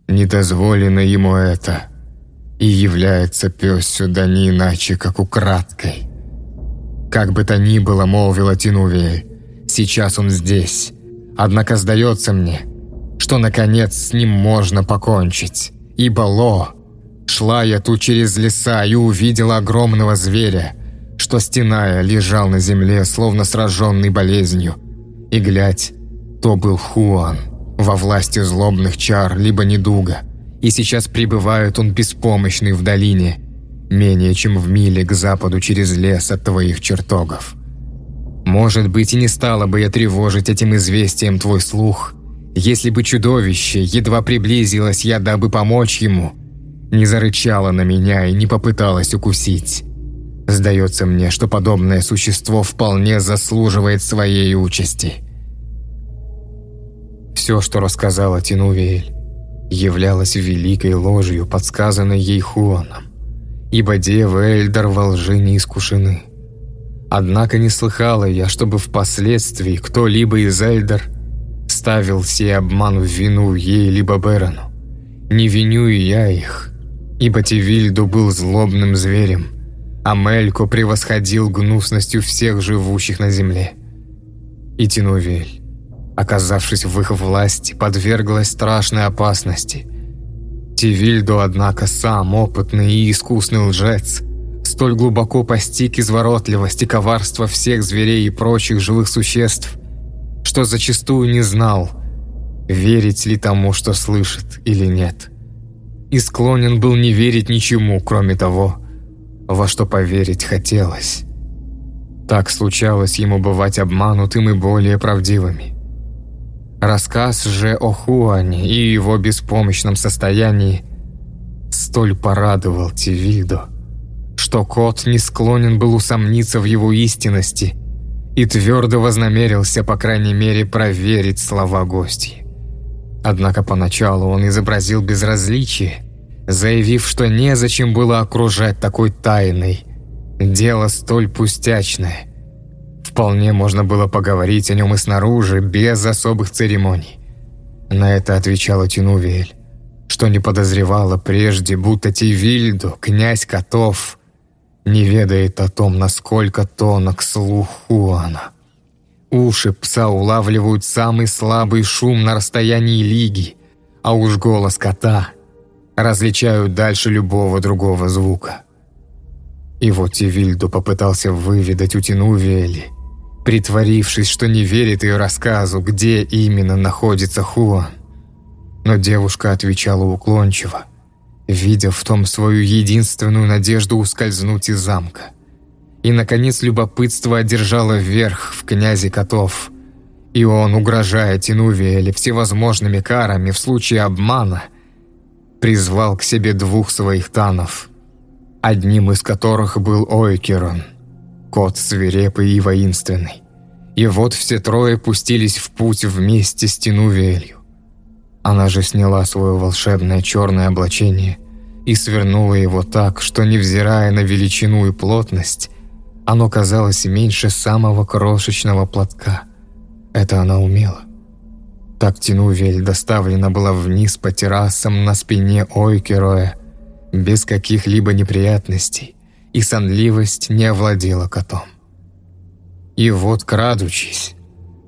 «Не дозволено ему это, и является пес сюда не иначе, как украдкой». «Как бы то ни было, — молвила Тинувия, — сейчас он здесь, однако сдается мне, что, наконец, с ним можно покончить» ибо Ло. Шла я тут через леса и увидела огромного зверя, что стеная лежал на земле, словно сраженный болезнью. И глядь, то был Хуан, во власти злобных чар, либо недуга. И сейчас пребывает он беспомощный в долине, менее чем в миле к западу через лес от твоих чертогов. Может быть, и не стала бы я тревожить этим известием твой слух, если бы чудовище едва приблизилось я, дабы помочь ему, не зарычало на меня и не попыталось укусить. Сдается мне, что подобное существо вполне заслуживает своей участи. Все, что рассказала Тинувель, являлось великой ложью, подсказанной ей Хуаном, ибо девы Эльдар во лжи не искушены. Однако не слыхала я, чтобы впоследствии кто-либо из Эльдар ставил сей обман в вину ей либо Берону. Не виню и я их, ибо Тивильду был злобным зверем, а Мелько превосходил гнусностью всех живущих на земле. И Тинувель, оказавшись в их власти, подверглась страшной опасности. Тивильду, однако, сам опытный и искусный лжец, столь глубоко постиг изворотливость и коварство всех зверей и прочих живых существ – что зачастую не знал, верить ли тому, что слышит или нет. и склонен был не верить ничему, кроме того, во что поверить хотелось. Так случалось ему бывать обманутым и более правдивыми. Рассказ же о Хуане и его беспомощном состоянии столь порадовал Тивильдо, что кот не склонен был усомниться в его истинности и твердо вознамерился, по крайней мере, проверить слова гостей. Однако поначалу он изобразил безразличие, заявив, что незачем было окружать такой тайной. Дело столь пустячное. Вполне можно было поговорить о нем и снаружи, без особых церемоний. На это отвечала Тинувель, что не подозревала прежде, будто Тивильду, князь котов, не ведает о том, насколько тонок слух Хуана. Уши пса улавливают самый слабый шум на расстоянии лиги, а уж голос кота различают дальше любого другого звука. И вот Тивильду попытался выведать у Тинувели, притворившись, что не верит ее рассказу, где именно находится Хуан. Но девушка отвечала уклончиво, видя в том свою единственную надежду ускользнуть из замка. И, наконец, любопытство одержало верх в князе котов, и он, угрожая Тинувиэле всевозможными карами в случае обмана, призвал к себе двух своих танов, одним из которых был Ойкерон, кот свирепый и воинственный. И вот все трое пустились в путь вместе с Тинувелью. Она же сняла свое волшебное черное облачение и свернула его так, что, невзирая на величину и плотность, оно казалось меньше самого крошечного платка. Это она умела. Так Тинувель доставлена была вниз по террасам на спине Ойкероя, без каких-либо неприятностей, и сонливость не овладела котом. И вот, крадучись,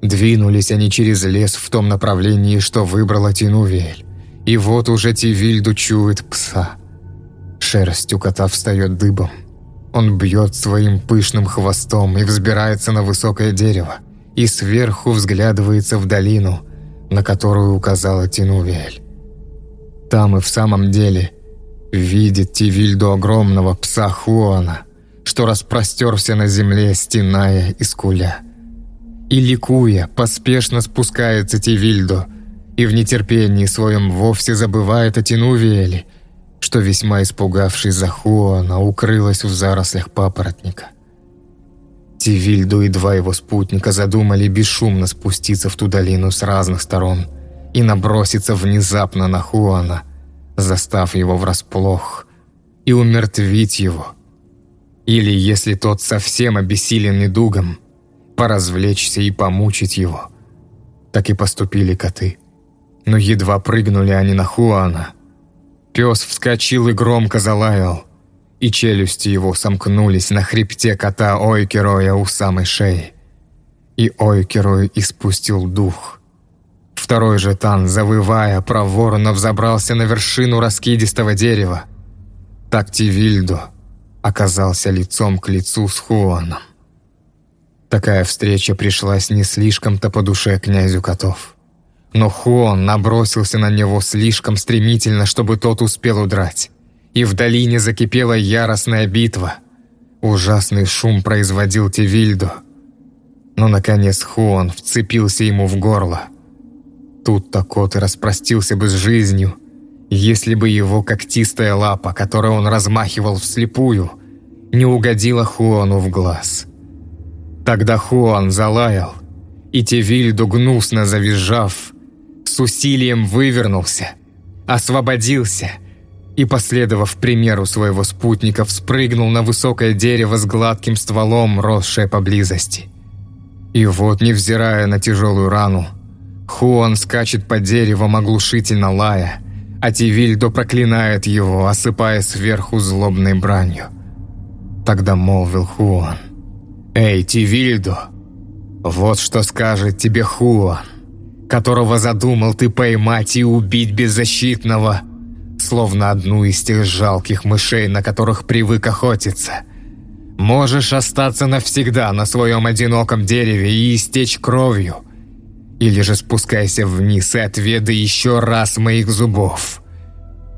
двинулись они через лес в том направлении, что выбрала Тинувель. И вот уже Тивильду чует пса. Шерсть у кота встает дыбом. Он бьет своим пышным хвостом и взбирается на высокое дерево, и сверху взглядывается в долину, на которую указала Тинувель. Там и в самом деле видит Тивильду огромного пса Хуана, что распростерся на земле, стеная и скуля. И ликуя, поспешно спускается Тивильду, и в нетерпении своем вовсе забывает о Тинувиэле, что, весьма испугавшись за Хуана, укрылась в зарослях папоротника. Тивильду и два его спутника задумали бесшумно спуститься в ту долину с разных сторон и наброситься внезапно на Хуана, застав его врасплох, и умертвить его. Или, если тот совсем обессилен недугом, поразвлечься и помучить его. Так и поступили коты. Но едва прыгнули они на Хуана, Пес вскочил и громко залаял, и челюсти его сомкнулись на хребте кота Ойкероя у самой шеи. И Ойкерой испустил дух. Второй же тан, завывая, проворно взобрался на вершину раскидистого дерева. Так Тивильдо оказался лицом к лицу с Хуаном. Такая встреча пришлась не слишком-то по душе князю котов. Но Хуон набросился на него слишком стремительно, чтобы тот успел удрать. И в долине закипела яростная битва. Ужасный шум производил Тевильду. Но, наконец, Хуон вцепился ему в горло. Тут-то кот и распростился бы с жизнью, если бы его когтистая лапа, которой он размахивал вслепую, не угодила Хуону в глаз. Тогда Хуан залаял, и Тевильду, гнусно завизжав, с усилием вывернулся, освободился и, последовав примеру своего спутника, вспрыгнул на высокое дерево с гладким стволом, росшее поблизости. И вот, невзирая на тяжелую рану, Хуан скачет по деревам оглушительно лая, а Тивильдо проклинает его, осыпая сверху злобной бранью. Тогда молвил Хуан. «Эй, Тивильдо, вот что скажет тебе Хуан которого задумал ты поймать и убить беззащитного, словно одну из тех жалких мышей, на которых привык охотиться. Можешь остаться навсегда на своем одиноком дереве и истечь кровью, или же спускайся вниз и отведай еще раз моих зубов.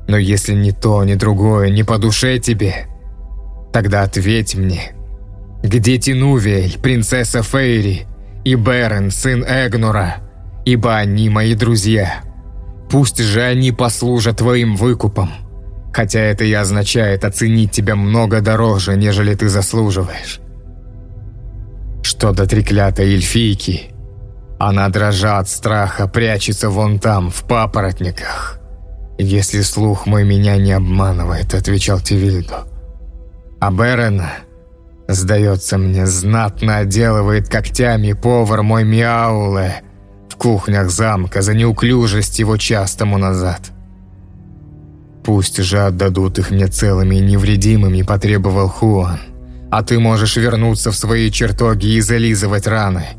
Но если ни то, ни другое не по душе тебе, тогда ответь мне, где Тинувиэль, принцесса Фейри, и Берен, сын Эгнура, ибо они мои друзья. Пусть же они послужат твоим выкупом, хотя это и означает оценить тебя много дороже, нежели ты заслуживаешь. Что до треклятой эльфийки, она дрожа от страха, прячется вон там, в папоротниках. «Если слух мой меня не обманывает», — отвечал Тивильдо. «А Берена, сдается мне, знатно отделывает когтями повар мой Мяуле в кухнях замка за неуклюжесть его частому назад». «Пусть же отдадут их мне целыми и невредимыми», — потребовал Хуан. «А ты можешь вернуться в свои чертоги и зализывать раны.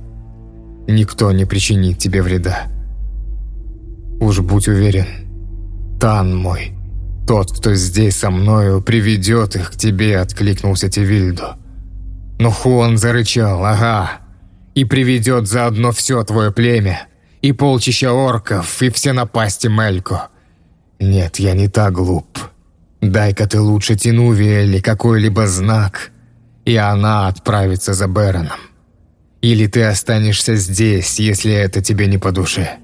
Никто не причинит тебе вреда. Уж будь уверен, Тан мой, тот, кто здесь со мною, приведет их к тебе», — откликнулся Тивильдо. Но Хуан зарычал, ага, и приведет заодно все твое племя, и полчища орков, и все напасти Мелько. Нет, я не так глуп. Дай-ка ты лучше Тинуве какой-либо знак, и она отправится за Бероном. Или ты останешься здесь, если это тебе не по душе.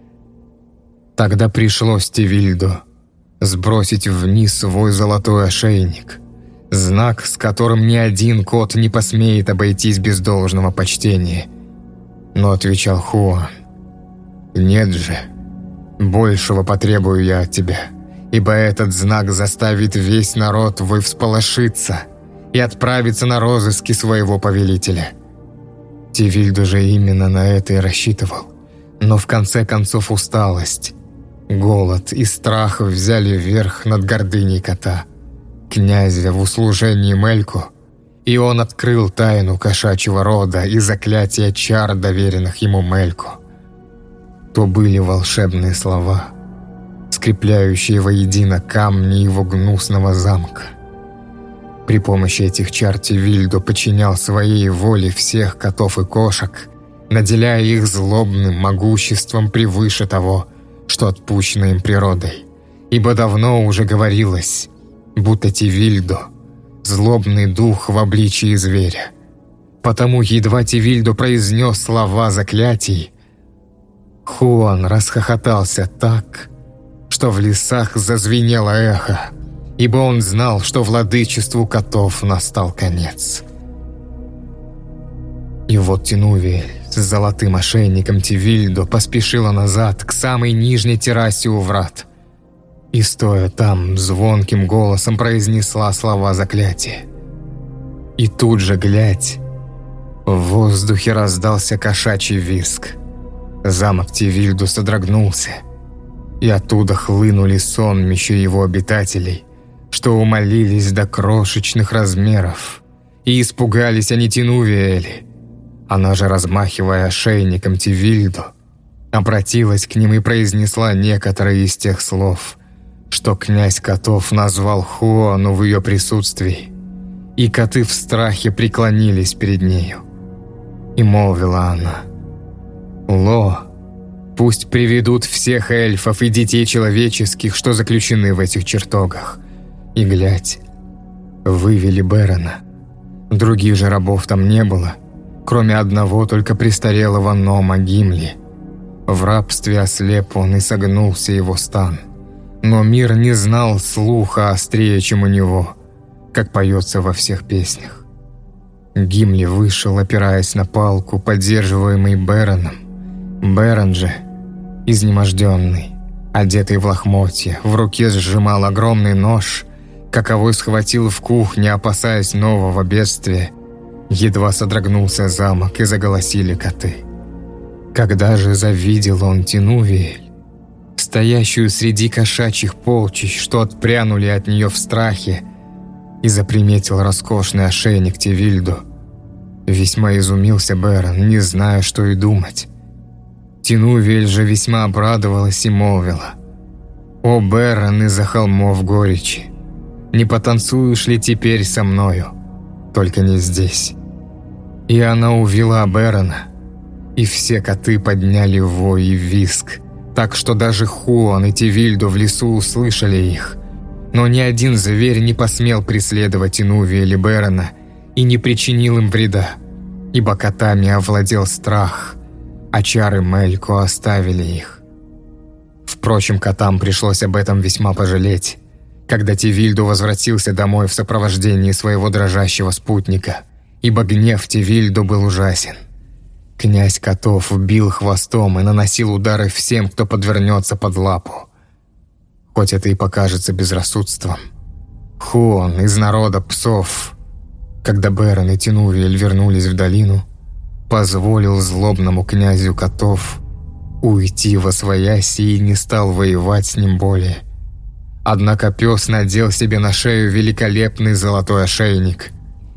Тогда пришлось Тивильду сбросить вниз свой золотой ошейник. Знак, с которым ни один кот не посмеет обойтись без должного почтения. Но отвечал Хуан. «Нет же, большего потребую я от тебя, ибо этот знак заставит весь народ вы всполошиться и отправиться на розыски своего повелителя». Тивильду же именно на это и рассчитывал. Но в конце концов усталость, Голод и страх взяли верх над гордыней кота, князя в услужении Мельку, и он открыл тайну кошачьего рода и заклятия чар, доверенных ему Мельку. То были волшебные слова, скрепляющие воедино камни его гнусного замка. При помощи этих чар Тивильдо подчинял своей воле всех котов и кошек, наделяя их злобным могуществом превыше того, что отпущено им природой. Ибо давно уже говорилось, будто Тивильдо – злобный дух в обличии зверя. Потому едва Тивильдо произнес слова заклятий, Хуан расхохотался так, что в лесах зазвенело эхо, ибо он знал, что владычеству котов настал конец. И вот Тинувиэль с золотым ошейником Тивильдо поспешила назад к самой нижней террасе у врат. И стоя там, звонким голосом произнесла слова заклятия. И тут же, глядь, в воздухе раздался кошачий виск. Замок Тивильду содрогнулся, и оттуда хлынули сонмища его обитателей, что умолились до крошечных размеров, и испугались они Тинувиэли, она же, размахивая ошейником Тивильду, обратилась к ним и произнесла некоторые из тех слов, что князь котов назвал Хуану в ее присутствии, и коты в страхе преклонились перед нею. И молвила она, «Ло, пусть приведут всех эльфов и детей человеческих, что заключены в этих чертогах, и глядь, вывели Берона. Других же рабов там не было» кроме одного только престарелого Нома Гимли. В рабстве ослеп он и согнулся его стан. Но мир не знал слуха острее, чем у него, как поется во всех песнях. Гимли вышел, опираясь на палку, поддерживаемый Бероном. Берон же, изнеможденный, одетый в лохмотья, в руке сжимал огромный нож, каковой схватил в кухне, опасаясь нового бедствия, Едва содрогнулся замок и заголосили коты. Когда же завидел он Тинувиэль, стоящую среди кошачьих полчищ, что отпрянули от нее в страхе, и заприметил роскошный ошейник Тивильду, весьма изумился Бэрон, не зная, что и думать. Тинувель же весьма обрадовалась и молвила. «О, Бэрон из-за холмов горечи, не потанцуешь ли теперь со мною?» только не здесь. И она увела Бэрона, и все коты подняли вой и виск, так что даже Хуан и Тивильду в лесу услышали их. Но ни один зверь не посмел преследовать Инуви или Берона и не причинил им вреда, ибо котами овладел страх, а чары Мельку оставили их. Впрочем, котам пришлось об этом весьма пожалеть, когда Тивильду возвратился домой в сопровождении своего дрожащего спутника, ибо гнев Тивильду был ужасен. Князь котов бил хвостом и наносил удары всем, кто подвернется под лапу. Хоть это и покажется безрассудством. Хуон из народа псов, когда Берон и Тинувиэль вернулись в долину, позволил злобному князю котов уйти во свояси и не стал воевать с ним более. Однако пес надел себе на шею великолепный золотой ошейник,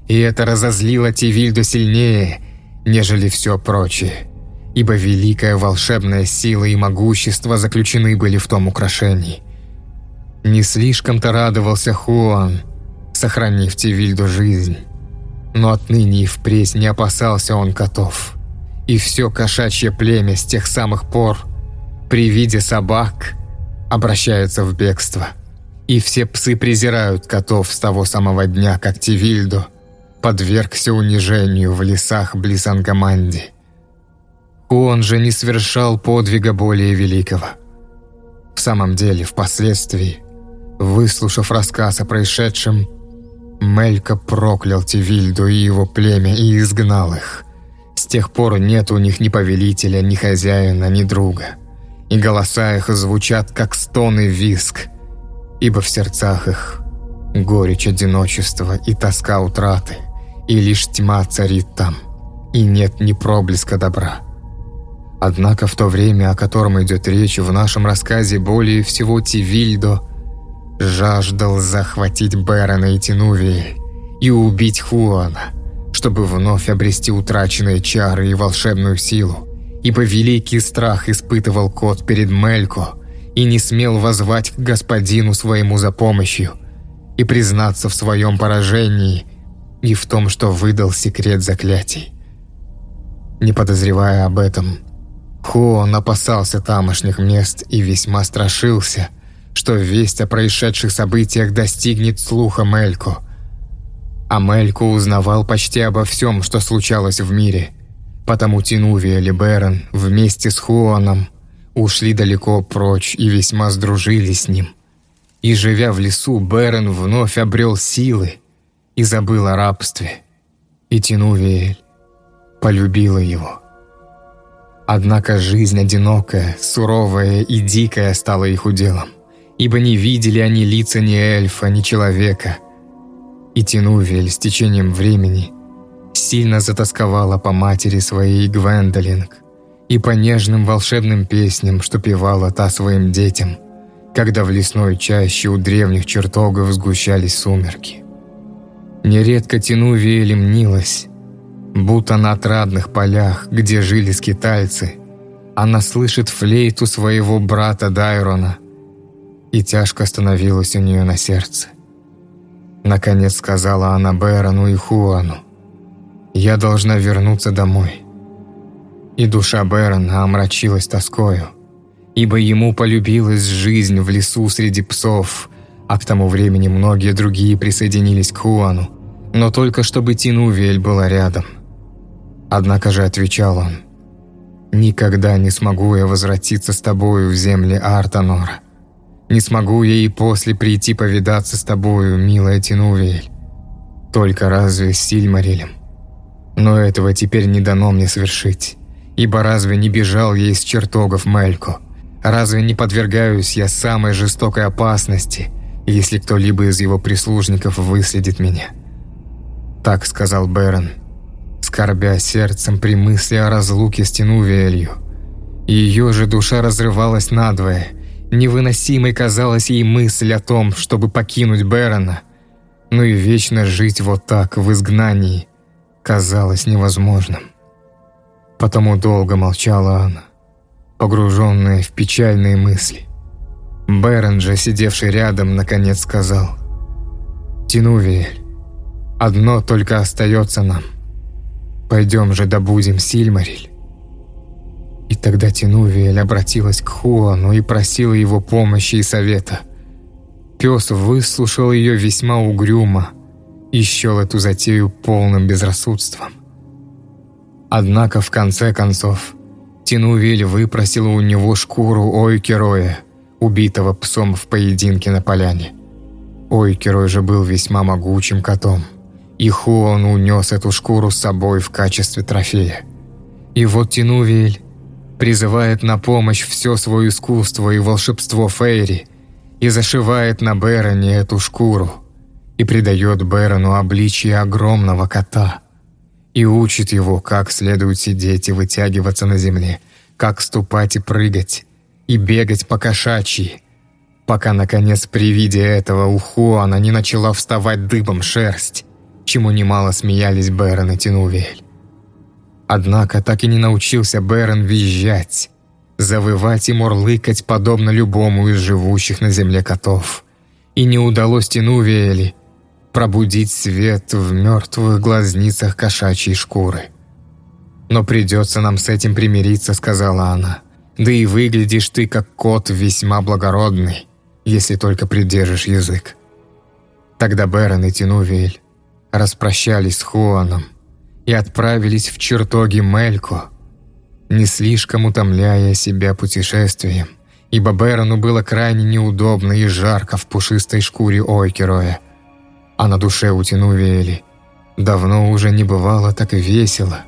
и это разозлило Тивильду сильнее – нежели все прочее, ибо великая волшебная сила и могущество заключены были в том украшении. Не слишком-то радовался Хуан, сохранив Тивильду жизнь, но отныне и впредь не опасался он котов. И все кошачье племя с тех самых пор при виде собак обращается в бегство. И все псы презирают котов с того самого дня, как Тивильду – подвергся унижению в лесах близ Ангаманди. Он же не совершал подвига более великого. В самом деле, впоследствии, выслушав рассказ о происшедшем, Мелька проклял Тивильду и его племя и изгнал их. С тех пор нет у них ни повелителя, ни хозяина, ни друга. И голоса их звучат, как стон и виск, ибо в сердцах их горечь одиночества и тоска утраты – и лишь тьма царит там, и нет ни проблеска добра. Однако в то время, о котором идет речь в нашем рассказе, более всего Тивильдо жаждал захватить Берона и Тинувии и убить Хуана, чтобы вновь обрести утраченные чары и волшебную силу, ибо великий страх испытывал кот перед Мелько и не смел возвать к господину своему за помощью и признаться в своем поражении – и в том, что выдал секрет заклятий. Не подозревая об этом, Хуон опасался тамошних мест и весьма страшился, что весть о происшедших событиях достигнет слуха Мельку. А Мельку узнавал почти обо всем, что случалось в мире, потому Тинувия и Берон вместе с Хуоном ушли далеко прочь и весьма сдружились с ним. И живя в лесу, Берон вновь обрел силы, и забыл о рабстве. И Тинувиэль полюбила его. Однако жизнь одинокая, суровая и дикая стала их уделом, ибо не видели они лица ни эльфа, ни человека. И Тинувиэль с течением времени сильно затасковала по матери своей Гвендолинг и по нежным волшебным песням, что певала та своим детям, когда в лесной чаще у древних чертогов сгущались сумерки. Нередко Тинувия мнилась, будто на отрадных полях, где жили скитальцы, она слышит флейту своего брата Дайрона, и тяжко становилось у нее на сердце. Наконец сказала она Берону и Хуану, «Я должна вернуться домой». И душа Берона омрачилась тоскою, ибо ему полюбилась жизнь в лесу среди псов – а к тому времени многие другие присоединились к Хуану, но только чтобы Тинувель была рядом. Однако же отвечал он, «Никогда не смогу я возвратиться с тобою в земли Артанора. Не смогу я и после прийти повидаться с тобою, милая Тинувель. Только разве с Сильмарилем? Но этого теперь не дано мне совершить, ибо разве не бежал я из чертогов Мелько? Разве не подвергаюсь я самой жестокой опасности – если кто-либо из его прислужников выследит меня. Так сказал Бэрон, скорбя сердцем при мысли о разлуке с Тинувиэлью. Ее же душа разрывалась надвое. Невыносимой казалась ей мысль о том, чтобы покинуть Бэрона, но и вечно жить вот так, в изгнании, казалось невозможным. Потому долго молчала она, погруженная в печальные мысли. Бэрон же, сидевший рядом, наконец сказал. «Тинувиэль, одно только остается нам. Пойдем же добудем Сильмариль». И тогда Тинувиэль обратилась к Хуану и просила его помощи и совета. Пес выслушал ее весьма угрюмо и счел эту затею полным безрассудством. Однако, в конце концов, Тинувель выпросила у него шкуру Ойкероя, убитого псом в поединке на поляне. Ойкерой же был весьма могучим котом, и Хуон унес эту шкуру с собой в качестве трофея. И вот Тинувель призывает на помощь все свое искусство и волшебство Фейри и зашивает на Бероне эту шкуру и придает Берону обличие огромного кота и учит его, как следует сидеть и вытягиваться на земле, как ступать и прыгать, и бегать по кошачьи, пока, наконец, при виде этого у Хуана не начала вставать дыбом шерсть, чему немало смеялись Бэрон и Тинувель. Однако так и не научился Бэрон визжать, завывать и мурлыкать, подобно любому из живущих на земле котов. И не удалось Тинувели пробудить свет в мертвых глазницах кошачьей шкуры. «Но придется нам с этим примириться», — сказала она. «Да и выглядишь ты как кот весьма благородный, если только придержишь язык». Тогда Бэрон и Тинувель распрощались с Хуаном и отправились в чертоги Мелько, не слишком утомляя себя путешествием, ибо Берону было крайне неудобно и жарко в пушистой шкуре Ойкероя, а на душе у Тинувели давно уже не бывало так весело,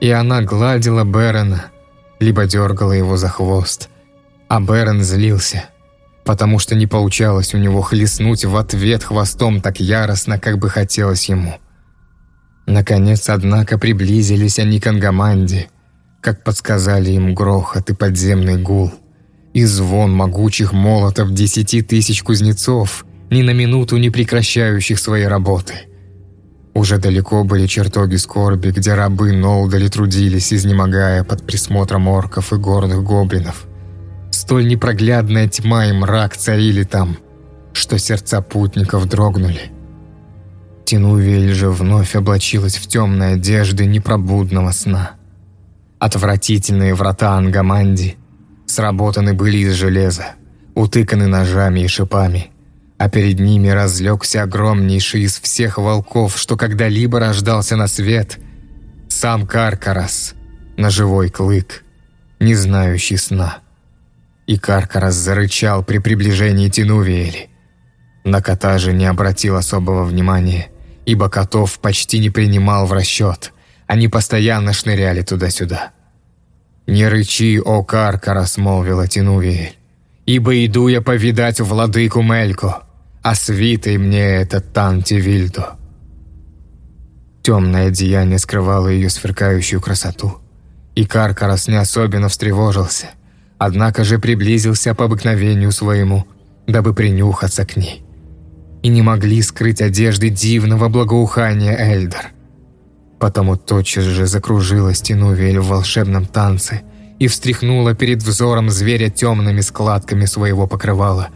и она гладила Берона, либо дергала его за хвост, а Берон злился – потому что не получалось у него хлестнуть в ответ хвостом так яростно, как бы хотелось ему. Наконец, однако, приблизились они к Ангаманде, как подсказали им грохот и подземный гул, и звон могучих молотов десяти тысяч кузнецов, ни на минуту не прекращающих своей работы. Уже далеко были чертоги скорби, где рабы Нолдали трудились, изнемогая под присмотром орков и горных гоблинов – Столь непроглядная тьма и мрак царили там, что сердца путников дрогнули. Тинувель же вновь облачилась в темные одежды непробудного сна. Отвратительные врата Ангаманди сработаны были из железа, утыканы ножами и шипами, а перед ними разлегся огромнейший из всех волков, что когда-либо рождался на свет, сам Каркарас, ножевой клык, не знающий сна и Каркарас зарычал при приближении Тинувиэли. На кота же не обратил особого внимания, ибо котов почти не принимал в расчет, они постоянно шныряли туда-сюда. «Не рычи, о Каркарас», — молвила Тинувиэль, «ибо иду я повидать владыку Мелько, а свитой мне этот Танти Вильдо». Темное одеяние скрывало ее сверкающую красоту, и Каркарас не особенно встревожился — однако же приблизился по обыкновению своему, дабы принюхаться к ней. И не могли скрыть одежды дивного благоухания Эльдер. Потому тотчас же закружилась Тинувель в волшебном танце и встряхнула перед взором зверя темными складками своего покрывала,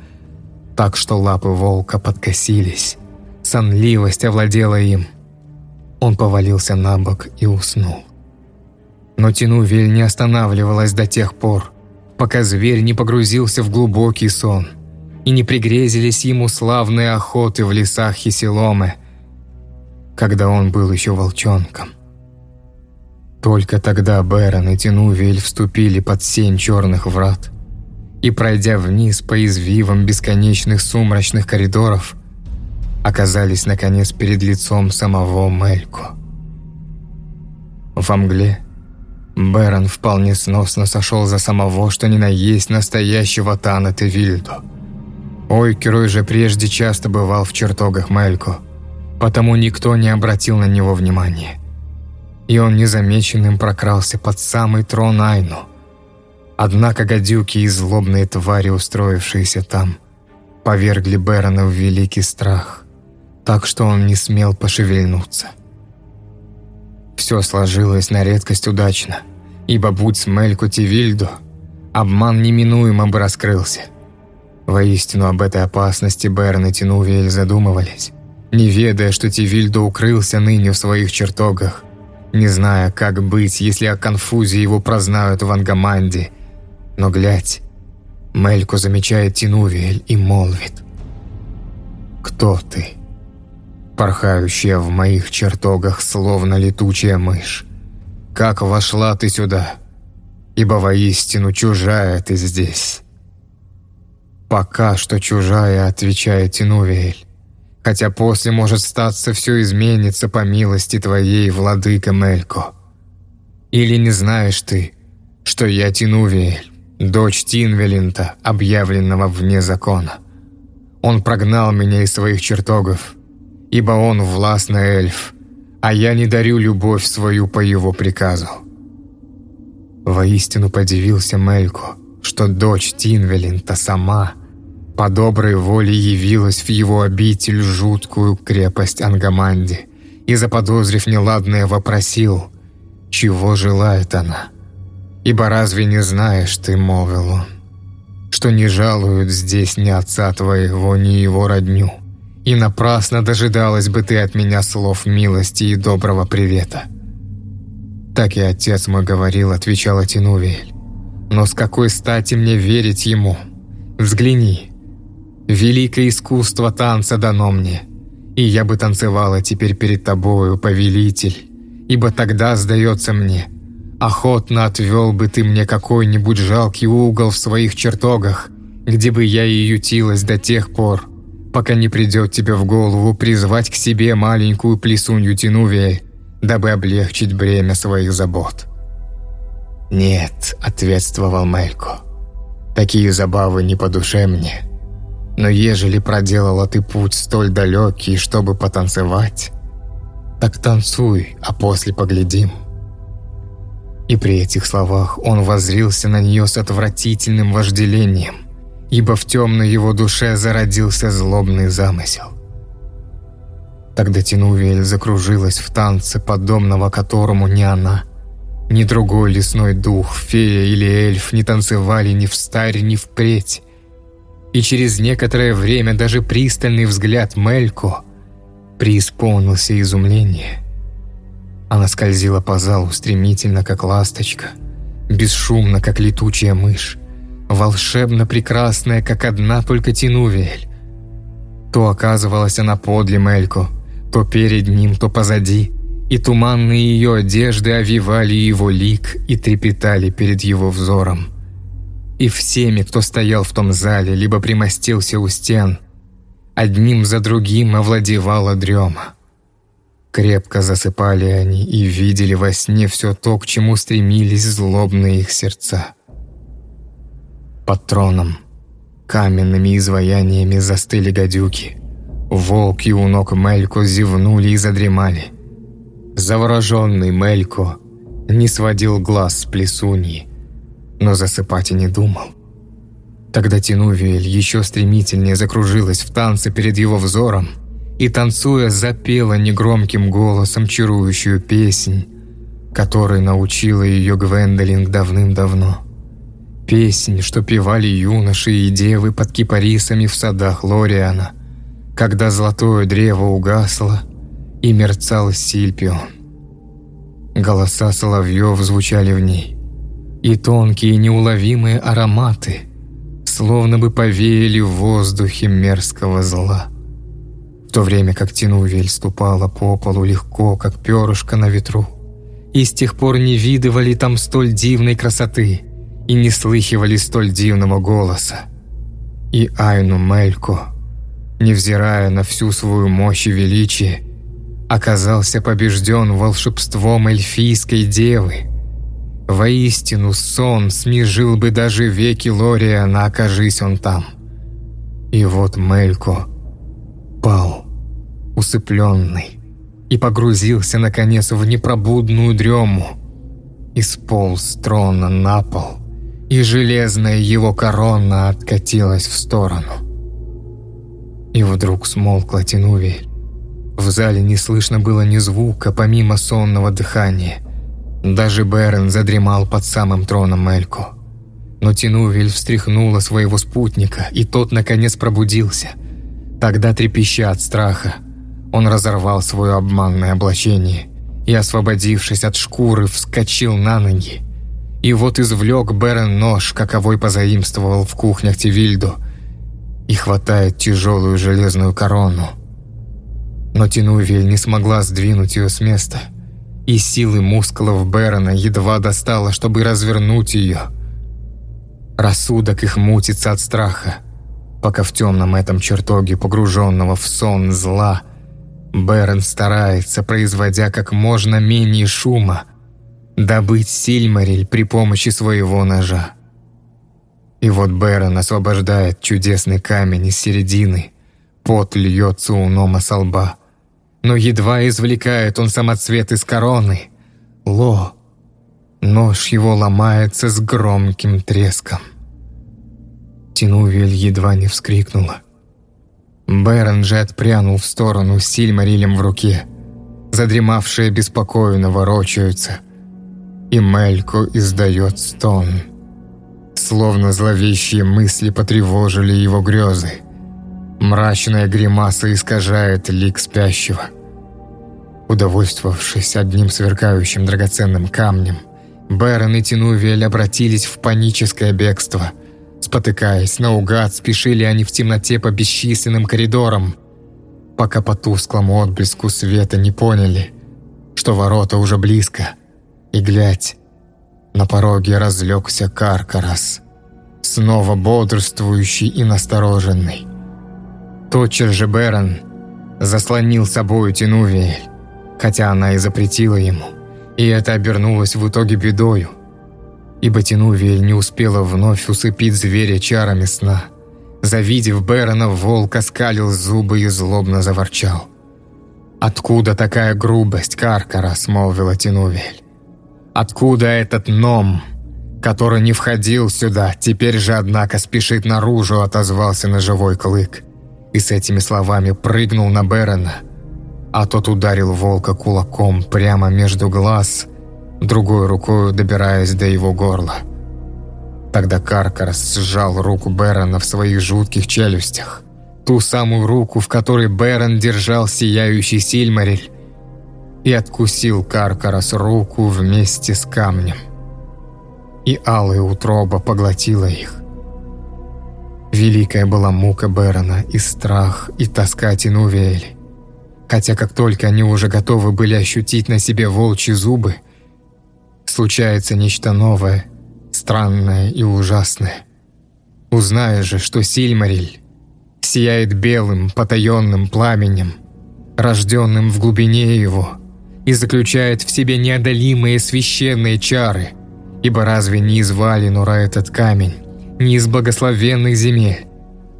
так что лапы волка подкосились. Сонливость овладела им. Он повалился на бок и уснул. Но Тинувель не останавливалась до тех пор, пока зверь не погрузился в глубокий сон и не пригрезились ему славные охоты в лесах Хисиломы, когда он был еще волчонком. Только тогда Бэрон и Тинувель вступили под сень черных врат и, пройдя вниз по извивам бесконечных сумрачных коридоров, оказались, наконец, перед лицом самого Мельку. Во мгле Бэрон вполне сносно сошел за самого, что ни на есть настоящего Тана Тевильду. Ойкерой же прежде часто бывал в чертогах Мелько, потому никто не обратил на него внимания. И он незамеченным прокрался под самый трон Айну. Однако гадюки и злобные твари, устроившиеся там, повергли Бэрона в великий страх, так что он не смел пошевельнуться. Все сложилось на редкость удачно, ибо будь Смельку Тивильду, обман неминуемо бы раскрылся. Воистину об этой опасности Берн и Тинувель задумывались, не ведая, что Тивильду укрылся ныне в своих чертогах, не зная, как быть, если о конфузе его прознают в Ангаманде. Но глядь, Мельку замечает Тинувель и молвит. Кто ты? Порхающая в моих чертогах, словно летучая мышь. Как вошла ты сюда? Ибо воистину чужая ты здесь. «Пока что чужая», — отвечает Тинувиэль. «Хотя после, может, статься, все изменится по милости твоей, владыка Мелько. Или не знаешь ты, что я Тинувиэль, дочь Тинвелинта, объявленного вне закона. Он прогнал меня из своих чертогов, ибо он властный эльф, а я не дарю любовь свою по его приказу». Воистину подивился Мелько, что дочь Тинвелинта сама — по доброй воле явилась в его обитель жуткую крепость Ангаманди и, заподозрив неладное, вопросил, чего желает она. «Ибо разве не знаешь ты, — молвил что не жалуют здесь ни отца твоего, ни его родню, и напрасно дожидалась бы ты от меня слов милости и доброго привета». «Так и отец мой говорил», — отвечала Тинувиэль. «Но с какой стати мне верить ему? Взгляни, Великое искусство танца дано мне, и я бы танцевала теперь перед тобою, повелитель, ибо тогда, сдается мне, охотно отвел бы ты мне какой-нибудь жалкий угол в своих чертогах, где бы я и ютилась до тех пор, пока не придет тебе в голову призвать к себе маленькую плесунью Тинувия, дабы облегчить бремя своих забот». «Нет», — ответствовал Мелько, — «такие забавы не по душе мне». Но ежели проделала ты путь столь далекий, чтобы потанцевать, так танцуй, а после поглядим». И при этих словах он возрился на нее с отвратительным вожделением, ибо в темной его душе зародился злобный замысел. Тогда Тинувиэль закружилась в танце, подобного которому ни она, ни другой лесной дух, фея или эльф не танцевали ни в старе, ни впредь, и через некоторое время даже пристальный взгляд Мелько преисполнился изумления. Она скользила по залу стремительно, как ласточка, бесшумно, как летучая мышь, волшебно прекрасная, как одна только Тинувиэль. То оказывалась она подле Мелько, то перед ним, то позади, и туманные ее одежды овивали его лик и трепетали перед его взором и всеми, кто стоял в том зале, либо примостился у стен. Одним за другим овладевала дрема. Крепко засыпали они и видели во сне все то, к чему стремились злобные их сердца. Под троном каменными изваяниями застыли гадюки. Волки у ног Мелько зевнули и задремали. Завороженный Мелько не сводил глаз с плесуньи, но засыпать и не думал. Тогда Тинувиэль еще стремительнее закружилась в танце перед его взором и, танцуя, запела негромким голосом чарующую песнь, которой научила ее Гвендолин давным-давно. Песнь, что певали юноши и девы под кипарисами в садах Лориана, когда золотое древо угасло и мерцал Сильпион. Голоса соловьев звучали в ней, и тонкие неуловимые ароматы, словно бы повеяли в воздухе мерзкого зла. В то время как Тинувель ступала по полу легко, как перышко на ветру, и с тех пор не видывали там столь дивной красоты и не слыхивали столь дивного голоса. И Айну Мелько, невзирая на всю свою мощь и величие, оказался побежден волшебством эльфийской девы – Воистину, сон смежил бы даже веки Лориана, окажись он там. И вот Мелько пал, усыпленный, и погрузился, наконец, в непробудную дрему. Исполз с трона на пол, и железная его корона откатилась в сторону. И вдруг смолкла Тинувель. В зале не слышно было ни звука, помимо сонного дыхания. Даже Берен задремал под самым троном Эльку. Но Тинувель встряхнула своего спутника, и тот, наконец, пробудился. Тогда, трепеща от страха, он разорвал свое обманное облачение и, освободившись от шкуры, вскочил на ноги. И вот извлек Берен нож, каковой позаимствовал в кухнях Тивильду, и хватает тяжелую железную корону. Но Тинувель не смогла сдвинуть ее с места, и силы мускулов Бэрона едва достало, чтобы развернуть ее. Рассудок их мутится от страха, пока в темном этом чертоге, погруженного в сон зла, Бэрон старается, производя как можно менее шума, добыть Сильмариль при помощи своего ножа. И вот Бэрон освобождает чудесный камень из середины, пот льется у Нома со лба. Но едва извлекает он самоцвет из короны. Ло! Нож его ломается с громким треском. Тинувель едва не вскрикнула. Бэрон же отпрянул в сторону с Сильмарилем в руке. Задремавшие беспокойно ворочаются. И Мелько издает стон. Словно зловещие мысли потревожили его грезы. Мрачная гримаса искажает лик спящего. Удовольствовавшись одним сверкающим драгоценным камнем, Бэрон и Тинувель обратились в паническое бегство – Спотыкаясь, наугад спешили они в темноте по бесчисленным коридорам, пока по тусклому отблеску света не поняли, что ворота уже близко. И глядь, на пороге разлегся Каркарас, снова бодрствующий и настороженный. Тотчас же Берон заслонил собою Тинувиэль, хотя она и запретила ему, и это обернулось в итоге бедою – ибо Тинувиэль не успела вновь усыпить зверя чарами сна. Завидев Бэрона, волк оскалил зубы и злобно заворчал. «Откуда такая грубость, Каркара?» – смолвила Тинувиэль. «Откуда этот ном, который не входил сюда, теперь же, однако, спешит наружу?» – отозвался на живой клык. И с этими словами прыгнул на Бэрона, а тот ударил волка кулаком прямо между глаз – другой рукой добираясь до его горла. Тогда Каркарас сжал руку Бэрона в своих жутких челюстях. Ту самую руку, в которой Бэрон держал сияющий Сильмариль, и откусил Каркарас руку вместе с камнем. И алая утроба поглотила их. Великая была мука Бэрона, и страх, и тоска Тинувели. Хотя как только они уже готовы были ощутить на себе волчьи зубы, случается нечто новое, странное и ужасное. Узнаешь же, что Сильмариль сияет белым, потаенным пламенем, рожденным в глубине его, и заключает в себе неодолимые священные чары, ибо разве не из Валинура этот камень, не из благословенных земель?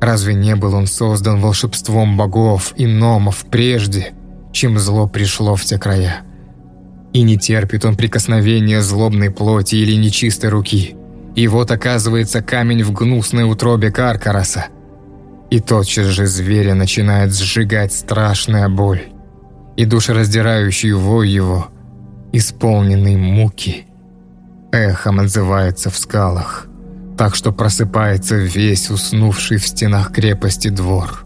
Разве не был он создан волшебством богов и номов прежде, чем зло пришло в те края? И не терпит он прикосновения злобной плоти или нечистой руки. И вот оказывается камень в гнусной утробе Каркараса. И тотчас же зверя начинает сжигать страшная боль. И душераздирающий вой его, исполненный муки, эхом отзывается в скалах, так что просыпается весь уснувший в стенах крепости двор.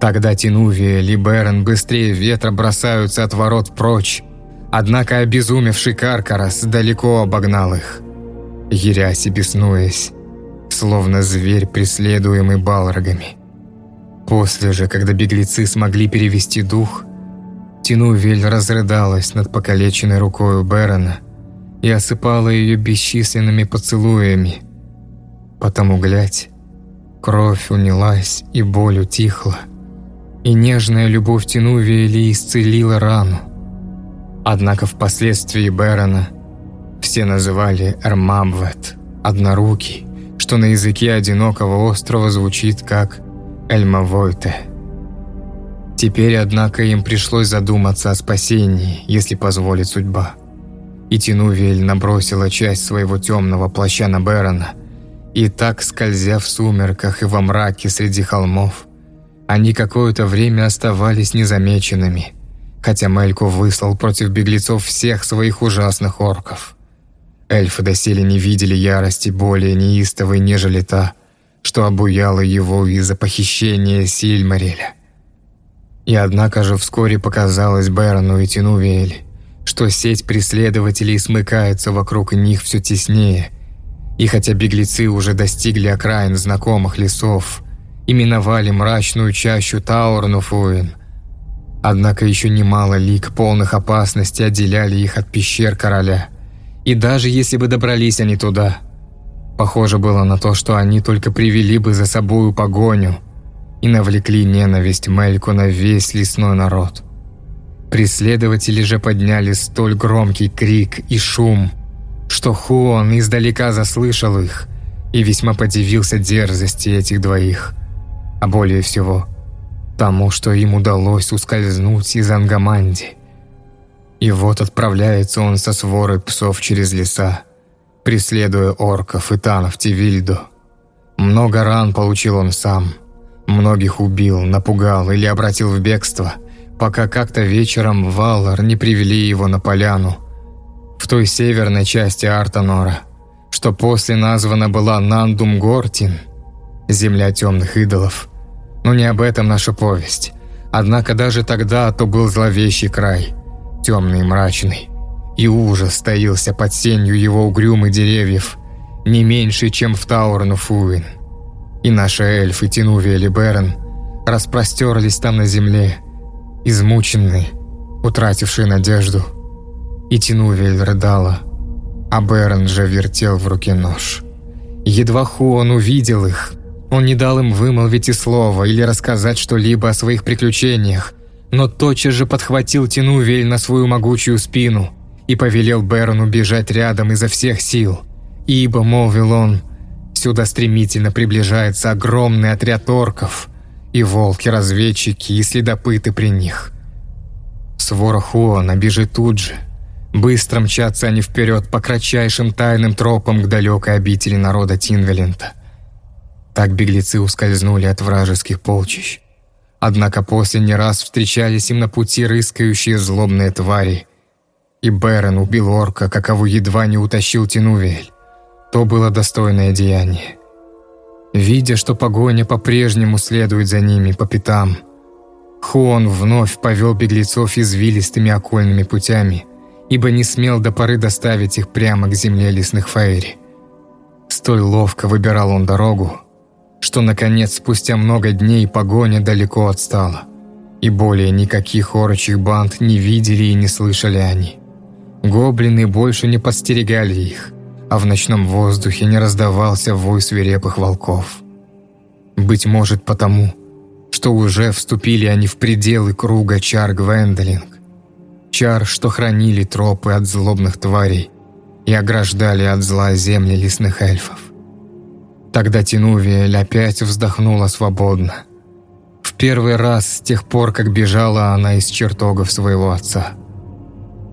Тогда Тинувия и Берен быстрее ветра бросаются от ворот прочь, Однако обезумевший Каркарас далеко обогнал их, ярясь и беснуясь, словно зверь, преследуемый балрогами. После же, когда беглецы смогли перевести дух, Тинувель разрыдалась над покалеченной рукой Берона и осыпала ее бесчисленными поцелуями. Потому, глядь, кровь унялась и боль утихла, и нежная любовь Тинувели исцелила рану. Однако впоследствии Бэрона все называли Эрмабвет, однорукий, что на языке одинокого острова звучит как Эльмавойте. Теперь, однако, им пришлось задуматься о спасении, если позволит судьба. И Тинувель набросила часть своего темного плаща на Бэрона, и так, скользя в сумерках и во мраке среди холмов, они какое-то время оставались незамеченными – хотя Мельку выслал против беглецов всех своих ужасных орков. Эльфы доселе не видели ярости более неистовой, нежели та, что обуяла его из-за похищения Сильмареля. И однако же вскоре показалось Берону и Тинувиэль, что сеть преследователей смыкается вокруг них все теснее, и хотя беглецы уже достигли окраин знакомых лесов именовали мрачную чащу Таурнуфуин. Однако еще немало лик полных опасностей отделяли их от пещер короля. И даже если бы добрались они туда, похоже было на то, что они только привели бы за собою погоню и навлекли ненависть Мельку на весь лесной народ. Преследователи же подняли столь громкий крик и шум, что Хуон издалека заслышал их и весьма подивился дерзости этих двоих, а более всего тому, что им удалось ускользнуть из Ангаманди. И вот отправляется он со сворой псов через леса, преследуя орков и танов Тивильду. Много ран получил он сам, многих убил, напугал или обратил в бегство – пока как-то вечером Валлар не привели его на поляну в той северной части Артанора, что после названа была Нандум-Гортин, земля темных идолов. Но не об этом наша повесть. Однако даже тогда то был зловещий край, темный и мрачный, и ужас стоился под сенью его угрюмых деревьев, не меньше, чем в Таурну-Фуин. И наши эльфы Тинувия и Берен распростерлись там на земле, измученный, утративший надежду. И Тинувель рыдала, а Берн же вертел в руке нож. Едва Хуон увидел их, он не дал им вымолвить и слова или рассказать что-либо о своих приключениях, но тотчас же подхватил Тинувель на свою могучую спину и повелел Берону бежать рядом изо всех сил. Ибо, молвил он, сюда стремительно приближается огромный отряд орков – и волки-разведчики, и следопыты при них. Свора Хуана бежит тут же. Быстро мчатся они вперед по кратчайшим тайным тропам к далекой обители народа Тинвелента. Так беглецы ускользнули от вражеских полчищ. Однако после не раз встречались им на пути рыскающие злобные твари. И Берен убил орка, какову едва не утащил Тинувель. То было достойное деяние. Видя, что погоня по-прежнему следует за ними по пятам, Хуон вновь повел беглецов извилистыми окольными путями, ибо не смел до поры доставить их прямо к земле лесных фаэри. Столь ловко выбирал он дорогу, что, наконец, спустя много дней погоня далеко отстала, и более никаких орочих банд не видели и не слышали они. Гоблины больше не подстерегали их, а в ночном воздухе не раздавался вой свирепых волков. Быть может потому, что уже вступили они в пределы круга чар Гвендолинг. Чар, что хранили тропы от злобных тварей и ограждали от зла земли лесных эльфов. Тогда Тинувиэль опять вздохнула свободно. В первый раз с тех пор, как бежала она из чертогов своего отца.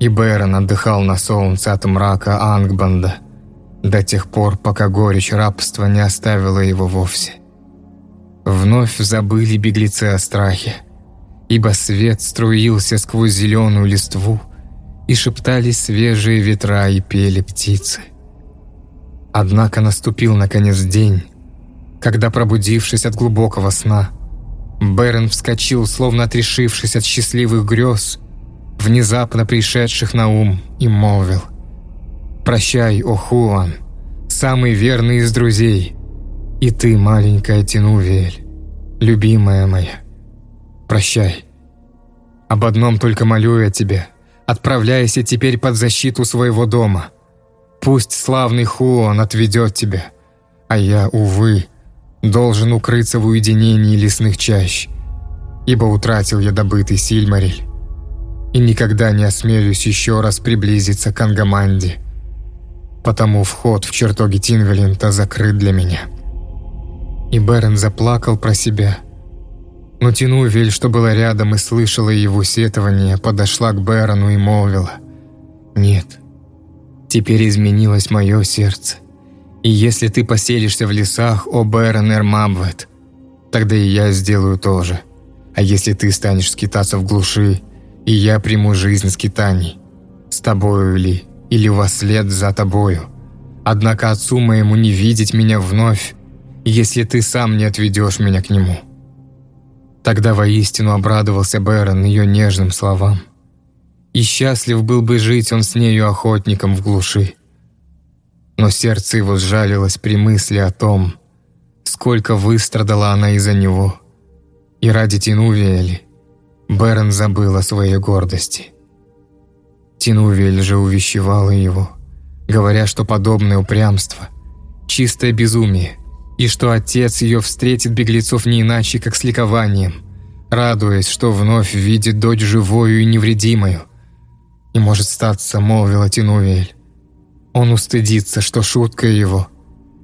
И Бэрон отдыхал на солнце от мрака Ангбанда – до тех пор, пока горечь рабства не оставила его вовсе. Вновь забыли беглецы о страхе, ибо свет струился сквозь зеленую листву, и шептались свежие ветра и пели птицы. Однако наступил наконец день, когда, пробудившись от глубокого сна, Берн вскочил, словно отрешившись от счастливых грез, внезапно пришедших на ум, и молвил Прощай, о Хуан, самый верный из друзей. И ты, маленькая Тинувель, любимая моя. Прощай. Об одном только молю я тебя. Отправляйся теперь под защиту своего дома. Пусть славный Хуан отведет тебя. А я, увы, должен укрыться в уединении лесных чащ, ибо утратил я добытый Сильмариль и никогда не осмелюсь еще раз приблизиться к Ангаманде потому вход в чертоги Тинвелинта закрыт для меня. И Берен заплакал про себя. Но Тинувель, что была рядом и слышала его сетование, подошла к Берону и молвила. «Нет, теперь изменилось мое сердце. И если ты поселишься в лесах, о Берон Эрмабвет, тогда и я сделаю то же. А если ты станешь скитаться в глуши, и я приму жизнь скитаний, с тобою ли или во след за тобою. Однако отцу моему не видеть меня вновь, если ты сам не отведешь меня к нему». Тогда воистину обрадовался Бэрон ее нежным словам. И счастлив был бы жить он с нею охотником в глуши. Но сердце его сжалилось при мысли о том, сколько выстрадала она из-за него. И ради Тинувиэли Берн забыл о своей гордости. Тинувиэль же увещевала его, говоря, что подобное упрямство – чистое безумие, и что отец ее встретит беглецов не иначе, как с ликованием, радуясь, что вновь видит дочь живою и невредимою. И может статься, молвила Тинувиэль. Он устыдится, что шутка его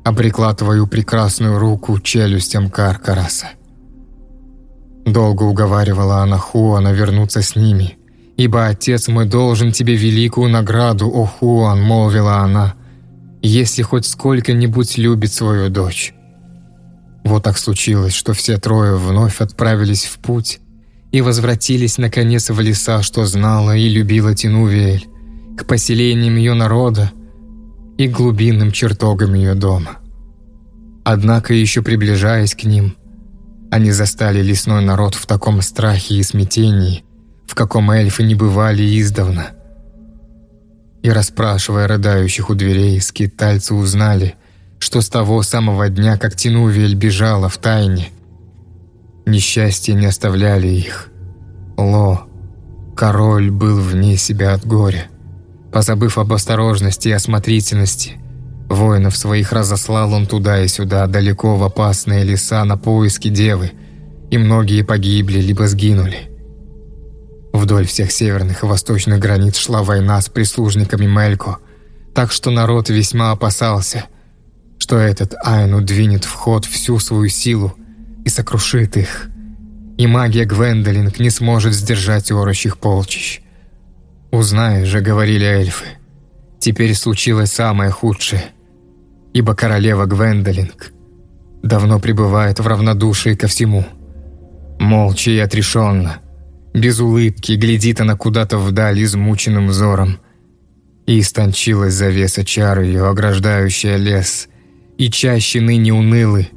обрекла твою прекрасную руку челюстям Каркараса. Долго уговаривала она Хуана вернуться с ними, ибо отец мой должен тебе великую награду, о Хуан, молвила она, если хоть сколько-нибудь любит свою дочь. Вот так случилось, что все трое вновь отправились в путь и возвратились наконец в леса, что знала и любила Тинувиэль, к поселениям ее народа и глубинным чертогам ее дома. Однако, еще приближаясь к ним, они застали лесной народ в таком страхе и смятении, в каком эльфы не бывали издавна. И расспрашивая рыдающих у дверей, скитальцы узнали, что с того самого дня, как Тинувель бежала в тайне, несчастья не оставляли их. Ло, король был вне себя от горя. Позабыв об осторожности и осмотрительности, воинов своих разослал он туда и сюда, далеко в опасные леса на поиски девы, и многие погибли либо сгинули. Вдоль всех северных и восточных границ шла война с прислужниками Мелько, так что народ весьма опасался, что этот Айну двинет в ход всю свою силу и сокрушит их, и магия Гвендолинг не сможет сдержать орущих полчищ. «Узнаешь же», — говорили эльфы, — «теперь случилось самое худшее, ибо королева Гвендолинг давно пребывает в равнодушии ко всему. Молча и отрешенно, без улыбки, глядит она куда-то вдаль измученным взором, и истончилась завеса чар ее, ограждающая лес, и чаще ныне унылы,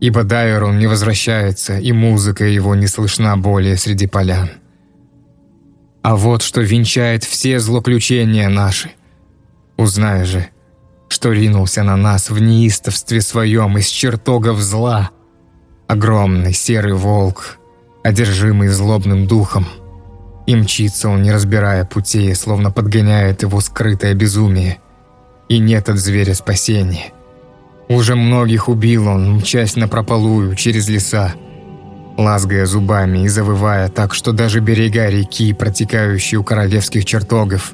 ибо Дайрон не возвращается, и музыка его не слышна более среди полян. А вот что венчает все злоключения наши. Узнай же, что ринулся на нас в неистовстве своем из чертогов зла. Огромный серый волк, одержимый злобным духом. И мчится он, не разбирая путей, словно подгоняет его скрытое безумие. И нет от зверя спасения. Уже многих убил он, мчась на прополую через леса лазгая зубами и завывая так, что даже берега реки, протекающие у королевских чертогов,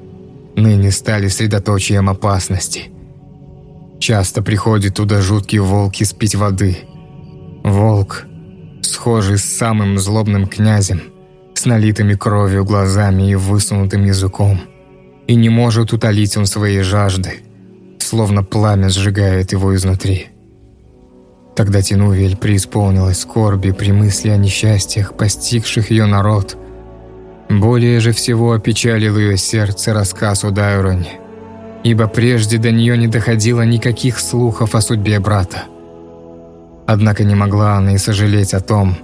ныне стали средоточием опасности. Часто приходит туда жуткий волк испить воды. Волк, схожий с самым злобным князем, с налитыми кровью глазами и высунутым языком. И не может утолить он своей жажды, словно пламя сжигает его изнутри. Тогда Тинувель преисполнилась скорби при мысли о несчастьях, постигших ее народ. Более же всего опечалил ее сердце рассказ о Дайроне, ибо прежде до нее не доходило никаких слухов о судьбе брата. Однако не могла она и сожалеть о том,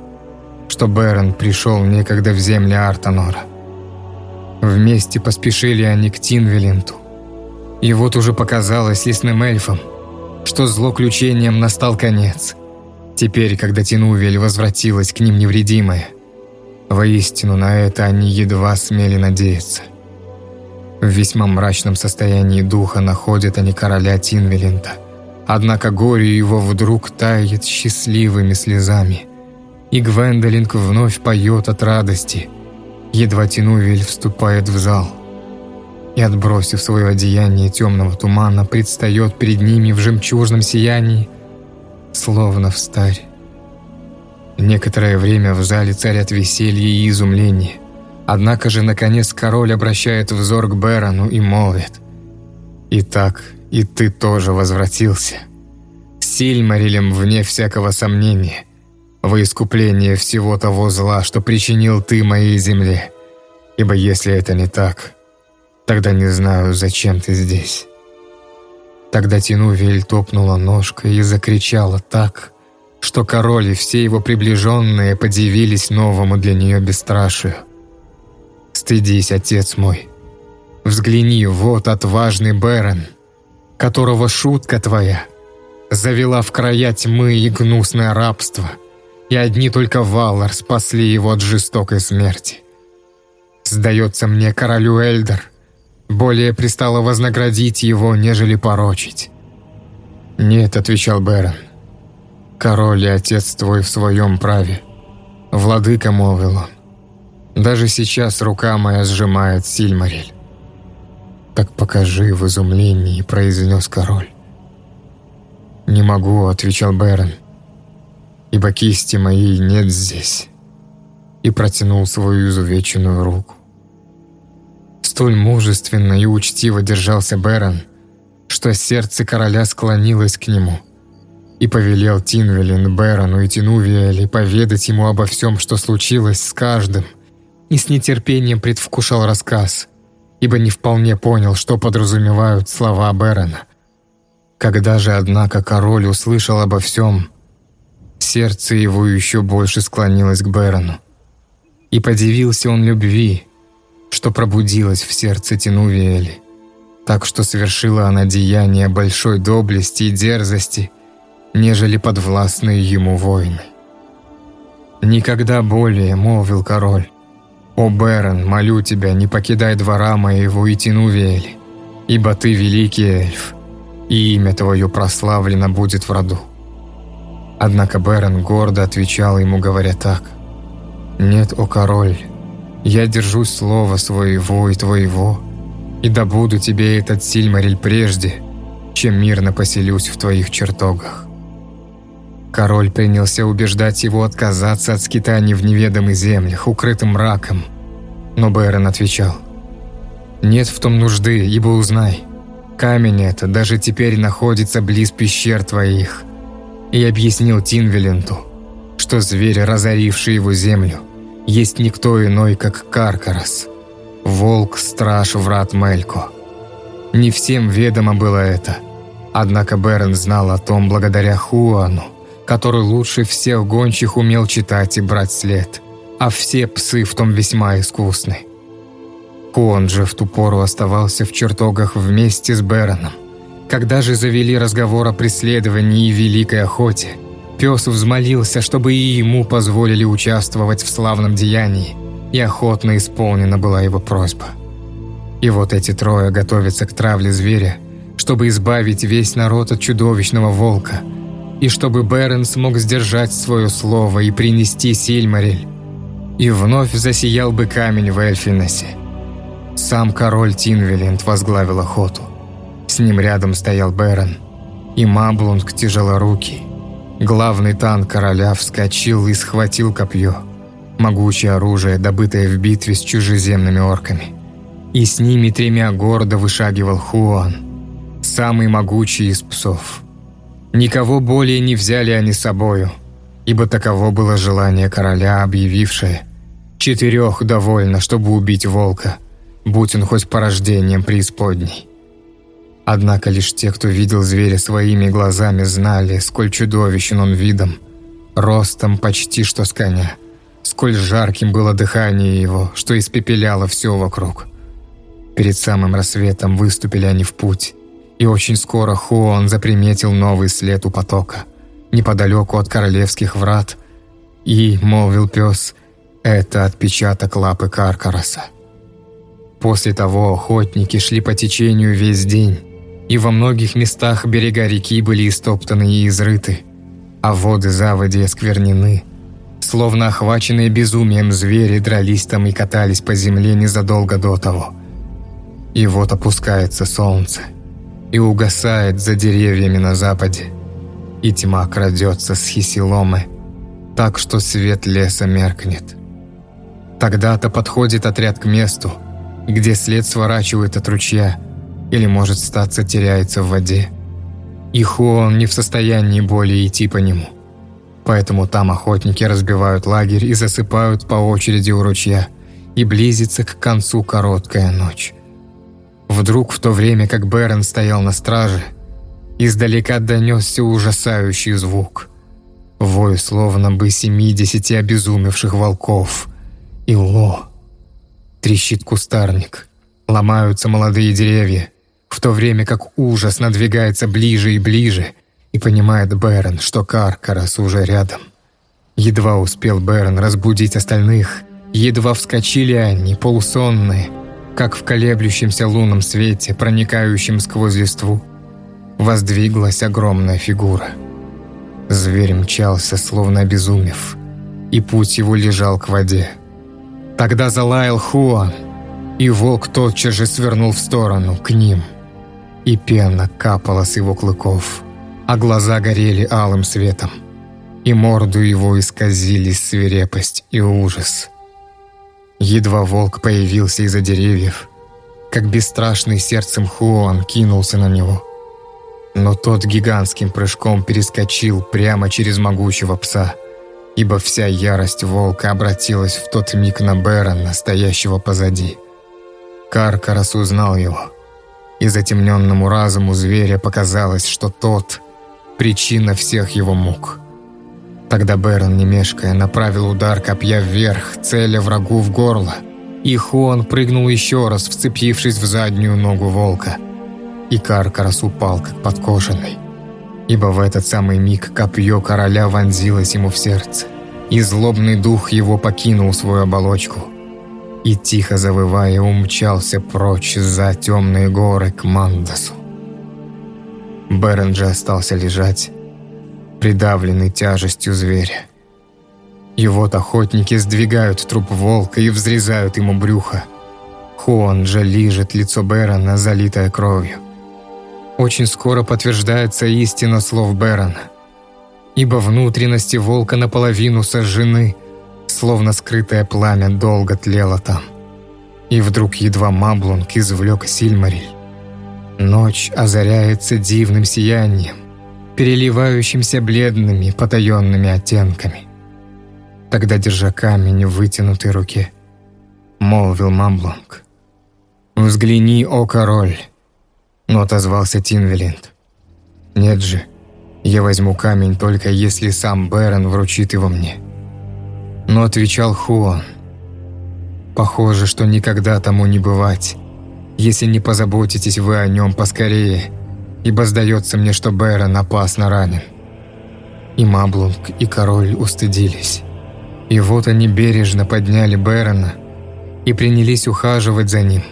что Берон пришел некогда в земли Артанора. Вместе поспешили они к Тинвелинту. И вот уже показалось лесным эльфам – что злоключением настал конец. Теперь, когда Тинувель возвратилась к ним невредимая, воистину на это они едва смели надеяться. В весьма мрачном состоянии духа находят они короля Тинвелинта. Однако горе его вдруг тает счастливыми слезами. И Гвендолинг вновь поет от радости. Едва Тинувель вступает в зал – и, отбросив свое одеяние темного тумана, предстает перед ними в жемчужном сиянии, словно в старь. Некоторое время в зале царят веселье и изумление. Однако же, наконец, король обращает взор к Берону и молвит. «Итак, и ты тоже возвратился. Сильмарилем, вне всякого сомнения, во искупление всего того зла, что причинил ты моей земле. Ибо если это не так, Тогда не знаю, зачем ты здесь. Тогда Тинувель топнула ножкой и закричала так, что король и все его приближенные подивились новому для нее бесстрашию. «Стыдись, отец мой! Взгляни, вот отважный Бэрон, которого шутка твоя завела в края тьмы и гнусное рабство, и одни только Валар спасли его от жестокой смерти. Сдается мне, королю Эльдер, более пристало вознаградить его, нежели порочить. «Нет», — отвечал Бэрон, — «король и отец твой в своем праве». Владыка молвил он. «Даже сейчас рука моя сжимает Сильмарель». «Так покажи в изумлении», — произнес король. «Не могу», — отвечал Бэрон, — «ибо кисти моей нет здесь» и протянул свою изувеченную руку. Столь мужественно и учтиво держался Бэрон, что сердце короля склонилось к нему, и повелел Тинвелин, Бэрону и Тинувиэле поведать ему обо всем, что случилось с каждым, и с нетерпением предвкушал рассказ, ибо не вполне понял, что подразумевают слова Бэрона. Когда же, однако, король услышал обо всем, сердце его еще больше склонилось к Бэрону. И подивился он любви, что пробудилась в сердце Тинувиэли, так что совершила она деяние большой доблести и дерзости, нежели подвластные ему воины. «Никогда более», — молвил король, — «О, Берон, молю тебя, не покидай двора моего и Тинувиэли, ибо ты великий эльф, и имя твое прославлено будет в роду». Однако Берон гордо отвечал ему, говоря так — «Нет, о король, я держусь слова своего и твоего, и добуду тебе этот Сильмариль прежде, чем мирно поселюсь в твоих чертогах». Король принялся убеждать его отказаться от скитаний в неведомых землях, укрытым мраком. Но Бэрон отвечал, «Нет в том нужды, ибо узнай, камень это даже теперь находится близ пещер твоих». И объяснил Тинвеленту, что зверь, разоривший его землю, есть никто иной, как Каркарас, волк-страж врат Мелько. Не всем ведомо было это, однако Берн знал о том благодаря Хуану, который лучше всех гончих умел читать и брать след, а все псы в том весьма искусны. Хуан же в ту пору оставался в чертогах вместе с Бероном. Когда же завели разговор о преследовании и великой охоте – Пес взмолился, чтобы и ему позволили участвовать в славном деянии, и охотно исполнена была его просьба. И вот эти трое готовятся к травле зверя, чтобы избавить весь народ от чудовищного волка, и чтобы Берен смог сдержать свое слово и принести Сильмарель. И вновь засиял бы камень в Эльфиносе. Сам король Тинвелинд возглавил охоту. С ним рядом стоял Берен и Маблунг тяжелорукий. Главный танк короля вскочил и схватил копье, могучее оружие, добытое в битве с чужеземными орками. И с ними тремя гордо вышагивал Хуан, самый могучий из псов. Никого более не взяли они с собою, ибо таково было желание короля, объявившее «Четырех довольно, чтобы убить волка, будь он хоть порождением преисподней». Однако лишь те, кто видел зверя своими глазами, знали, сколь чудовищен он видом, ростом почти что с коня, сколь жарким было дыхание его, что испепеляло все вокруг. Перед самым рассветом выступили они в путь, и очень скоро Хуон заприметил новый след у потока, неподалеку от королевских врат, и, молвил пес, это отпечаток лапы Каркараса. После того охотники шли по течению весь день, и во многих местах берега реки были истоптаны и изрыты, а воды заводи осквернены. Словно охваченные безумием звери дрались там и катались по земле незадолго до того. И вот опускается солнце и угасает за деревьями на западе, и тьма крадется с Хисиломы, так что свет леса меркнет. Тогда-то подходит отряд к месту, где след сворачивает от ручья – или, может, статься теряется в воде. И Хуон не в состоянии более идти по нему. Поэтому там охотники разбивают лагерь и засыпают по очереди у ручья, и близится к концу короткая ночь. Вдруг, в то время как Берн стоял на страже, издалека донесся ужасающий звук. Вой словно бы семидесяти обезумевших волков. И ло! Трещит кустарник, ломаются молодые деревья, то время как ужас надвигается ближе и ближе, И понимает Бэрон, что Каркарас уже рядом. Едва успел Бэрон разбудить остальных, едва вскочили они, полусонные, как в колеблющемся лунном свете, проникающем сквозь листву, воздвиглась огромная фигура. Зверь мчался, словно обезумев, и путь его лежал к воде. Тогда залаял Хуан, и волк тотчас же свернул в сторону, к ним. И пена капала с его клыков, а глаза горели алым светом. И морду его исказили свирепость и ужас. Едва волк появился из-за деревьев, как бесстрашный сердцем Хуан кинулся на него. Но тот гигантским прыжком перескочил прямо через могучего пса, ибо вся ярость волка обратилась в тот миг на Бэрона, стоящего позади. Каркарас узнал его, и затемненному разуму зверя показалось, что тот – причина всех его мук. Тогда Бэрон, не мешкая, направил удар копья вверх, целя врагу в горло, и Хуан прыгнул еще раз, вцепившись в заднюю ногу волка. И Каркарас упал, как подкошенный, ибо в этот самый миг копье короля вонзилось ему в сердце, и злобный дух его покинул свою оболочку – и, тихо завывая, умчался прочь за темные горы к Мандасу. Берен же остался лежать, придавленный тяжестью зверя. И вот охотники сдвигают труп волка и взрезают ему брюхо. Хуан же лижет лицо Берона, залитое кровью. Очень скоро подтверждается истина слов Берона. Ибо внутренности волка наполовину сожжены, словно скрытое пламя долго тлело там. И вдруг едва Маблунг извлек Сильмариль. Ночь озаряется дивным сиянием, переливающимся бледными, потаенными оттенками. Тогда, держа камень в вытянутой руке, молвил Мамблунг. «Взгляни, о король!» Но отозвался Тинвелинд. «Нет же, я возьму камень только если сам Бэрон вручит его мне». Но отвечал Хуан. «Похоже, что никогда тому не бывать, если не позаботитесь вы о нем поскорее, ибо сдается мне, что Бэрон опасно ранен». И Маблунг, и король устыдились. И вот они бережно подняли Бэрона и принялись ухаживать за ним,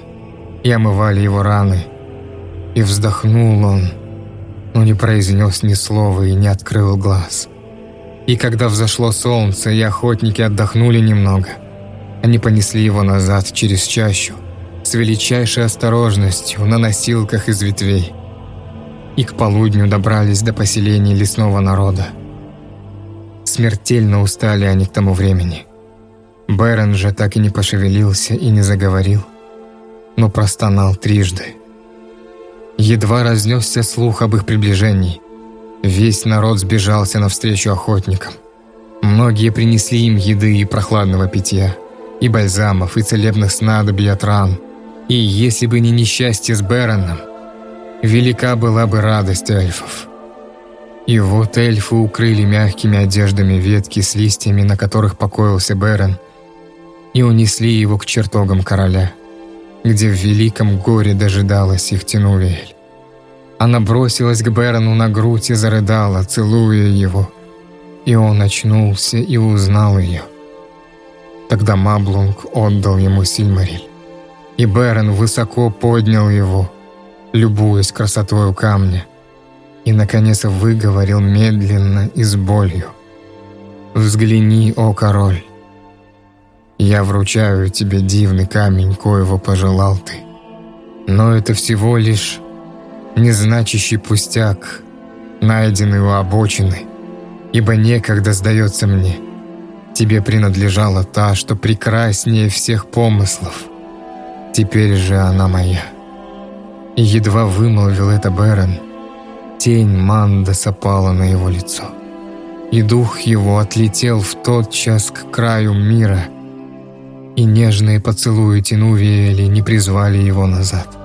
и омывали его раны. И вздохнул он, но не произнес ни слова и не открыл глаз. И когда взошло солнце, и охотники отдохнули немного, они понесли его назад через чащу, с величайшей осторожностью, на носилках из ветвей. И к полудню добрались до поселений лесного народа. Смертельно устали они к тому времени. Бэрон же так и не пошевелился и не заговорил, но простонал трижды. Едва разнесся слух об их приближении – Весь народ сбежался навстречу охотникам. Многие принесли им еды и прохладного питья, и бальзамов, и целебных снадобий от ран. И если бы не несчастье с Бероном, велика была бы радость эльфов. И вот эльфы укрыли мягкими одеждами ветки с листьями, на которых покоился Берон, и унесли его к чертогам короля, где в великом горе дожидалась их Тинувель. Она бросилась к Берону на грудь и зарыдала, целуя его. И он очнулся и узнал ее. Тогда Маблунг отдал ему Сильмариль. И Берон высоко поднял его, любуясь красотой камня. И, наконец, выговорил медленно и с болью. «Взгляни, о король! Я вручаю тебе дивный камень, коего пожелал ты. Но это всего лишь незначащий пустяк, найденный у обочины, ибо некогда, сдается мне, тебе принадлежала та, что прекраснее всех помыслов. Теперь же она моя. И едва вымолвил это Бэрон, тень Мандаса пала на его лицо. И дух его отлетел в тот час к краю мира, и нежные поцелуи Тинувиэли не призвали его назад.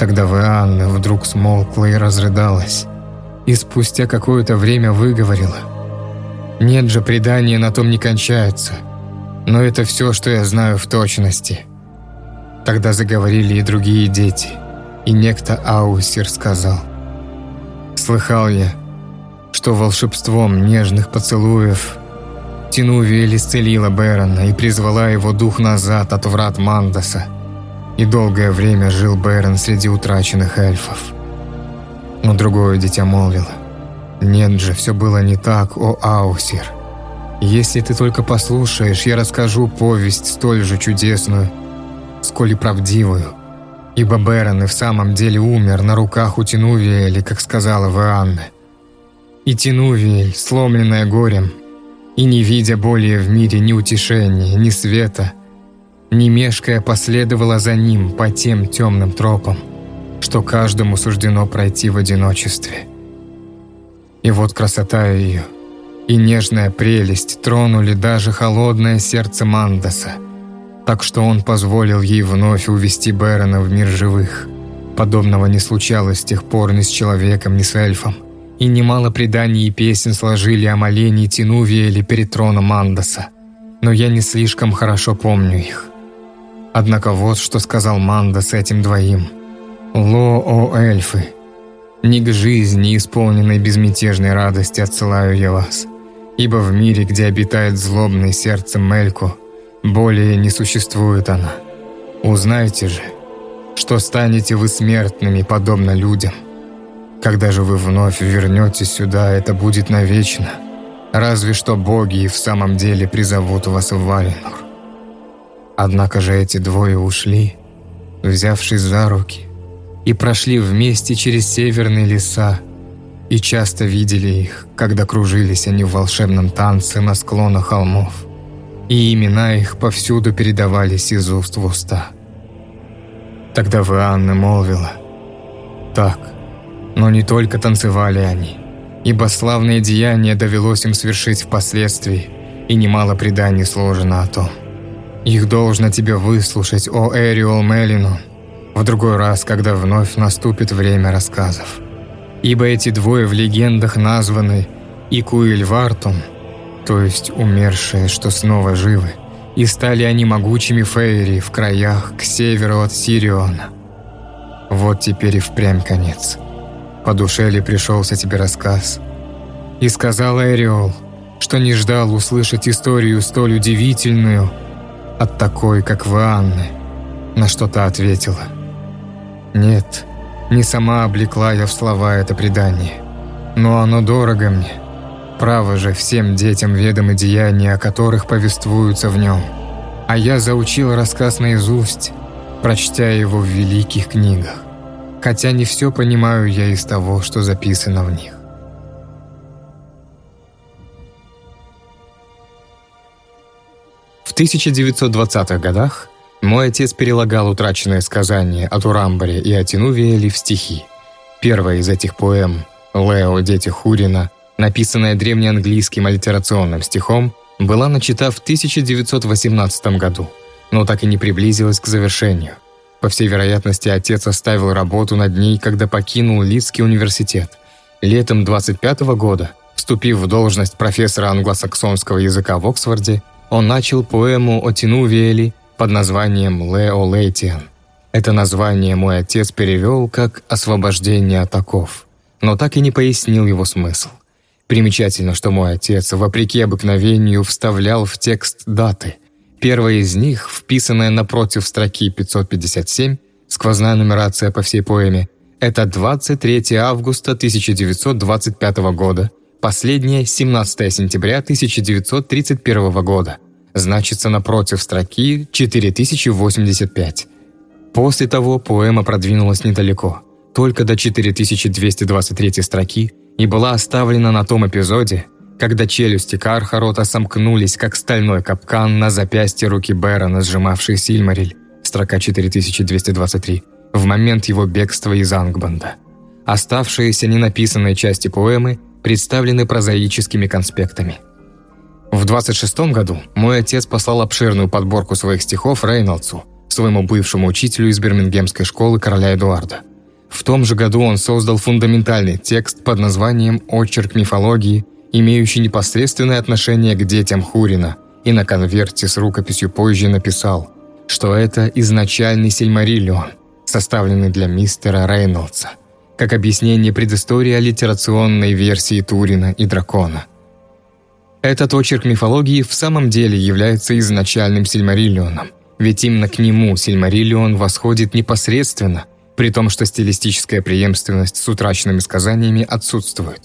Тогда Вианна вдруг смолкла и разрыдалась, и спустя какое-то время выговорила. «Нет же, предания на том не кончаются, но это все, что я знаю в точности». Тогда заговорили и другие дети, и некто Аусер сказал, слыхал я, что волшебством нежных поцелуев Тинувиэль исцелила Бэрона и призвала его дух назад от врат Мандаса. И долгое время жил Бэрон среди утраченных эльфов. Но другое дитя молвило. «Нет же, все было не так, о Аусир. Если ты только послушаешь, я расскажу повесть столь же чудесную, сколь и правдивую. Ибо Бэрон и в самом деле умер на руках у Тинувиэля, как сказала Веанна. И Тинувиэль, сломленная горем, и не видя более в мире ни утешения, ни света, не мешкая последовала за ним по тем темным тропам, что каждому суждено пройти в одиночестве. И вот красота ее и нежная прелесть тронули даже холодное сердце Мандаса, так что он позволил ей вновь увести Бэрона в мир живых. Подобного не случалось с тех пор ни с человеком, ни с эльфом и немало преданий и песен сложили о молении Тинувиэля перед троном Мандаса, но я не слишком хорошо помню их. Однако вот что сказал Мандас этим двоим. «Ло, о эльфы, не к жизни, исполненной безмятежной радости, отсылаю я вас, ибо в мире, где обитает злобное сердце Мельку, более не существует она. Узнайте же, что станете вы смертными, подобно людям». Когда же вы вновь вернетесь сюда, это будет навечно. Разве что боги и в самом деле призовут вас в Валинур. Однако же эти двое ушли, взявшись за руки, и прошли вместе через северные леса, и часто видели их, когда кружились они в волшебном танце на склонах холмов, и имена их повсюду передавались из уст в уста. Тогда Вианна молвила, «Так, но не только танцевали они, ибо славное деяние довелось им свершить впоследствии, и немало преданий сложено о том. Их должно тебе выслушать, о Эриол Мелину, в другой раз, когда вновь наступит время рассказов. Ибо эти двое в легендах названы Икуильвартум, то есть умершие, что снова живы, и стали они могучими фейри в краях к северу от Сириона. Вот теперь и впрямь конец. По душе ли пришелся тебе рассказ? И сказал Эриол, что не ждал услышать историю столь удивительную от такой, как вы, Анны. На что то ответила. Нет, не сама облекла я в слова это предание, но оно дорого мне. Право же всем детям ведомы деяния, о которых повествуются в нем. А я заучил рассказ наизусть, прочтя его в великих книгах хотя не все понимаю я из того, что записано в них. 1920-х годах мой отец перелагал утраченные сказания о Турамбаре и о Тинувиэле в стихи. Первая из этих поэм «Лео, дети Хурина», написанная древнеанглийским аллитерационным стихом, была начата в 1918 году, но так и не приблизилась к завершению – по всей вероятности, отец оставил работу над ней, когда покинул Лидский университет. Летом 25 -го года, вступив в должность профессора англосаксонского языка в Оксфорде, он начал поэму о Тинувиэле под названием «Лео Лейтиан». Это название мой отец перевел как «освобождение от оков», но так и не пояснил его смысл. Примечательно, что мой отец, вопреки обыкновению, вставлял в текст даты – Первая из них, вписанная напротив строки 557, сквозная нумерация по всей поэме, это 23 августа 1925 года, последняя 17 сентября 1931 года, значится напротив строки 4085. После того поэма продвинулась недалеко, только до 4223 строки и была оставлена на том эпизоде, когда челюсти Кархарота сомкнулись, как стальной капкан на запястье руки Бэрона, сжимавшей Сильмариль, строка 4223, в момент его бегства из Ангбанда. Оставшиеся ненаписанные части поэмы представлены прозаическими конспектами. В 26 году мой отец послал обширную подборку своих стихов Рейнольдсу, своему бывшему учителю из Бирмингемской школы короля Эдуарда. В том же году он создал фундаментальный текст под названием «Очерк мифологии», имеющий непосредственное отношение к детям Хурина, и на конверте с рукописью позже написал, что это изначальный Сильмариллион, составленный для мистера Рейнольдса, как объяснение предыстории аллитерационной версии Турина и Дракона. Этот очерк мифологии в самом деле является изначальным Сильмариллионом, ведь именно к нему Сильмариллион восходит непосредственно, при том, что стилистическая преемственность с утраченными сказаниями отсутствует.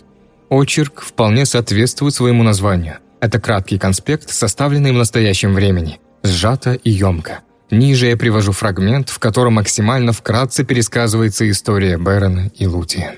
Очерк вполне соответствует своему названию. Это краткий конспект, составленный в настоящем времени, сжато и емко. Ниже я привожу фрагмент, в котором максимально вкратце пересказывается история Бэрона и Лутия.